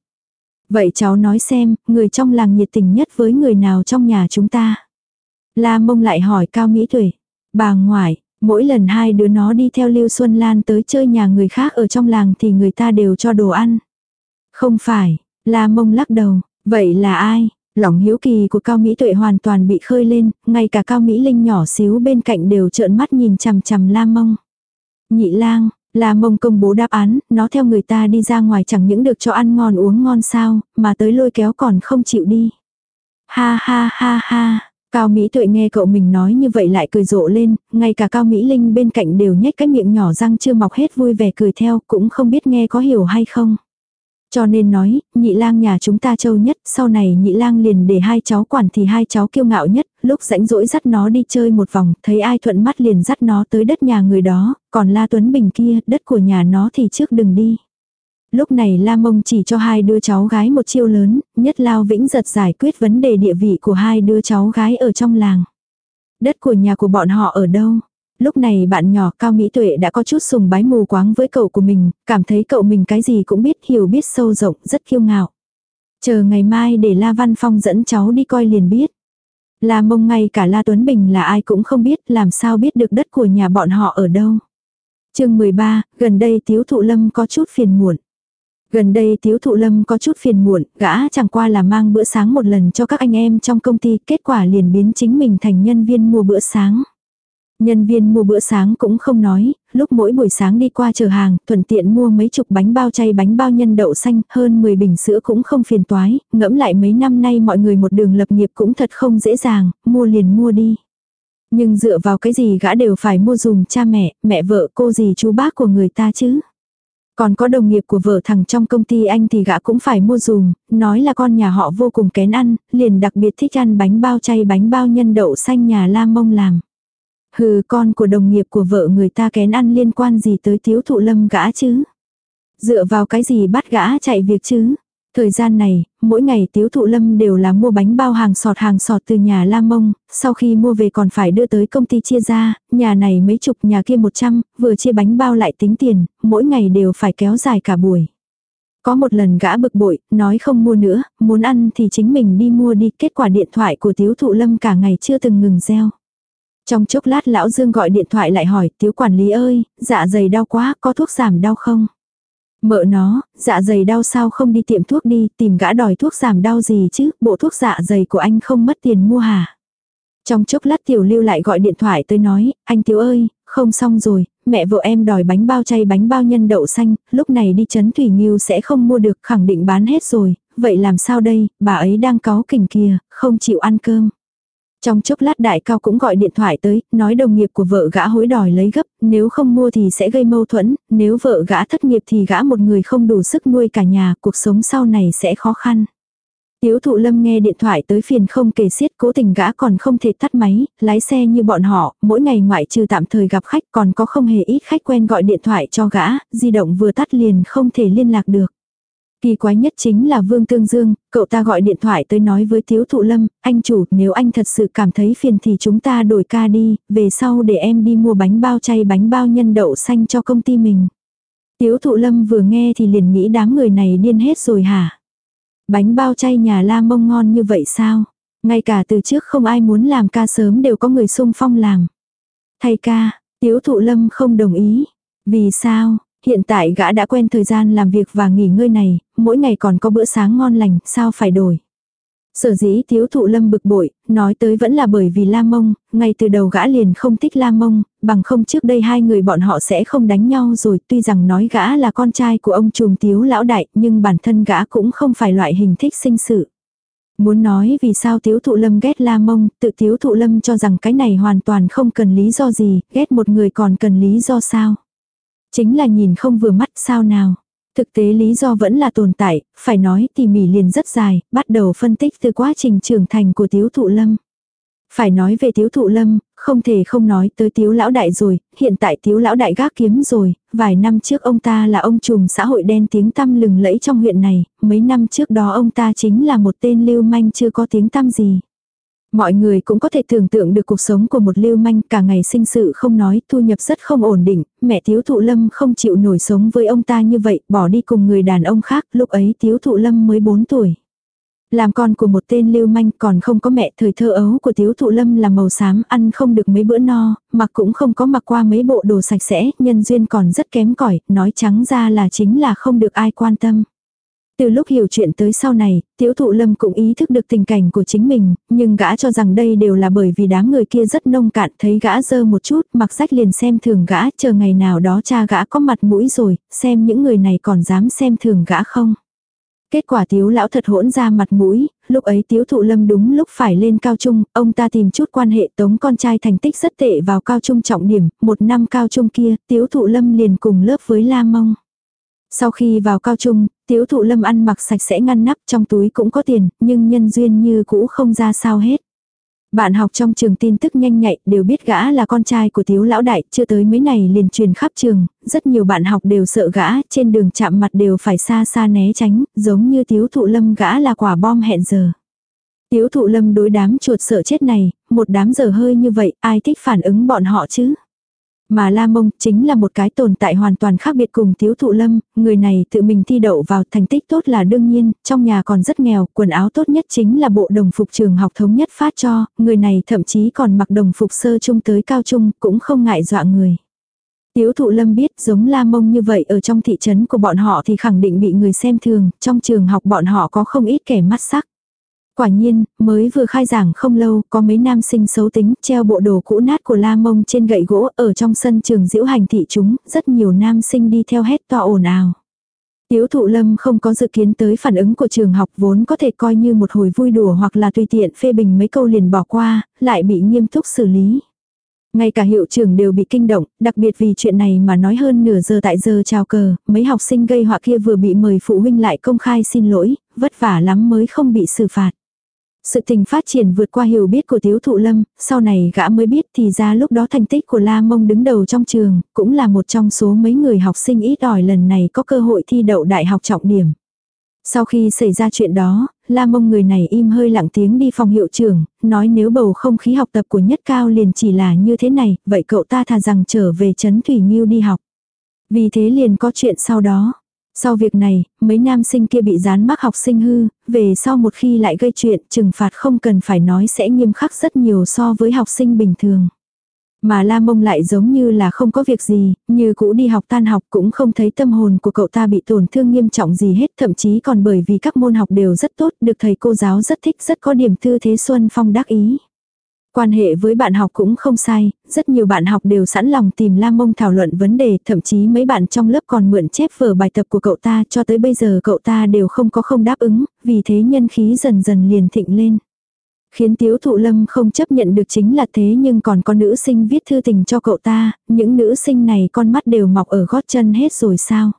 Vậy cháu nói xem, người trong làng nhiệt tình nhất với người nào trong nhà chúng ta? La mông lại hỏi Cao Mỹ Tuệ. Bà ngoại, mỗi lần hai đứa nó đi theo Lưu Xuân Lan tới chơi nhà người khác ở trong làng thì người ta đều cho đồ ăn. Không phải, La mông lắc đầu, vậy là ai? Lòng hiếu kỳ của Cao Mỹ Tuệ hoàn toàn bị khơi lên, ngay cả Cao Mỹ Linh nhỏ xíu bên cạnh đều trợn mắt nhìn chằm chằm La Mông. Nhị lang, La Mông công bố đáp án, nó theo người ta đi ra ngoài chẳng những được cho ăn ngon uống ngon sao, mà tới lôi kéo còn không chịu đi. Ha ha ha ha. Cao Mỹ Tuệ nghe cậu mình nói như vậy lại cười rộ lên, ngay cả Cao Mỹ Linh bên cạnh đều nhếch cái miệng nhỏ răng chưa mọc hết vui vẻ cười theo, cũng không biết nghe có hiểu hay không. Cho nên nói, nhị lang nhà chúng ta trâu nhất, sau này nhị lang liền để hai cháu quản thì hai cháu kiêu ngạo nhất, lúc rãnh rỗi dắt nó đi chơi một vòng, thấy ai thuận mắt liền dắt nó tới đất nhà người đó, còn La Tuấn Bình kia, đất của nhà nó thì trước đừng đi. Lúc này La Mông chỉ cho hai đứa cháu gái một chiêu lớn, nhất Lao Vĩnh giật giải quyết vấn đề địa vị của hai đứa cháu gái ở trong làng. Đất của nhà của bọn họ ở đâu? Lúc này bạn nhỏ Cao Mỹ Tuệ đã có chút sùng bái mù quáng với cậu của mình, cảm thấy cậu mình cái gì cũng biết hiểu biết sâu rộng, rất kiêu ngạo. Chờ ngày mai để La Văn Phong dẫn cháu đi coi liền biết. La mông ngay cả La Tuấn Bình là ai cũng không biết làm sao biết được đất của nhà bọn họ ở đâu. chương 13, gần đây Tiếu Thụ Lâm có chút phiền muộn. Gần đây Tiếu Thụ Lâm có chút phiền muộn, gã chẳng qua là mang bữa sáng một lần cho các anh em trong công ty, kết quả liền biến chính mình thành nhân viên mua bữa sáng. Nhân viên mua bữa sáng cũng không nói, lúc mỗi buổi sáng đi qua chờ hàng, thuận tiện mua mấy chục bánh bao chay bánh bao nhân đậu xanh, hơn 10 bình sữa cũng không phiền toái, ngẫm lại mấy năm nay mọi người một đường lập nghiệp cũng thật không dễ dàng, mua liền mua đi. Nhưng dựa vào cái gì gã đều phải mua dùm cha mẹ, mẹ vợ cô gì chú bác của người ta chứ. Còn có đồng nghiệp của vợ thằng trong công ty anh thì gã cũng phải mua dùm, nói là con nhà họ vô cùng kén ăn, liền đặc biệt thích ăn bánh bao chay bánh bao nhân đậu xanh nhà la mông làm. Hừ con của đồng nghiệp của vợ người ta kén ăn liên quan gì tới thiếu thụ lâm gã chứ? Dựa vào cái gì bắt gã chạy việc chứ? Thời gian này, mỗi ngày tiếu thụ lâm đều là mua bánh bao hàng sọt hàng sọt từ nhà La Mông, sau khi mua về còn phải đưa tới công ty chia ra, nhà này mấy chục nhà kia một trăm, vừa chia bánh bao lại tính tiền, mỗi ngày đều phải kéo dài cả buổi. Có một lần gã bực bội, nói không mua nữa, muốn ăn thì chính mình đi mua đi, kết quả điện thoại của tiếu thụ lâm cả ngày chưa từng ngừng reo. Trong chốc lát lão Dương gọi điện thoại lại hỏi, tiếu quản lý ơi, dạ dày đau quá, có thuốc giảm đau không? Mợ nó, dạ dày đau sao không đi tiệm thuốc đi, tìm gã đòi thuốc giảm đau gì chứ, bộ thuốc dạ dày của anh không mất tiền mua hả? Trong chốc lát tiểu lưu lại gọi điện thoại tới nói, anh tiểu ơi, không xong rồi, mẹ vợ em đòi bánh bao chay bánh bao nhân đậu xanh, lúc này đi chấn Thủy Nghiêu sẽ không mua được khẳng định bán hết rồi, vậy làm sao đây, bà ấy đang có kỉnh kìa, không chịu ăn cơm. Trong chốc lát đại cao cũng gọi điện thoại tới, nói đồng nghiệp của vợ gã hối đòi lấy gấp, nếu không mua thì sẽ gây mâu thuẫn, nếu vợ gã thất nghiệp thì gã một người không đủ sức nuôi cả nhà, cuộc sống sau này sẽ khó khăn. Tiếu thụ lâm nghe điện thoại tới phiền không kể xiết cố tình gã còn không thể tắt máy, lái xe như bọn họ, mỗi ngày ngoại trừ tạm thời gặp khách còn có không hề ít khách quen gọi điện thoại cho gã, di động vừa tắt liền không thể liên lạc được. Kỳ quái nhất chính là Vương Tương Dương, cậu ta gọi điện thoại tới nói với Tiếu Thụ Lâm, anh chủ, nếu anh thật sự cảm thấy phiền thì chúng ta đổi ca đi, về sau để em đi mua bánh bao chay bánh bao nhân đậu xanh cho công ty mình. Tiếu Thụ Lâm vừa nghe thì liền nghĩ đám người này điên hết rồi hả? Bánh bao chay nhà la mông ngon như vậy sao? Ngay cả từ trước không ai muốn làm ca sớm đều có người sung phong làm. Thay ca, Tiếu Thụ Lâm không đồng ý. Vì sao? Hiện tại gã đã quen thời gian làm việc và nghỉ ngơi này, mỗi ngày còn có bữa sáng ngon lành, sao phải đổi. Sở dĩ thiếu thụ lâm bực bội, nói tới vẫn là bởi vì La Mông, ngay từ đầu gã liền không thích La Mông, bằng không trước đây hai người bọn họ sẽ không đánh nhau rồi, tuy rằng nói gã là con trai của ông trùm tiếu lão đại, nhưng bản thân gã cũng không phải loại hình thích sinh sự. Muốn nói vì sao tiếu thụ lâm ghét La Mông, tự tiếu thụ lâm cho rằng cái này hoàn toàn không cần lý do gì, ghét một người còn cần lý do sao. Chính là nhìn không vừa mắt sao nào. Thực tế lý do vẫn là tồn tại, phải nói tỉ mỉ liền rất dài, bắt đầu phân tích từ quá trình trưởng thành của tiếu thụ lâm. Phải nói về tiếu thụ lâm, không thể không nói tới tiếu lão đại rồi, hiện tại tiếu lão đại gác kiếm rồi, vài năm trước ông ta là ông trùm xã hội đen tiếng tăm lừng lẫy trong huyện này, mấy năm trước đó ông ta chính là một tên lưu manh chưa có tiếng tăm gì. Mọi người cũng có thể tưởng tượng được cuộc sống của một lưu manh cả ngày sinh sự không nói, thu nhập rất không ổn định, mẹ Tiếu Thụ Lâm không chịu nổi sống với ông ta như vậy, bỏ đi cùng người đàn ông khác, lúc ấy Tiếu Thụ Lâm mới 4 tuổi. Làm con của một tên lưu manh còn không có mẹ thời thơ ấu của Tiếu Thụ Lâm là màu xám ăn không được mấy bữa no, mặc cũng không có mặc qua mấy bộ đồ sạch sẽ, nhân duyên còn rất kém cỏi nói trắng ra là chính là không được ai quan tâm. Từ lúc hiểu chuyện tới sau này, tiếu thụ lâm cũng ý thức được tình cảnh của chính mình, nhưng gã cho rằng đây đều là bởi vì đám người kia rất nông cạn thấy gã dơ một chút, mặc sách liền xem thường gã, chờ ngày nào đó cha gã có mặt mũi rồi, xem những người này còn dám xem thường gã không. Kết quả tiếu lão thật hỗn ra mặt mũi, lúc ấy tiếu thụ lâm đúng lúc phải lên cao trung, ông ta tìm chút quan hệ tống con trai thành tích rất tệ vào cao trung trọng điểm, một năm cao trung kia, tiếu thụ lâm liền cùng lớp với La Mông. Sau khi vào cao trung, tiếu thụ lâm ăn mặc sạch sẽ ngăn nắp trong túi cũng có tiền, nhưng nhân duyên như cũ không ra sao hết. Bạn học trong trường tin tức nhanh nhạy đều biết gã là con trai của tiếu lão đại, chưa tới mấy này liền truyền khắp trường, rất nhiều bạn học đều sợ gã, trên đường chạm mặt đều phải xa xa né tránh, giống như tiếu thụ lâm gã là quả bom hẹn giờ. Tiếu thụ lâm đối đám chuột sợ chết này, một đám giờ hơi như vậy, ai thích phản ứng bọn họ chứ? Mà La Mông chính là một cái tồn tại hoàn toàn khác biệt cùng thiếu thụ lâm, người này tự mình thi đậu vào thành tích tốt là đương nhiên, trong nhà còn rất nghèo, quần áo tốt nhất chính là bộ đồng phục trường học thống nhất phát cho, người này thậm chí còn mặc đồng phục sơ trung tới cao trung, cũng không ngại dọa người. Tiếu thụ lâm biết giống la mông như vậy ở trong thị trấn của bọn họ thì khẳng định bị người xem thường, trong trường học bọn họ có không ít kẻ mắt sắc. Quả nhiên, mới vừa khai giảng không lâu, có mấy nam sinh xấu tính, treo bộ đồ cũ nát của la mông trên gậy gỗ ở trong sân trường diễu hành thị chúng, rất nhiều nam sinh đi theo hết to ồn ào. Tiếu thụ lâm không có dự kiến tới phản ứng của trường học vốn có thể coi như một hồi vui đùa hoặc là tùy tiện phê bình mấy câu liền bỏ qua, lại bị nghiêm túc xử lý. Ngay cả hiệu trưởng đều bị kinh động, đặc biệt vì chuyện này mà nói hơn nửa giờ tại giờ chào cờ, mấy học sinh gây họa kia vừa bị mời phụ huynh lại công khai xin lỗi, vất vả lắm mới không bị xử phạt. Sự tình phát triển vượt qua hiểu biết của Tiếu Thụ Lâm, sau này gã mới biết thì ra lúc đó thành tích của La Mông đứng đầu trong trường, cũng là một trong số mấy người học sinh ít ỏi lần này có cơ hội thi đậu đại học trọng điểm. Sau khi xảy ra chuyện đó, La Mông người này im hơi lặng tiếng đi phòng hiệu trưởng, nói nếu bầu không khí học tập của nhất cao liền chỉ là như thế này, vậy cậu ta thà rằng trở về Trấn Thủy Nhiêu đi học. Vì thế liền có chuyện sau đó. Sau việc này, mấy nam sinh kia bị dán mắc học sinh hư, về sau một khi lại gây chuyện, trừng phạt không cần phải nói sẽ nghiêm khắc rất nhiều so với học sinh bình thường. Mà La Mông lại giống như là không có việc gì, như cũ đi học tan học cũng không thấy tâm hồn của cậu ta bị tổn thương nghiêm trọng gì hết, thậm chí còn bởi vì các môn học đều rất tốt, được thầy cô giáo rất thích, rất có điểm tư thế xuân phong đắc ý. Quan hệ với bạn học cũng không sai, rất nhiều bạn học đều sẵn lòng tìm Lam Mông thảo luận vấn đề, thậm chí mấy bạn trong lớp còn mượn chép vở bài tập của cậu ta cho tới bây giờ cậu ta đều không có không đáp ứng, vì thế nhân khí dần dần liền thịnh lên. Khiến tiếu thụ lâm không chấp nhận được chính là thế nhưng còn có nữ sinh viết thư tình cho cậu ta, những nữ sinh này con mắt đều mọc ở gót chân hết rồi sao?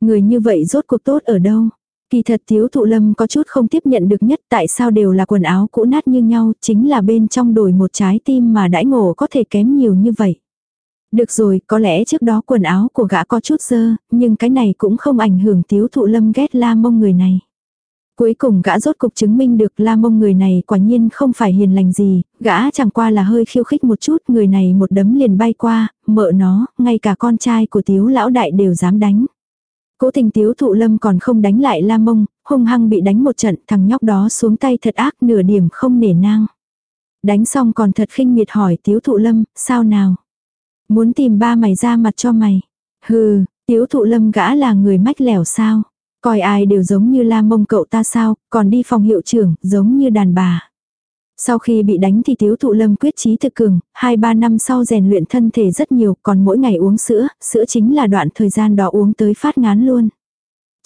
Người như vậy rốt cuộc tốt ở đâu? Kỳ thật tiếu thụ lâm có chút không tiếp nhận được nhất tại sao đều là quần áo cũ nát như nhau, chính là bên trong đổi một trái tim mà đãi ngộ có thể kém nhiều như vậy. Được rồi, có lẽ trước đó quần áo của gã có chút dơ, nhưng cái này cũng không ảnh hưởng tiếu thụ lâm ghét la mông người này. Cuối cùng gã rốt cục chứng minh được la mông người này quả nhiên không phải hiền lành gì, gã chẳng qua là hơi khiêu khích một chút, người này một đấm liền bay qua, mợ nó, ngay cả con trai của tiếu lão đại đều dám đánh. Cố tình tiếu thụ lâm còn không đánh lại la mông, hung hăng bị đánh một trận, thằng nhóc đó xuống tay thật ác nửa điểm không nể nang. Đánh xong còn thật khinh miệt hỏi tiếu thụ lâm, sao nào? Muốn tìm ba mày ra mặt cho mày. Hừ, tiếu thụ lâm gã là người mách lẻo sao? Coi ai đều giống như la mông cậu ta sao, còn đi phòng hiệu trưởng, giống như đàn bà. Sau khi bị đánh thì tiếu thụ lâm quyết chí thực cường, 2-3 năm sau rèn luyện thân thể rất nhiều, còn mỗi ngày uống sữa, sữa chính là đoạn thời gian đó uống tới phát ngán luôn.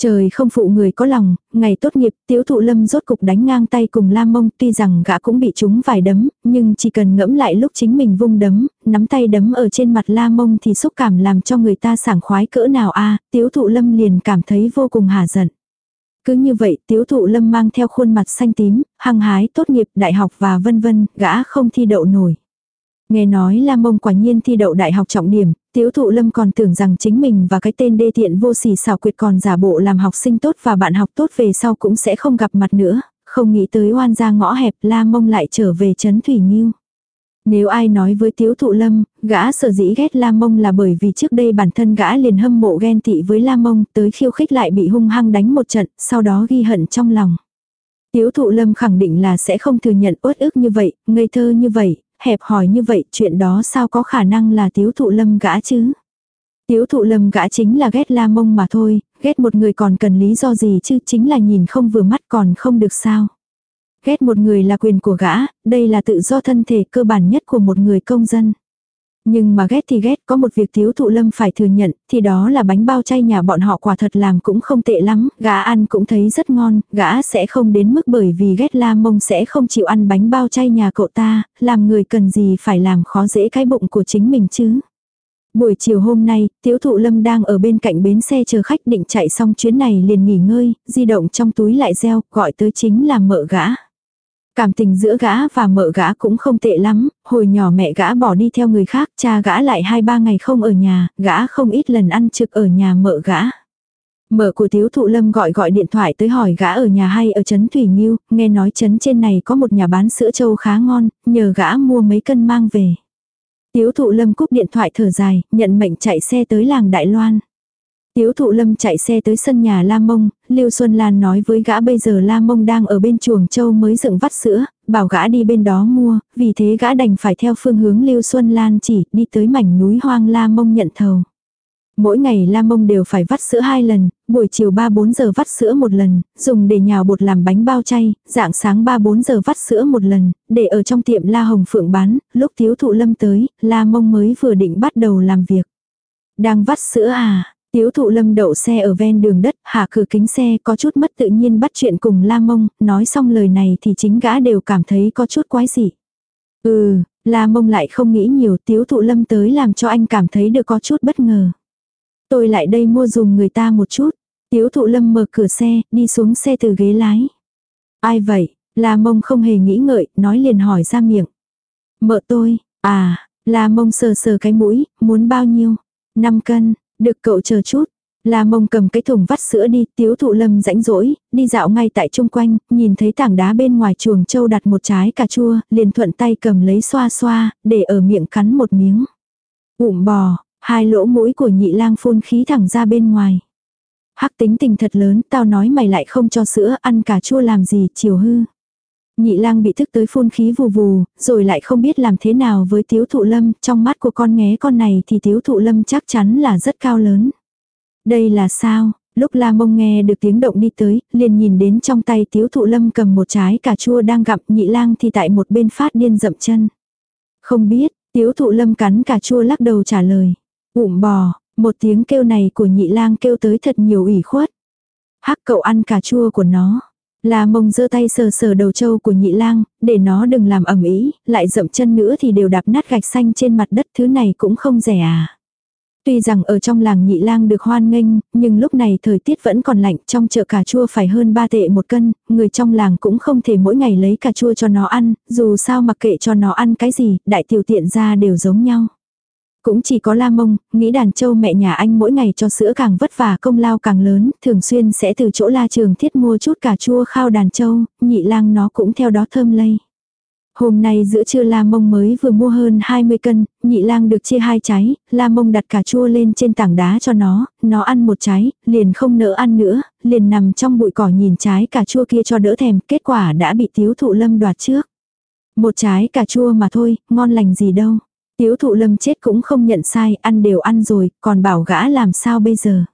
Trời không phụ người có lòng, ngày tốt nghiệp, tiếu thụ lâm rốt cục đánh ngang tay cùng Lam Mông, tuy rằng gã cũng bị trúng vài đấm, nhưng chỉ cần ngẫm lại lúc chính mình vung đấm, nắm tay đấm ở trên mặt Lam Mông thì xúc cảm làm cho người ta sảng khoái cỡ nào a tiếu thụ lâm liền cảm thấy vô cùng hà giận. Cứ như vậy, tiếu thụ lâm mang theo khuôn mặt xanh tím, hăng hái, tốt nghiệp, đại học và vân vân, gã không thi đậu nổi. Nghe nói Lam Mông quả nhiên thi đậu đại học trọng điểm, tiếu thụ lâm còn tưởng rằng chính mình và cái tên đê tiện vô sỉ xảo quyệt còn giả bộ làm học sinh tốt và bạn học tốt về sau cũng sẽ không gặp mặt nữa, không nghĩ tới oan ra ngõ hẹp Lam Mông lại trở về chấn Thủy nghiêu. Nếu ai nói với tiếu thụ lâm, gã sở dĩ ghét Lam Mông là bởi vì trước đây bản thân gã liền hâm mộ ghen tị với Lam Mông tới khiêu khích lại bị hung hăng đánh một trận, sau đó ghi hận trong lòng. Tiếu thụ lâm khẳng định là sẽ không thừa nhận uất ức như vậy, ngây thơ như vậy, hẹp hòi như vậy, chuyện đó sao có khả năng là tiếu thụ lâm gã chứ? Tiếu thụ lâm gã chính là ghét la mông mà thôi, ghét một người còn cần lý do gì chứ chính là nhìn không vừa mắt còn không được sao. Ghét một người là quyền của gã, đây là tự do thân thể cơ bản nhất của một người công dân. Nhưng mà ghét thì ghét, có một việc thiếu thụ lâm phải thừa nhận, thì đó là bánh bao chay nhà bọn họ quả thật làm cũng không tệ lắm, gã ăn cũng thấy rất ngon, gã sẽ không đến mức bởi vì ghét la mông sẽ không chịu ăn bánh bao chay nhà cậu ta, làm người cần gì phải làm khó dễ cái bụng của chính mình chứ. Buổi chiều hôm nay, Tiếu Thụ Lâm đang ở bên cạnh bến xe chờ khách định chạy xong chuyến này liền nghỉ ngơi, di động trong túi lại reo, gọi tới chính là mợ gã. Cảm tình giữa gã và mợ gã cũng không tệ lắm, hồi nhỏ mẹ gã bỏ đi theo người khác, cha gã lại hai ba ngày không ở nhà, gã không ít lần ăn trực ở nhà mợ gã. Mở của Tiếu Thụ Lâm gọi gọi điện thoại tới hỏi gã ở nhà hay ở Trấn Thủy Nhiêu, nghe nói Trấn trên này có một nhà bán sữa trâu khá ngon, nhờ gã mua mấy cân mang về. Tiếu Thụ Lâm cúp điện thoại thở dài, nhận mệnh chạy xe tới làng Đại Loan. Tiếu thụ lâm chạy xe tới sân nhà La Mông, Lưu Xuân Lan nói với gã bây giờ La Mông đang ở bên chuồng châu mới dựng vắt sữa, bảo gã đi bên đó mua, vì thế gã đành phải theo phương hướng Lưu Xuân Lan chỉ đi tới mảnh núi hoang La Mông nhận thầu. Mỗi ngày La Mông đều phải vắt sữa hai lần, buổi chiều 3-4 giờ vắt sữa một lần, dùng để nhào bột làm bánh bao chay, dạng sáng 3-4 giờ vắt sữa một lần, để ở trong tiệm La Hồng Phượng bán, lúc thiếu thụ lâm tới, La Mông mới vừa định bắt đầu làm việc. Đang vắt sữa à, Tiếu thụ lâm đậu xe ở ven đường đất, hạ cửa kính xe có chút mất tự nhiên bắt chuyện cùng La Mông, nói xong lời này thì chính gã đều cảm thấy có chút quái dị. Ừ, La Mông lại không nghĩ nhiều tiếu thụ lâm tới làm cho anh cảm thấy được có chút bất ngờ. Tôi lại đây mua dùng người ta một chút. Tiếu thụ lâm mở cửa xe, đi xuống xe từ ghế lái. Ai vậy? La Mông không hề nghĩ ngợi, nói liền hỏi ra miệng. Mợ tôi, à, La Mông sờ sờ cái mũi, muốn bao nhiêu? 5 cân, được cậu chờ chút. La mông cầm cái thùng vắt sữa đi, tiếu thụ lâm rãnh rỗi, đi dạo ngay tại chung quanh, nhìn thấy tảng đá bên ngoài chuồng châu đặt một trái cà chua, liền thuận tay cầm lấy xoa xoa, để ở miệng cắn một miếng. Ụm bò, hai lỗ mũi của nhị lang phun khí thẳng ra bên ngoài. Hắc tính tình thật lớn, tao nói mày lại không cho sữa, ăn cà chua làm gì, chiều hư. Nhị lang bị thức tới phun khí vù vù, rồi lại không biết làm thế nào với tiếu thụ lâm, trong mắt của con nghé con này thì tiếu thụ lâm chắc chắn là rất cao lớn. Đây là sao? Lúc La Mông nghe được tiếng động đi tới, liền nhìn đến trong tay Tiếu Thụ Lâm cầm một trái cà chua đang gặm, nhị lang thì tại một bên phát điên dậm chân. Không biết, Tiếu Thụ Lâm cắn cà chua lắc đầu trả lời. Ụm bò, một tiếng kêu này của nhị lang kêu tới thật nhiều ủy khuất. Hắc cậu ăn cà chua của nó. La mông giơ tay sờ sờ đầu trâu của nhị lang, để nó đừng làm ẩm ý, lại dậm chân nữa thì đều đạp nát gạch xanh trên mặt đất thứ này cũng không rẻ à. Tuy rằng ở trong làng nhị lang được hoan nghênh, nhưng lúc này thời tiết vẫn còn lạnh, trong chợ cà chua phải hơn 3 tệ một cân, người trong làng cũng không thể mỗi ngày lấy cà chua cho nó ăn, dù sao mặc kệ cho nó ăn cái gì, đại tiểu tiện ra đều giống nhau. Cũng chỉ có la mông, nghĩ đàn châu mẹ nhà anh mỗi ngày cho sữa càng vất vả công lao càng lớn, thường xuyên sẽ từ chỗ la trường thiết mua chút cà chua khao đàn châu, nhị lang nó cũng theo đó thơm lây. Hôm nay giữa trưa La Mông mới vừa mua hơn 20 cân, nhị lang được chia hai trái, La Mông đặt cà chua lên trên tảng đá cho nó, nó ăn một trái, liền không nỡ ăn nữa, liền nằm trong bụi cỏ nhìn trái cà chua kia cho đỡ thèm, kết quả đã bị tiếu thụ lâm đoạt trước. Một trái cà chua mà thôi, ngon lành gì đâu. Tiếu thụ lâm chết cũng không nhận sai, ăn đều ăn rồi, còn bảo gã làm sao bây giờ.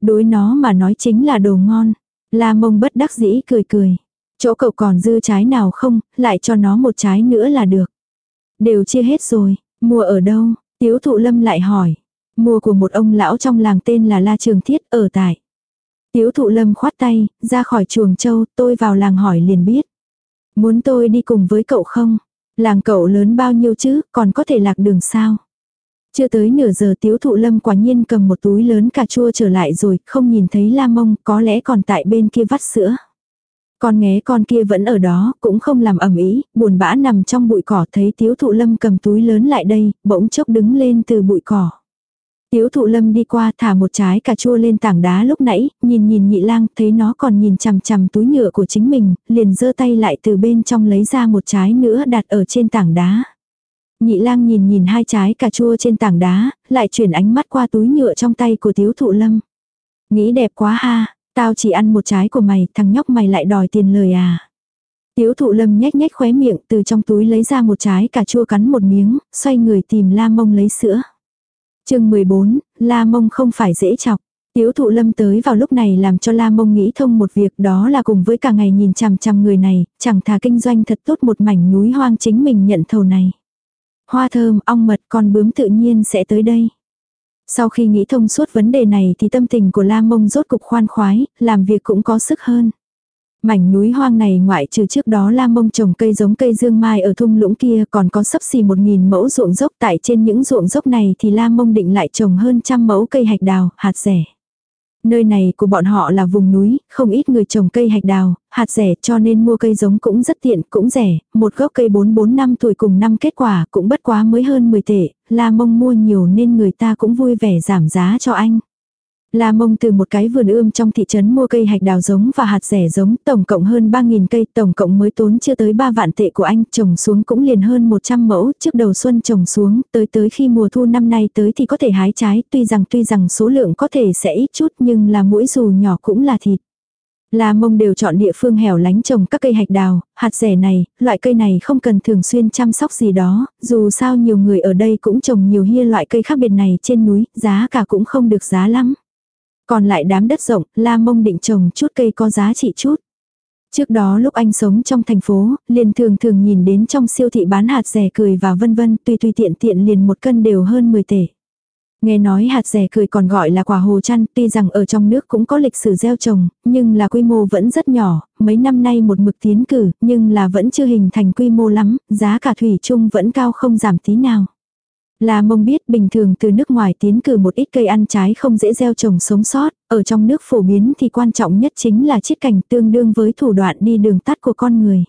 Đối nó mà nói chính là đồ ngon. La mông bất đắc dĩ cười cười. Chỗ cậu còn dư trái nào không, lại cho nó một trái nữa là được. Đều chia hết rồi, mua ở đâu? Tiếu thụ lâm lại hỏi. Mua của một ông lão trong làng tên là La Trường Thiết ở tại. Tiếu thụ lâm khoát tay, ra khỏi chuồng châu, tôi vào làng hỏi liền biết. Muốn tôi đi cùng với cậu không? Làng cậu lớn bao nhiêu chứ, còn có thể lạc đường sao? Chưa tới nửa giờ tiếu thụ lâm quả nhiên cầm một túi lớn cà chua trở lại rồi, không nhìn thấy la mông, có lẽ còn tại bên kia vắt sữa. Con nghé con kia vẫn ở đó, cũng không làm ẩm ý, buồn bã nằm trong bụi cỏ thấy tiếu thụ lâm cầm túi lớn lại đây, bỗng chốc đứng lên từ bụi cỏ. Tiếu thụ lâm đi qua thả một trái cà chua lên tảng đá lúc nãy, nhìn nhìn nhị lang, thấy nó còn nhìn chằm chằm túi nhựa của chính mình, liền giơ tay lại từ bên trong lấy ra một trái nữa đặt ở trên tảng đá. Nhị lang nhìn nhìn hai trái cà chua trên tảng đá, lại chuyển ánh mắt qua túi nhựa trong tay của tiếu thụ lâm. Nghĩ đẹp quá ha, tao chỉ ăn một trái của mày, thằng nhóc mày lại đòi tiền lời à. Tiếu thụ lâm nhếch nhếch khóe miệng từ trong túi lấy ra một trái cà chua cắn một miếng, xoay người tìm la mông lấy sữa chương 14, La Mông không phải dễ chọc. Tiếu thụ lâm tới vào lúc này làm cho La Mông nghĩ thông một việc đó là cùng với cả ngày nhìn chằm chằm người này, chẳng thà kinh doanh thật tốt một mảnh núi hoang chính mình nhận thầu này. Hoa thơm, ong mật con bướm tự nhiên sẽ tới đây. Sau khi nghĩ thông suốt vấn đề này thì tâm tình của La Mông rốt cục khoan khoái, làm việc cũng có sức hơn. Mảnh núi hoang này ngoại trừ trước đó la mông trồng cây giống cây dương mai ở thung lũng kia còn có sấp xì một nghìn mẫu ruộng dốc tại trên những ruộng dốc này thì la mông định lại trồng hơn trăm mẫu cây hạch đào, hạt rẻ. Nơi này của bọn họ là vùng núi, không ít người trồng cây hạch đào, hạt rẻ cho nên mua cây giống cũng rất tiện, cũng rẻ, một gốc cây 4-4 năm tuổi cùng năm kết quả cũng bất quá mới hơn 10 tệ, la mông mua nhiều nên người ta cũng vui vẻ giảm giá cho anh. La Mông từ một cái vườn ươm trong thị trấn mua cây hạch đào giống và hạt rẻ giống, tổng cộng hơn 3.000 cây, tổng cộng mới tốn chưa tới 3 vạn tệ của anh, trồng xuống cũng liền hơn 100 mẫu, trước đầu xuân trồng xuống, tới tới khi mùa thu năm nay tới thì có thể hái trái, tuy rằng tuy rằng số lượng có thể sẽ ít chút nhưng là mỗi dù nhỏ cũng là thịt. La mông đều chọn địa phương hẻo lánh trồng các cây hạch đào, hạt rẻ này, loại cây này không cần thường xuyên chăm sóc gì đó, dù sao nhiều người ở đây cũng trồng nhiều hia loại cây khác biệt này trên núi, giá cả cũng không được giá lắm. Còn lại đám đất rộng, La Mông định trồng chút cây có giá trị chút. Trước đó lúc anh sống trong thành phố, liền thường thường nhìn đến trong siêu thị bán hạt rẻ cười và vân vân, tùy tùy tiện tiện liền một cân đều hơn 10 tể. Nghe nói hạt rẻ cười còn gọi là quả hồ chăn, tuy rằng ở trong nước cũng có lịch sử gieo trồng, nhưng là quy mô vẫn rất nhỏ, mấy năm nay một mực tiến cử, nhưng là vẫn chưa hình thành quy mô lắm, giá cả thủy chung vẫn cao không giảm tí nào. Là mông biết bình thường từ nước ngoài tiến cử một ít cây ăn trái không dễ gieo trồng sống sót, ở trong nước phổ biến thì quan trọng nhất chính là chiết cảnh tương đương với thủ đoạn đi đường tắt của con người.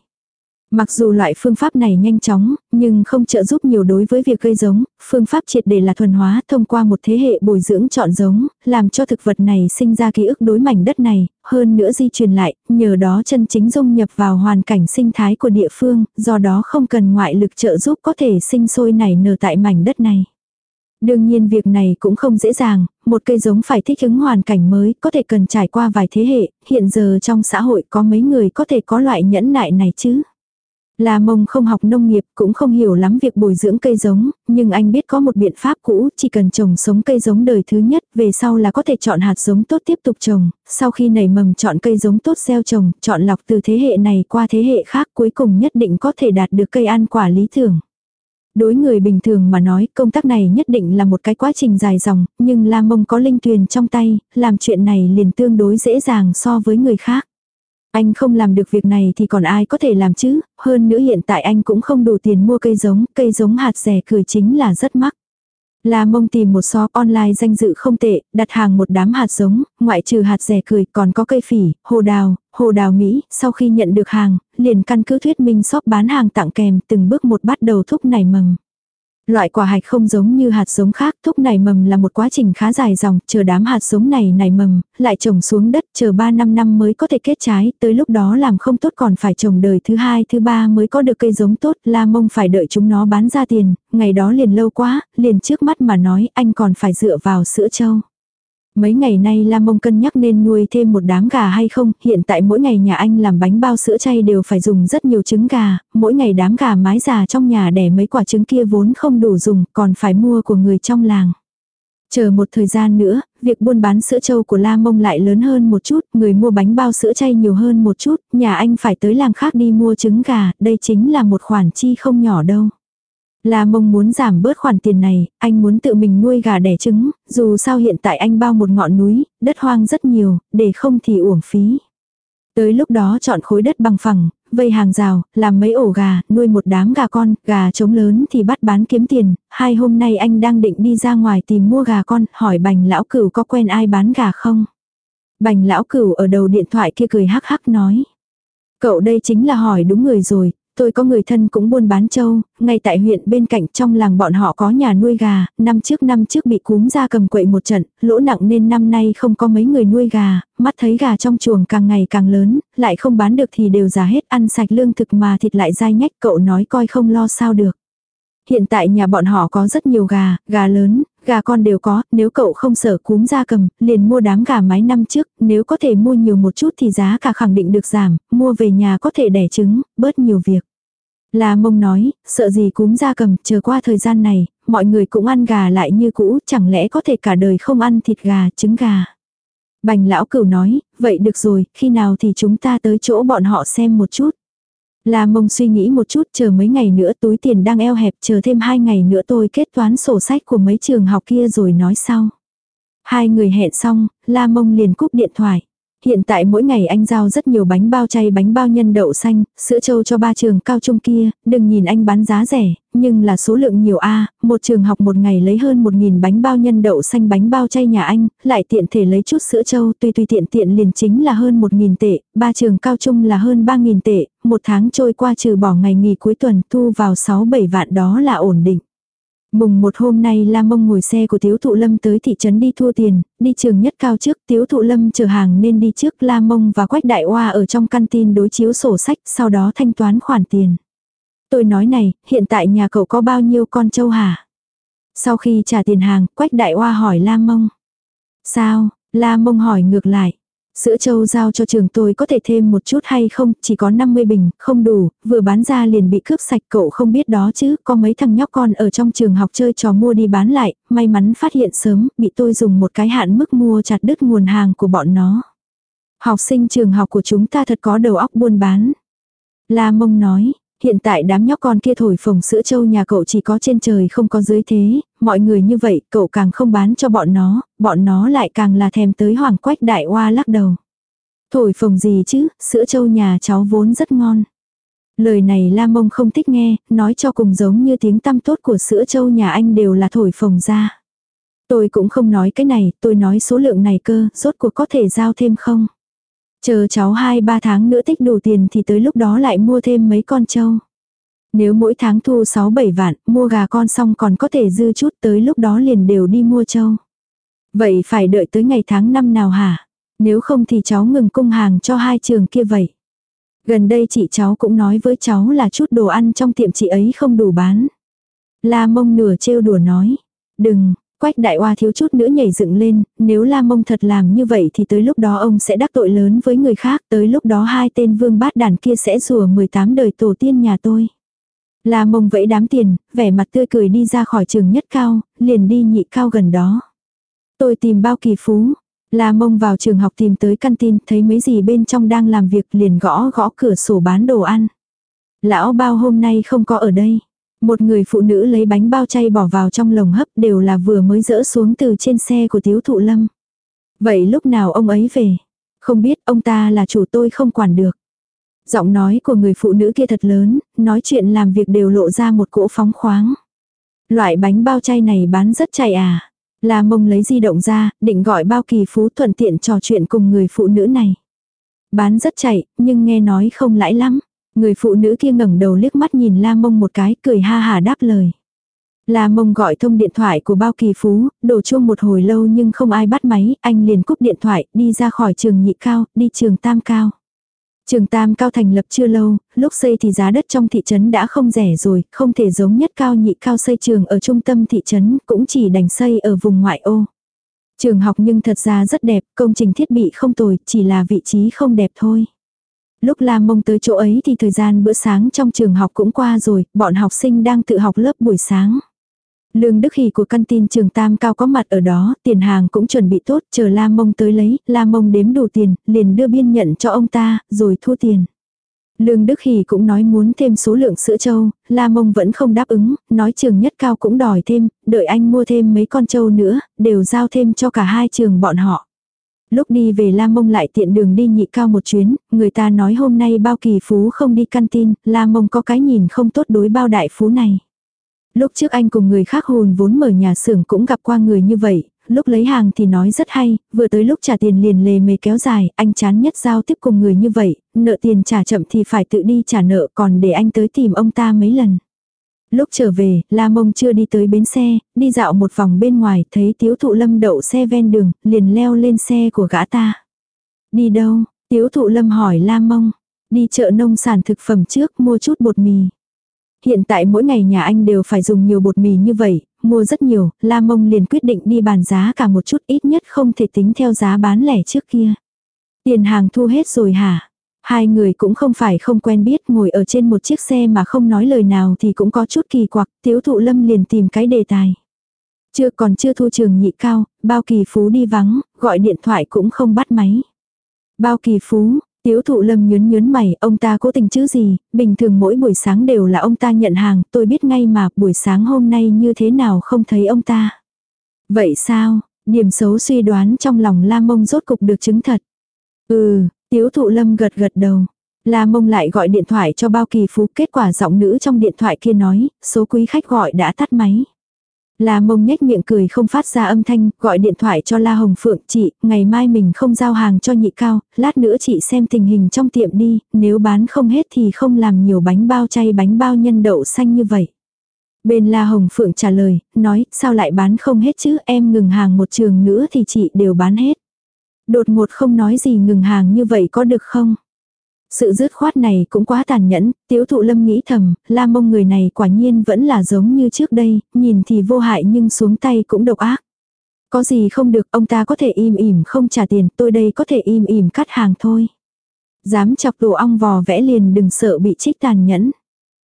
Mặc dù loại phương pháp này nhanh chóng, nhưng không trợ giúp nhiều đối với việc gây giống, phương pháp triệt để là thuần hóa thông qua một thế hệ bồi dưỡng chọn giống, làm cho thực vật này sinh ra ký ức đối mảnh đất này, hơn nữa di truyền lại, nhờ đó chân chính dung nhập vào hoàn cảnh sinh thái của địa phương, do đó không cần ngoại lực trợ giúp có thể sinh sôi nảy nở tại mảnh đất này. Đương nhiên việc này cũng không dễ dàng, một cây giống phải thích ứng hoàn cảnh mới, có thể cần trải qua vài thế hệ, hiện giờ trong xã hội có mấy người có thể có loại nhẫn nại này chứ. La mông không học nông nghiệp cũng không hiểu lắm việc bồi dưỡng cây giống, nhưng anh biết có một biện pháp cũ, chỉ cần trồng sống cây giống đời thứ nhất, về sau là có thể chọn hạt giống tốt tiếp tục trồng, sau khi nảy mầm chọn cây giống tốt gieo trồng, chọn lọc từ thế hệ này qua thế hệ khác cuối cùng nhất định có thể đạt được cây ăn quả lý tưởng. Đối người bình thường mà nói công tác này nhất định là một cái quá trình dài dòng, nhưng La Mông có linh tuyền trong tay, làm chuyện này liền tương đối dễ dàng so với người khác. Anh không làm được việc này thì còn ai có thể làm chứ, hơn nữa hiện tại anh cũng không đủ tiền mua cây giống, cây giống hạt rẻ cười chính là rất mắc. La mông tìm một shop online danh dự không tệ, đặt hàng một đám hạt giống, ngoại trừ hạt rẻ cười còn có cây phỉ, hồ đào, hồ đào Mỹ, sau khi nhận được hàng, liền căn cứ thuyết minh shop bán hàng tặng kèm từng bước một bắt đầu thúc nảy mầm. Loại quả hạch không giống như hạt giống khác, thúc nảy mầm là một quá trình khá dài dòng, chờ đám hạt giống này nảy mầm, lại trồng xuống đất, chờ 3 năm năm mới có thể kết trái, tới lúc đó làm không tốt còn phải trồng đời thứ hai thứ ba mới có được cây giống tốt, la mông phải đợi chúng nó bán ra tiền, ngày đó liền lâu quá, liền trước mắt mà nói anh còn phải dựa vào sữa trâu. Mấy ngày nay Lam Mông cân nhắc nên nuôi thêm một đám gà hay không, hiện tại mỗi ngày nhà anh làm bánh bao sữa chay đều phải dùng rất nhiều trứng gà, mỗi ngày đám gà mái già trong nhà đẻ mấy quả trứng kia vốn không đủ dùng, còn phải mua của người trong làng. Chờ một thời gian nữa, việc buôn bán sữa trâu của La Mông lại lớn hơn một chút, người mua bánh bao sữa chay nhiều hơn một chút, nhà anh phải tới làng khác đi mua trứng gà, đây chính là một khoản chi không nhỏ đâu. La mông muốn giảm bớt khoản tiền này, anh muốn tự mình nuôi gà đẻ trứng, dù sao hiện tại anh bao một ngọn núi, đất hoang rất nhiều, để không thì uổng phí. Tới lúc đó chọn khối đất bằng phẳng, vây hàng rào, làm mấy ổ gà, nuôi một đám gà con, gà trống lớn thì bắt bán kiếm tiền. Hai hôm nay anh đang định đi ra ngoài tìm mua gà con, hỏi bành lão cửu có quen ai bán gà không? Bành lão cửu ở đầu điện thoại kia cười hắc hắc nói. Cậu đây chính là hỏi đúng người rồi, Tôi có người thân cũng buôn bán trâu, ngay tại huyện bên cạnh trong làng bọn họ có nhà nuôi gà, năm trước năm trước bị cúm ra cầm quậy một trận, lỗ nặng nên năm nay không có mấy người nuôi gà, mắt thấy gà trong chuồng càng ngày càng lớn, lại không bán được thì đều già hết ăn sạch lương thực mà thịt lại dai nhách cậu nói coi không lo sao được. Hiện tại nhà bọn họ có rất nhiều gà, gà lớn, gà con đều có, nếu cậu không sợ cúm da cầm, liền mua đám gà mái năm trước, nếu có thể mua nhiều một chút thì giá cả khẳng định được giảm, mua về nhà có thể đẻ trứng, bớt nhiều việc. La mông nói, sợ gì cúm da cầm, chờ qua thời gian này, mọi người cũng ăn gà lại như cũ, chẳng lẽ có thể cả đời không ăn thịt gà, trứng gà. Bành lão cửu nói, vậy được rồi, khi nào thì chúng ta tới chỗ bọn họ xem một chút. La mông suy nghĩ một chút chờ mấy ngày nữa túi tiền đang eo hẹp chờ thêm hai ngày nữa tôi kết toán sổ sách của mấy trường học kia rồi nói sau. Hai người hẹn xong, La mông liền cúp điện thoại. Hiện tại mỗi ngày anh giao rất nhiều bánh bao chay bánh bao nhân đậu xanh, sữa trâu cho ba trường cao trung kia, đừng nhìn anh bán giá rẻ, nhưng là số lượng nhiều a. Một trường học một ngày lấy hơn một nghìn bánh bao nhân đậu xanh bánh bao chay nhà anh, lại tiện thể lấy chút sữa trâu tùy tùy tiện tiện liền chính là hơn một nghìn tệ, ba trường cao trung là hơn ba nghìn tệ, một tháng trôi qua trừ bỏ ngày nghỉ cuối tuần thu vào sáu bảy vạn đó là ổn định. Mùng một hôm nay La Mông ngồi xe của Tiếu Thụ Lâm tới thị trấn đi thua tiền, đi trường nhất cao trước Tiếu Thụ Lâm chờ hàng nên đi trước La Mông và Quách Đại Hoa ở trong căn tin đối chiếu sổ sách sau đó thanh toán khoản tiền. Tôi nói này, hiện tại nhà cậu có bao nhiêu con trâu hả? Sau khi trả tiền hàng, Quách Đại Hoa hỏi La Mông. Sao? La Mông hỏi ngược lại. Sữa trâu giao cho trường tôi có thể thêm một chút hay không, chỉ có 50 bình, không đủ, vừa bán ra liền bị cướp sạch cậu không biết đó chứ, có mấy thằng nhóc con ở trong trường học chơi trò mua đi bán lại, may mắn phát hiện sớm, bị tôi dùng một cái hạn mức mua chặt đứt nguồn hàng của bọn nó. Học sinh trường học của chúng ta thật có đầu óc buôn bán. La mông nói, hiện tại đám nhóc con kia thổi phồng sữa trâu nhà cậu chỉ có trên trời không có dưới thế, mọi người như vậy cậu càng không bán cho bọn nó, bọn nó lại càng là thèm tới hoàng quách đại hoa lắc đầu. Thổi phồng gì chứ, sữa trâu nhà cháu vốn rất ngon. Lời này la mông không thích nghe, nói cho cùng giống như tiếng tăm tốt của sữa trâu nhà anh đều là thổi phồng ra. Tôi cũng không nói cái này, tôi nói số lượng này cơ, rốt cuộc có thể giao thêm không? Chờ cháu 2-3 tháng nữa tích đủ tiền thì tới lúc đó lại mua thêm mấy con trâu. Nếu mỗi tháng thu 6-7 vạn, mua gà con xong còn có thể dư chút tới lúc đó liền đều đi mua trâu. Vậy phải đợi tới ngày tháng năm nào hả? Nếu không thì cháu ngừng cung hàng cho hai trường kia vậy. Gần đây chị cháu cũng nói với cháu là chút đồ ăn trong tiệm chị ấy không đủ bán. La mông nửa trêu đùa nói. Đừng, Quách đại oa thiếu chút nữa nhảy dựng lên, nếu La Mông thật làm như vậy thì tới lúc đó ông sẽ đắc tội lớn với người khác, tới lúc đó hai tên vương bát đàn kia sẽ rùa 18 đời tổ tiên nhà tôi. La Mông vẫy đám tiền, vẻ mặt tươi cười đi ra khỏi trường nhất cao, liền đi nhị cao gần đó. Tôi tìm bao kỳ phú. La Mông vào trường học tìm tới căn tin, thấy mấy gì bên trong đang làm việc liền gõ gõ cửa sổ bán đồ ăn. Lão bao hôm nay không có ở đây. Một người phụ nữ lấy bánh bao chay bỏ vào trong lồng hấp đều là vừa mới dỡ xuống từ trên xe của tiếu thụ lâm. Vậy lúc nào ông ấy về? Không biết ông ta là chủ tôi không quản được. Giọng nói của người phụ nữ kia thật lớn, nói chuyện làm việc đều lộ ra một cỗ phóng khoáng. Loại bánh bao chay này bán rất chạy à. La mông lấy di động ra, định gọi bao kỳ phú thuận tiện trò chuyện cùng người phụ nữ này. Bán rất chạy, nhưng nghe nói không lãi lắm. Người phụ nữ kia ngẩng đầu liếc mắt nhìn La Mông một cái, cười ha hà đáp lời. La Mông gọi thông điện thoại của Bao Kỳ Phú, đổ chuông một hồi lâu nhưng không ai bắt máy, anh liền cúp điện thoại, đi ra khỏi trường nhị cao, đi trường tam cao. Trường tam cao thành lập chưa lâu, lúc xây thì giá đất trong thị trấn đã không rẻ rồi, không thể giống nhất cao nhị cao xây trường ở trung tâm thị trấn, cũng chỉ đành xây ở vùng ngoại ô. Trường học nhưng thật ra rất đẹp, công trình thiết bị không tồi, chỉ là vị trí không đẹp thôi. Lúc Lam Mông tới chỗ ấy thì thời gian bữa sáng trong trường học cũng qua rồi, bọn học sinh đang tự học lớp buổi sáng. Lương Đức Hỷ của căn tin trường Tam Cao có mặt ở đó, tiền hàng cũng chuẩn bị tốt, chờ Lam Mông tới lấy, Lam Mông đếm đủ tiền, liền đưa biên nhận cho ông ta, rồi thu tiền. Lương Đức Hỷ cũng nói muốn thêm số lượng sữa trâu, La Mông vẫn không đáp ứng, nói trường nhất cao cũng đòi thêm, đợi anh mua thêm mấy con trâu nữa, đều giao thêm cho cả hai trường bọn họ. Lúc đi về La Mông lại tiện đường đi nhị cao một chuyến, người ta nói hôm nay bao kỳ phú không đi căn tin, La Mông có cái nhìn không tốt đối bao đại phú này. Lúc trước anh cùng người khác hồn vốn mở nhà xưởng cũng gặp qua người như vậy, lúc lấy hàng thì nói rất hay, vừa tới lúc trả tiền liền lề mề kéo dài, anh chán nhất giao tiếp cùng người như vậy, nợ tiền trả chậm thì phải tự đi trả nợ còn để anh tới tìm ông ta mấy lần. Lúc trở về, La Mông chưa đi tới bến xe, đi dạo một vòng bên ngoài, thấy tiếu thụ lâm đậu xe ven đường, liền leo lên xe của gã ta. Đi đâu? Tiếu thụ lâm hỏi La Mông. Đi chợ nông sản thực phẩm trước mua chút bột mì. Hiện tại mỗi ngày nhà anh đều phải dùng nhiều bột mì như vậy, mua rất nhiều, La Mông liền quyết định đi bàn giá cả một chút ít nhất không thể tính theo giá bán lẻ trước kia. Tiền hàng thu hết rồi hả? Hai người cũng không phải không quen biết ngồi ở trên một chiếc xe mà không nói lời nào thì cũng có chút kỳ quặc, tiếu thụ lâm liền tìm cái đề tài. Chưa còn chưa thu trường nhị cao, bao kỳ phú đi vắng, gọi điện thoại cũng không bắt máy. Bao kỳ phú, tiếu thụ lâm nhớn nhớn mày, ông ta cố tình chứ gì, bình thường mỗi buổi sáng đều là ông ta nhận hàng, tôi biết ngay mà buổi sáng hôm nay như thế nào không thấy ông ta. Vậy sao, điểm xấu suy đoán trong lòng la mông rốt cục được chứng thật. Ừ, Tiếu thụ lâm gật gật đầu. La mông lại gọi điện thoại cho bao kỳ phú kết quả giọng nữ trong điện thoại kia nói, số quý khách gọi đã tắt máy. La mông nhếch miệng cười không phát ra âm thanh, gọi điện thoại cho La Hồng Phượng, chị, ngày mai mình không giao hàng cho nhị cao, lát nữa chị xem tình hình trong tiệm đi, nếu bán không hết thì không làm nhiều bánh bao chay bánh bao nhân đậu xanh như vậy. Bên La Hồng Phượng trả lời, nói, sao lại bán không hết chứ, em ngừng hàng một trường nữa thì chị đều bán hết. Đột ngột không nói gì ngừng hàng như vậy có được không? Sự dứt khoát này cũng quá tàn nhẫn, tiếu thụ lâm nghĩ thầm, la mông người này quả nhiên vẫn là giống như trước đây, nhìn thì vô hại nhưng xuống tay cũng độc ác. Có gì không được, ông ta có thể im ỉm không trả tiền, tôi đây có thể im ỉm cắt hàng thôi. Dám chọc đồ ong vò vẽ liền đừng sợ bị trích tàn nhẫn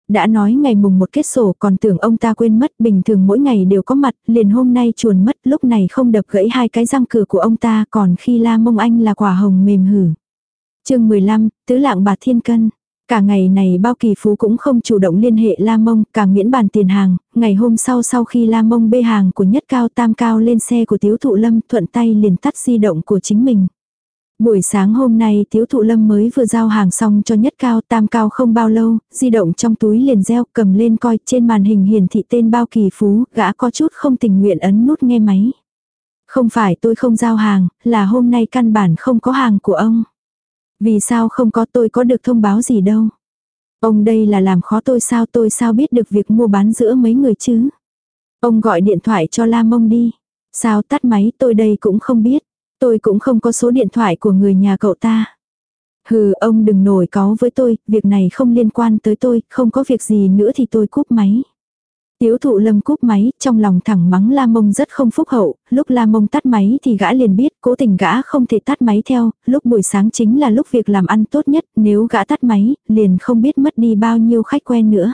đã nói ngày mùng một kết sổ còn tưởng ông ta quên mất bình thường mỗi ngày đều có mặt, liền hôm nay chuồn mất lúc này không đập gãy hai cái răng cửa của ông ta còn khi la mông anh là quả hồng mềm hử chương 15, tứ lạng bạc thiên cân. Cả ngày này bao kỳ phú cũng không chủ động liên hệ La Mông, càng miễn bàn tiền hàng, ngày hôm sau sau khi La Mông bê hàng của nhất cao tam cao lên xe của tiếu thụ lâm thuận tay liền tắt di động của chính mình. Buổi sáng hôm nay Tiếu Thụ Lâm mới vừa giao hàng xong cho nhất cao tam cao không bao lâu, di động trong túi liền reo cầm lên coi trên màn hình hiển thị tên bao kỳ phú, gã có chút không tình nguyện ấn nút nghe máy. Không phải tôi không giao hàng, là hôm nay căn bản không có hàng của ông. Vì sao không có tôi có được thông báo gì đâu. Ông đây là làm khó tôi sao tôi sao biết được việc mua bán giữa mấy người chứ. Ông gọi điện thoại cho La Mông đi. Sao tắt máy tôi đây cũng không biết. Tôi cũng không có số điện thoại của người nhà cậu ta. Hừ, ông đừng nổi có với tôi, việc này không liên quan tới tôi, không có việc gì nữa thì tôi cúp máy. Tiếu thụ lâm cúp máy, trong lòng thẳng mắng la mông rất không phúc hậu, lúc la mông tắt máy thì gã liền biết, cố tình gã không thể tắt máy theo, lúc buổi sáng chính là lúc việc làm ăn tốt nhất, nếu gã tắt máy, liền không biết mất đi bao nhiêu khách quen nữa.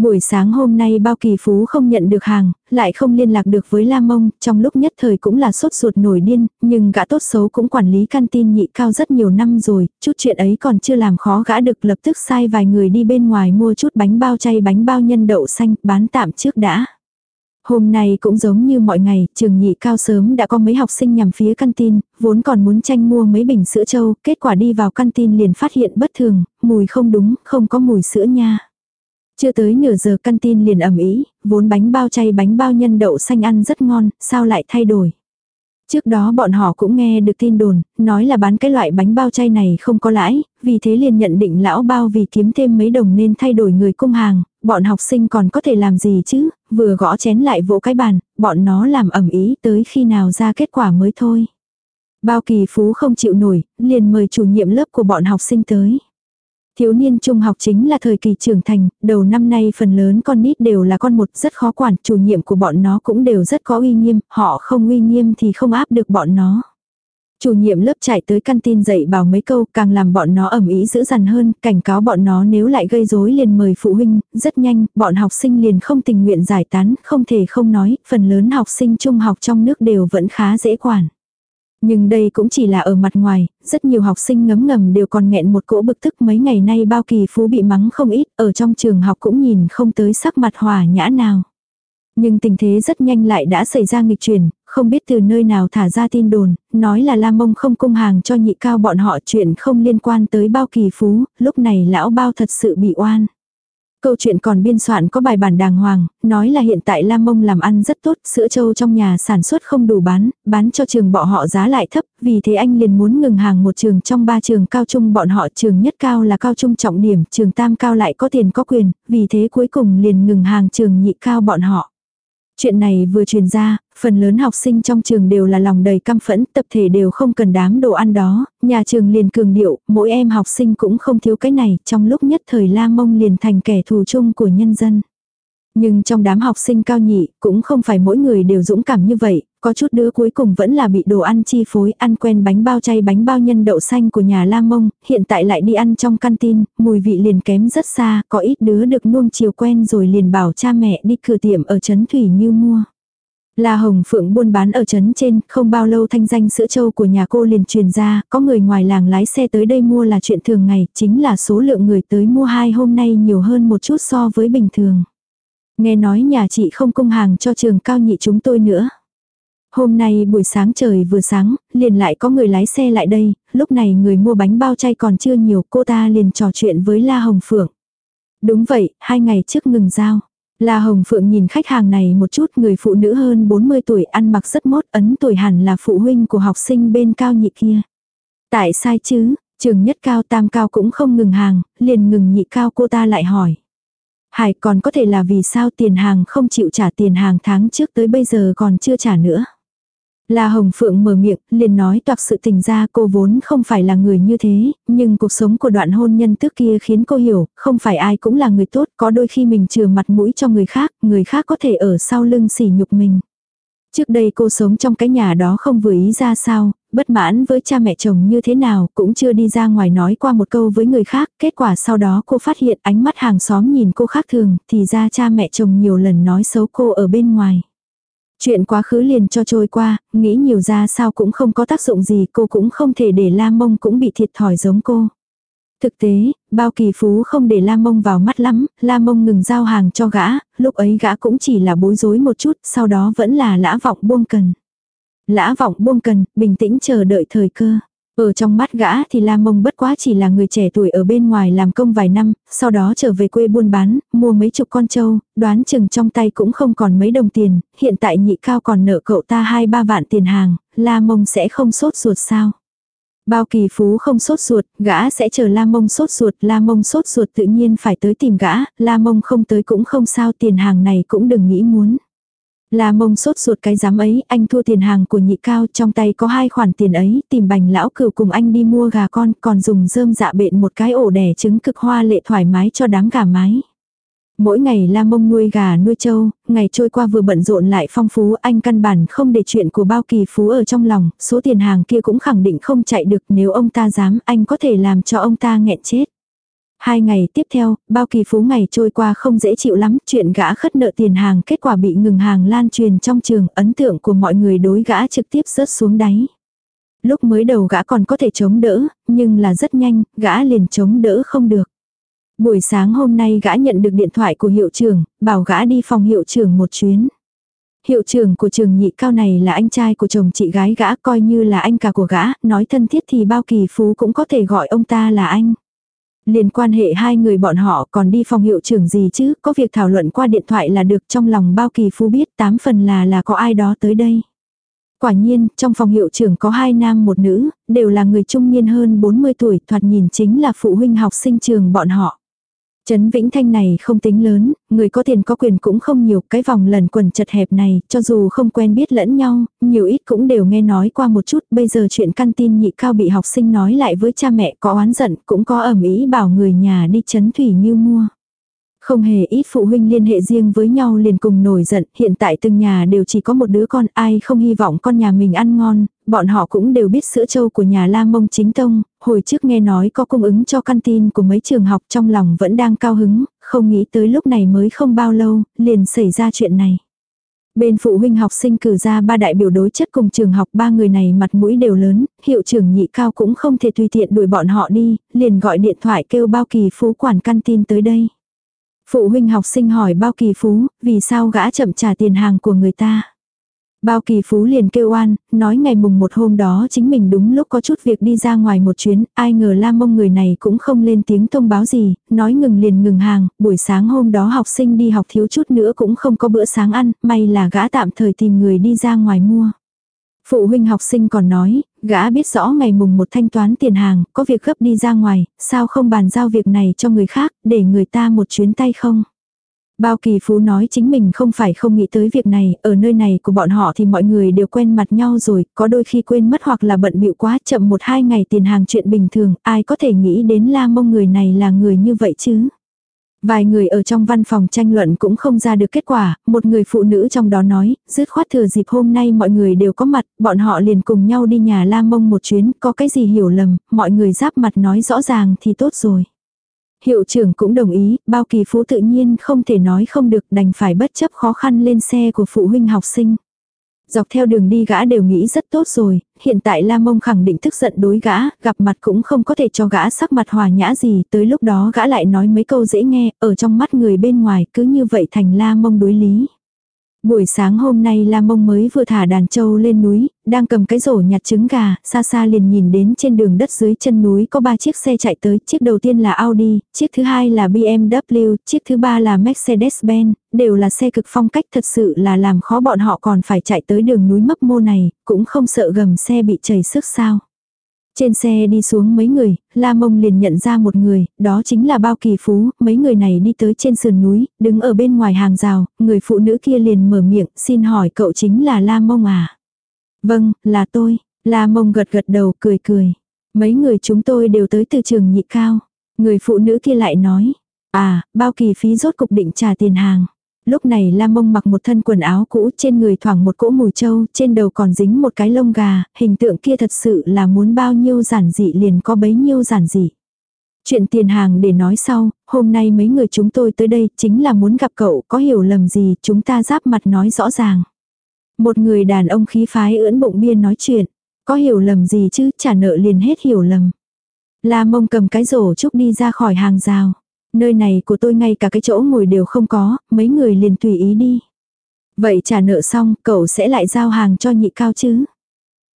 Buổi sáng hôm nay bao kỳ phú không nhận được hàng, lại không liên lạc được với La Mông, trong lúc nhất thời cũng là sốt ruột nổi điên, nhưng gã tốt xấu cũng quản lý căn tin nhị cao rất nhiều năm rồi, chút chuyện ấy còn chưa làm khó gã được lập tức sai vài người đi bên ngoài mua chút bánh bao chay bánh bao nhân đậu xanh bán tạm trước đã. Hôm nay cũng giống như mọi ngày, trường nhị cao sớm đã có mấy học sinh nhằm phía căn tin, vốn còn muốn tranh mua mấy bình sữa trâu, kết quả đi vào căn tin liền phát hiện bất thường, mùi không đúng, không có mùi sữa nha. Chưa tới nửa giờ căn tin liền ẩm ý, vốn bánh bao chay bánh bao nhân đậu xanh ăn rất ngon, sao lại thay đổi. Trước đó bọn họ cũng nghe được tin đồn, nói là bán cái loại bánh bao chay này không có lãi, vì thế liền nhận định lão bao vì kiếm thêm mấy đồng nên thay đổi người cung hàng, bọn học sinh còn có thể làm gì chứ, vừa gõ chén lại vỗ cái bàn, bọn nó làm ẩm ý tới khi nào ra kết quả mới thôi. Bao kỳ phú không chịu nổi, liền mời chủ nhiệm lớp của bọn học sinh tới. Thiếu niên trung học chính là thời kỳ trưởng thành, đầu năm nay phần lớn con nít đều là con một rất khó quản, chủ nhiệm của bọn nó cũng đều rất có uy nghiêm, họ không uy nghiêm thì không áp được bọn nó. Chủ nhiệm lớp chạy tới căn tin dạy bảo mấy câu càng làm bọn nó ẩm ý dữ dằn hơn, cảnh cáo bọn nó nếu lại gây rối liền mời phụ huynh, rất nhanh, bọn học sinh liền không tình nguyện giải tán, không thể không nói, phần lớn học sinh trung học trong nước đều vẫn khá dễ quản. Nhưng đây cũng chỉ là ở mặt ngoài, rất nhiều học sinh ngấm ngầm đều còn nghẹn một cỗ bực tức mấy ngày nay bao kỳ phú bị mắng không ít, ở trong trường học cũng nhìn không tới sắc mặt hòa nhã nào. Nhưng tình thế rất nhanh lại đã xảy ra nghịch chuyển, không biết từ nơi nào thả ra tin đồn, nói là La Mông không cung hàng cho nhị cao bọn họ chuyện không liên quan tới bao kỳ phú, lúc này lão bao thật sự bị oan. Câu chuyện còn biên soạn có bài bản đàng hoàng, nói là hiện tại Lam Mông làm ăn rất tốt, sữa trâu trong nhà sản xuất không đủ bán, bán cho trường bọn họ giá lại thấp, vì thế anh liền muốn ngừng hàng một trường trong ba trường cao trung bọn họ trường nhất cao là cao trung trọng điểm, trường tam cao lại có tiền có quyền, vì thế cuối cùng liền ngừng hàng trường nhị cao bọn họ. Chuyện này vừa truyền ra, phần lớn học sinh trong trường đều là lòng đầy căm phẫn, tập thể đều không cần đám đồ ăn đó, nhà trường liền cường điệu, mỗi em học sinh cũng không thiếu cái này, trong lúc nhất thời La Mông liền thành kẻ thù chung của nhân dân. Nhưng trong đám học sinh cao nhị, cũng không phải mỗi người đều dũng cảm như vậy, có chút đứa cuối cùng vẫn là bị đồ ăn chi phối, ăn quen bánh bao chay bánh bao nhân đậu xanh của nhà La Mông, hiện tại lại đi ăn trong canteen, mùi vị liền kém rất xa, có ít đứa được nuông chiều quen rồi liền bảo cha mẹ đi cửa tiệm ở Trấn Thủy Như mua. La Hồng Phượng buôn bán ở trấn trên, không bao lâu thanh danh sữa châu của nhà cô liền truyền ra, có người ngoài làng lái xe tới đây mua là chuyện thường ngày, chính là số lượng người tới mua hai hôm nay nhiều hơn một chút so với bình thường. Nghe nói nhà chị không cung hàng cho trường cao nhị chúng tôi nữa. Hôm nay buổi sáng trời vừa sáng, liền lại có người lái xe lại đây, lúc này người mua bánh bao chay còn chưa nhiều, cô ta liền trò chuyện với La Hồng Phượng. Đúng vậy, hai ngày trước ngừng giao. La Hồng Phượng nhìn khách hàng này một chút, người phụ nữ hơn 40 tuổi ăn mặc rất mốt, ấn tuổi hẳn là phụ huynh của học sinh bên cao nhị kia. Tại sai chứ, trường nhất cao tam cao cũng không ngừng hàng, liền ngừng nhị cao cô ta lại hỏi. Hải còn có thể là vì sao tiền hàng không chịu trả tiền hàng tháng trước tới bây giờ còn chưa trả nữa. La Hồng Phượng mở miệng, liền nói toạc sự tình ra cô vốn không phải là người như thế, nhưng cuộc sống của đoạn hôn nhân trước kia khiến cô hiểu, không phải ai cũng là người tốt, có đôi khi mình chừa mặt mũi cho người khác, người khác có thể ở sau lưng sỉ nhục mình. Trước đây cô sống trong cái nhà đó không vừa ý ra sao, bất mãn với cha mẹ chồng như thế nào, cũng chưa đi ra ngoài nói qua một câu với người khác, kết quả sau đó cô phát hiện ánh mắt hàng xóm nhìn cô khác thường, thì ra cha mẹ chồng nhiều lần nói xấu cô ở bên ngoài. Chuyện quá khứ liền cho trôi qua, nghĩ nhiều ra sao cũng không có tác dụng gì cô cũng không thể để La Mông cũng bị thiệt thòi giống cô. Thực tế, bao kỳ phú không để La Mông vào mắt lắm, La Mông ngừng giao hàng cho gã, lúc ấy gã cũng chỉ là bối rối một chút, sau đó vẫn là lã vọng buông cần. Lã vọng buông cần, bình tĩnh chờ đợi thời cơ. Ở trong mắt gã thì La Mông bất quá chỉ là người trẻ tuổi ở bên ngoài làm công vài năm, sau đó trở về quê buôn bán, mua mấy chục con trâu, đoán chừng trong tay cũng không còn mấy đồng tiền, hiện tại nhị cao còn nợ cậu ta hai ba vạn tiền hàng, La Mông sẽ không sốt ruột sao. Bao kỳ phú không sốt ruột, gã sẽ chờ La Mông sốt ruột, La Mông sốt ruột tự nhiên phải tới tìm gã, La Mông không tới cũng không sao tiền hàng này cũng đừng nghĩ muốn. La mông sốt ruột cái giám ấy, anh thua tiền hàng của nhị cao, trong tay có hai khoản tiền ấy, tìm bành lão cửu cùng anh đi mua gà con, còn dùng rơm dạ bện một cái ổ đẻ trứng cực hoa lệ thoải mái cho đám gà mái. Mỗi ngày la mông nuôi gà nuôi trâu, ngày trôi qua vừa bận rộn lại phong phú anh căn bản không để chuyện của bao kỳ phú ở trong lòng, số tiền hàng kia cũng khẳng định không chạy được nếu ông ta dám anh có thể làm cho ông ta nghẹn chết. Hai ngày tiếp theo, bao kỳ phú ngày trôi qua không dễ chịu lắm, chuyện gã khất nợ tiền hàng kết quả bị ngừng hàng lan truyền trong trường, ấn tượng của mọi người đối gã trực tiếp rớt xuống đáy. Lúc mới đầu gã còn có thể chống đỡ, nhưng là rất nhanh, gã liền chống đỡ không được. Buổi sáng hôm nay gã nhận được điện thoại của hiệu trưởng, bảo gã đi phòng hiệu trưởng một chuyến. Hiệu trưởng của trường nhị cao này là anh trai của chồng chị gái gã coi như là anh cả của gã, nói thân thiết thì bao kỳ phú cũng có thể gọi ông ta là anh. Liên quan hệ hai người bọn họ còn đi phòng hiệu trưởng gì chứ, có việc thảo luận qua điện thoại là được trong lòng bao kỳ phú biết tám phần là là có ai đó tới đây. Quả nhiên, trong phòng hiệu trưởng có hai nam một nữ, đều là người trung niên hơn 40 tuổi, thoạt nhìn chính là phụ huynh học sinh trường bọn họ. Trấn Vĩnh Thanh này không tính lớn, người có tiền có quyền cũng không nhiều, cái vòng lần quần chật hẹp này, cho dù không quen biết lẫn nhau, nhiều ít cũng đều nghe nói qua một chút, bây giờ chuyện căn tin nhị cao bị học sinh nói lại với cha mẹ có oán giận, cũng có ẩm ý bảo người nhà đi chấn thủy như mua. Không hề ít phụ huynh liên hệ riêng với nhau liền cùng nổi giận, hiện tại từng nhà đều chỉ có một đứa con, ai không hy vọng con nhà mình ăn ngon, bọn họ cũng đều biết sữa trâu của nhà La Mông chính tông, hồi trước nghe nói có cung ứng cho căn tin của mấy trường học trong lòng vẫn đang cao hứng, không nghĩ tới lúc này mới không bao lâu, liền xảy ra chuyện này. Bên phụ huynh học sinh cử ra ba đại biểu đối chất cùng trường học ba người này mặt mũi đều lớn, hiệu trưởng nhị cao cũng không thể tùy tiện đuổi bọn họ đi, liền gọi điện thoại kêu bao kỳ phú quản căn tin tới đây. Phụ huynh học sinh hỏi bao kỳ phú, vì sao gã chậm trả tiền hàng của người ta. Bao kỳ phú liền kêu oan, nói ngày mùng một hôm đó chính mình đúng lúc có chút việc đi ra ngoài một chuyến, ai ngờ la mông người này cũng không lên tiếng thông báo gì, nói ngừng liền ngừng hàng, buổi sáng hôm đó học sinh đi học thiếu chút nữa cũng không có bữa sáng ăn, may là gã tạm thời tìm người đi ra ngoài mua. Phụ huynh học sinh còn nói, gã biết rõ ngày mùng một thanh toán tiền hàng, có việc gấp đi ra ngoài, sao không bàn giao việc này cho người khác, để người ta một chuyến tay không. Bao kỳ phú nói chính mình không phải không nghĩ tới việc này, ở nơi này của bọn họ thì mọi người đều quen mặt nhau rồi, có đôi khi quên mất hoặc là bận bịu quá chậm một hai ngày tiền hàng chuyện bình thường, ai có thể nghĩ đến la mông người này là người như vậy chứ. Vài người ở trong văn phòng tranh luận cũng không ra được kết quả, một người phụ nữ trong đó nói, dứt khoát thừa dịp hôm nay mọi người đều có mặt, bọn họ liền cùng nhau đi nhà la mông một chuyến, có cái gì hiểu lầm, mọi người giáp mặt nói rõ ràng thì tốt rồi. Hiệu trưởng cũng đồng ý, bao kỳ phú tự nhiên không thể nói không được đành phải bất chấp khó khăn lên xe của phụ huynh học sinh. Dọc theo đường đi gã đều nghĩ rất tốt rồi, hiện tại La Mông khẳng định tức giận đối gã, gặp mặt cũng không có thể cho gã sắc mặt hòa nhã gì, tới lúc đó gã lại nói mấy câu dễ nghe, ở trong mắt người bên ngoài cứ như vậy thành La Mông đối lý. Buổi sáng hôm nay La Mông mới vừa thả đàn trâu lên núi, đang cầm cái rổ nhặt trứng gà, xa xa liền nhìn đến trên đường đất dưới chân núi có ba chiếc xe chạy tới, chiếc đầu tiên là Audi, chiếc thứ hai là BMW, chiếc thứ ba là Mercedes-Benz, đều là xe cực phong cách thật sự là làm khó bọn họ còn phải chạy tới đường núi mấp mô này, cũng không sợ gầm xe bị chảy sức sao. Trên xe đi xuống mấy người, La Mông liền nhận ra một người, đó chính là Bao Kỳ Phú, mấy người này đi tới trên sườn núi, đứng ở bên ngoài hàng rào, người phụ nữ kia liền mở miệng, xin hỏi cậu chính là La Mông à? Vâng, là tôi, La Mông gật gật đầu cười cười. Mấy người chúng tôi đều tới từ trường nhị cao. Người phụ nữ kia lại nói, à, Bao Kỳ Phí rốt cục định trả tiền hàng. Lúc này Lam Mông mặc một thân quần áo cũ trên người thoảng một cỗ mùi trâu, trên đầu còn dính một cái lông gà, hình tượng kia thật sự là muốn bao nhiêu giản dị liền có bấy nhiêu giản dị. Chuyện tiền hàng để nói sau, hôm nay mấy người chúng tôi tới đây chính là muốn gặp cậu, có hiểu lầm gì, chúng ta giáp mặt nói rõ ràng. Một người đàn ông khí phái ưỡn bụng biên nói chuyện, có hiểu lầm gì chứ, trả nợ liền hết hiểu lầm. La mông cầm cái rổ trúc đi ra khỏi hàng rào. Nơi này của tôi ngay cả cái chỗ ngồi đều không có, mấy người liền tùy ý đi. Vậy trả nợ xong, cậu sẽ lại giao hàng cho nhị cao chứ?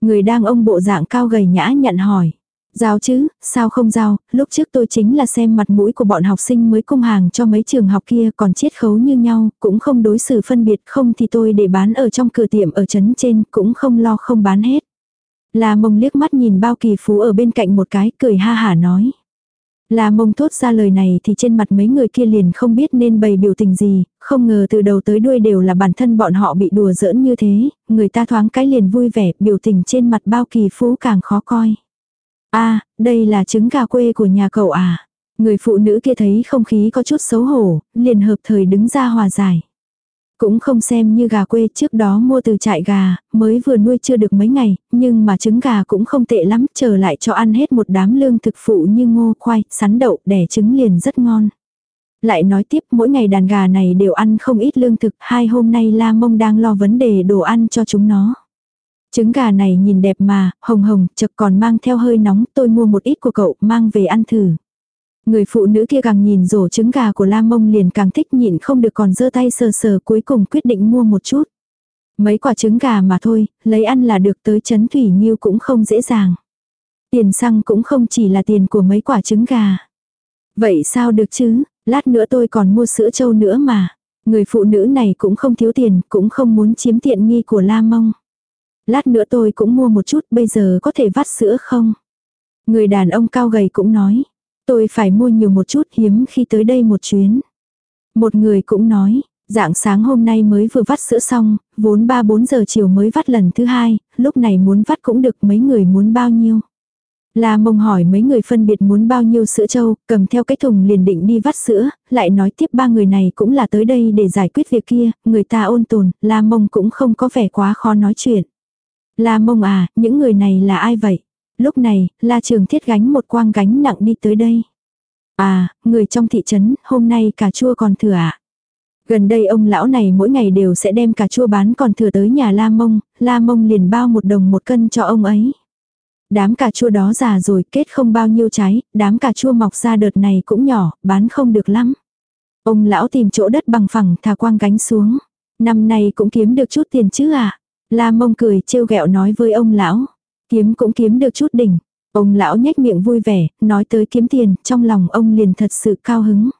Người đang ông bộ dạng cao gầy nhã nhận hỏi. Giao chứ, sao không giao, lúc trước tôi chính là xem mặt mũi của bọn học sinh mới cung hàng cho mấy trường học kia còn chiết khấu như nhau, cũng không đối xử phân biệt không thì tôi để bán ở trong cửa tiệm ở trấn trên, cũng không lo không bán hết. là mông liếc mắt nhìn bao kỳ phú ở bên cạnh một cái, cười ha hả nói. Là mông thốt ra lời này thì trên mặt mấy người kia liền không biết nên bày biểu tình gì, không ngờ từ đầu tới đuôi đều là bản thân bọn họ bị đùa giỡn như thế, người ta thoáng cái liền vui vẻ, biểu tình trên mặt bao kỳ phú càng khó coi. a đây là trứng gà quê của nhà cậu à. Người phụ nữ kia thấy không khí có chút xấu hổ, liền hợp thời đứng ra hòa giải. Cũng không xem như gà quê trước đó mua từ trại gà, mới vừa nuôi chưa được mấy ngày, nhưng mà trứng gà cũng không tệ lắm, trở lại cho ăn hết một đám lương thực phụ như ngô, khoai, sắn đậu, đẻ trứng liền rất ngon. Lại nói tiếp mỗi ngày đàn gà này đều ăn không ít lương thực, hai hôm nay La Mông đang lo vấn đề đồ ăn cho chúng nó. Trứng gà này nhìn đẹp mà, hồng hồng, chật còn mang theo hơi nóng, tôi mua một ít của cậu, mang về ăn thử. Người phụ nữ kia càng nhìn rổ trứng gà của La Mông liền càng thích nhịn không được còn giơ tay sờ sờ cuối cùng quyết định mua một chút. Mấy quả trứng gà mà thôi, lấy ăn là được tới chấn thủy nhiêu cũng không dễ dàng. Tiền xăng cũng không chỉ là tiền của mấy quả trứng gà. Vậy sao được chứ, lát nữa tôi còn mua sữa trâu nữa mà. Người phụ nữ này cũng không thiếu tiền, cũng không muốn chiếm tiện nghi của La Mông. Lát nữa tôi cũng mua một chút, bây giờ có thể vắt sữa không? Người đàn ông cao gầy cũng nói. Tôi phải mua nhiều một chút hiếm khi tới đây một chuyến. Một người cũng nói, dạng sáng hôm nay mới vừa vắt sữa xong, vốn 3-4 giờ chiều mới vắt lần thứ hai, lúc này muốn vắt cũng được mấy người muốn bao nhiêu. La mông hỏi mấy người phân biệt muốn bao nhiêu sữa trâu, cầm theo cái thùng liền định đi vắt sữa, lại nói tiếp ba người này cũng là tới đây để giải quyết việc kia, người ta ôn tồn, la mông cũng không có vẻ quá khó nói chuyện. La mông à, những người này là ai vậy? Lúc này, la trường thiết gánh một quang gánh nặng đi tới đây. À, người trong thị trấn, hôm nay cà chua còn thừa ạ. À? Gần đây ông lão này mỗi ngày đều sẽ đem cà chua bán còn thừa tới nhà La Mông, La Mông liền bao một đồng một cân cho ông ấy. Đám cà chua đó già rồi kết không bao nhiêu trái, đám cà chua mọc ra đợt này cũng nhỏ, bán không được lắm. Ông lão tìm chỗ đất bằng phẳng thả quang gánh xuống. Năm nay cũng kiếm được chút tiền chứ à? La mông cười trêu ghẹo nói với ông lão. Kiếm cũng kiếm được chút đỉnh. Ông lão nhếch miệng vui vẻ, nói tới kiếm tiền, trong lòng ông liền thật sự cao hứng.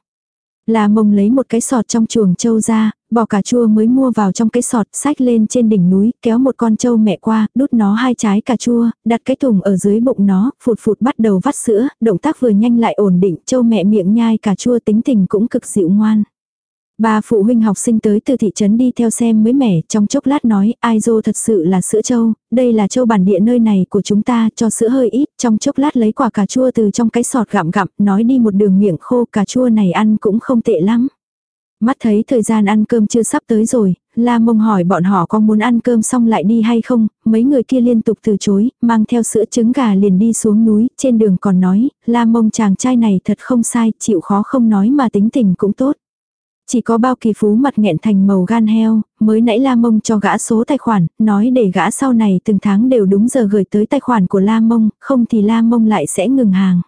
La mông lấy một cái sọt trong chuồng trâu ra, bỏ cà chua mới mua vào trong cái sọt, sách lên trên đỉnh núi, kéo một con trâu mẹ qua, đút nó hai trái cà chua, đặt cái thùng ở dưới bụng nó, phụt phụt bắt đầu vắt sữa, động tác vừa nhanh lại ổn định, trâu mẹ miệng nhai cà chua tính tình cũng cực dịu ngoan. Ba phụ huynh học sinh tới từ thị trấn đi theo xem mới mẻ, trong chốc lát nói, ai dô thật sự là sữa châu đây là châu bản địa nơi này của chúng ta, cho sữa hơi ít, trong chốc lát lấy quả cà chua từ trong cái sọt gặm gặm, nói đi một đường miệng khô, cà chua này ăn cũng không tệ lắm. Mắt thấy thời gian ăn cơm chưa sắp tới rồi, La Mông hỏi bọn họ có muốn ăn cơm xong lại đi hay không, mấy người kia liên tục từ chối, mang theo sữa trứng gà liền đi xuống núi, trên đường còn nói, La Mông chàng trai này thật không sai, chịu khó không nói mà tính tình cũng tốt. Chỉ có bao kỳ phú mặt nghẹn thành màu gan heo, mới nãy La Mông cho gã số tài khoản, nói để gã sau này từng tháng đều đúng giờ gửi tới tài khoản của La Mông, không thì La Mông lại sẽ ngừng hàng.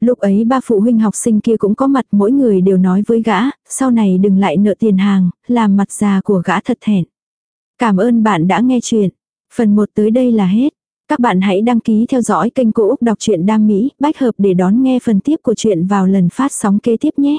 Lúc ấy ba phụ huynh học sinh kia cũng có mặt mỗi người đều nói với gã, sau này đừng lại nợ tiền hàng, làm mặt già của gã thật thẹn. Cảm ơn bạn đã nghe chuyện. Phần 1 tới đây là hết. Các bạn hãy đăng ký theo dõi kênh Cô Úc Đọc truyện Đam Mỹ, bách hợp để đón nghe phần tiếp của chuyện vào lần phát sóng kế tiếp nhé.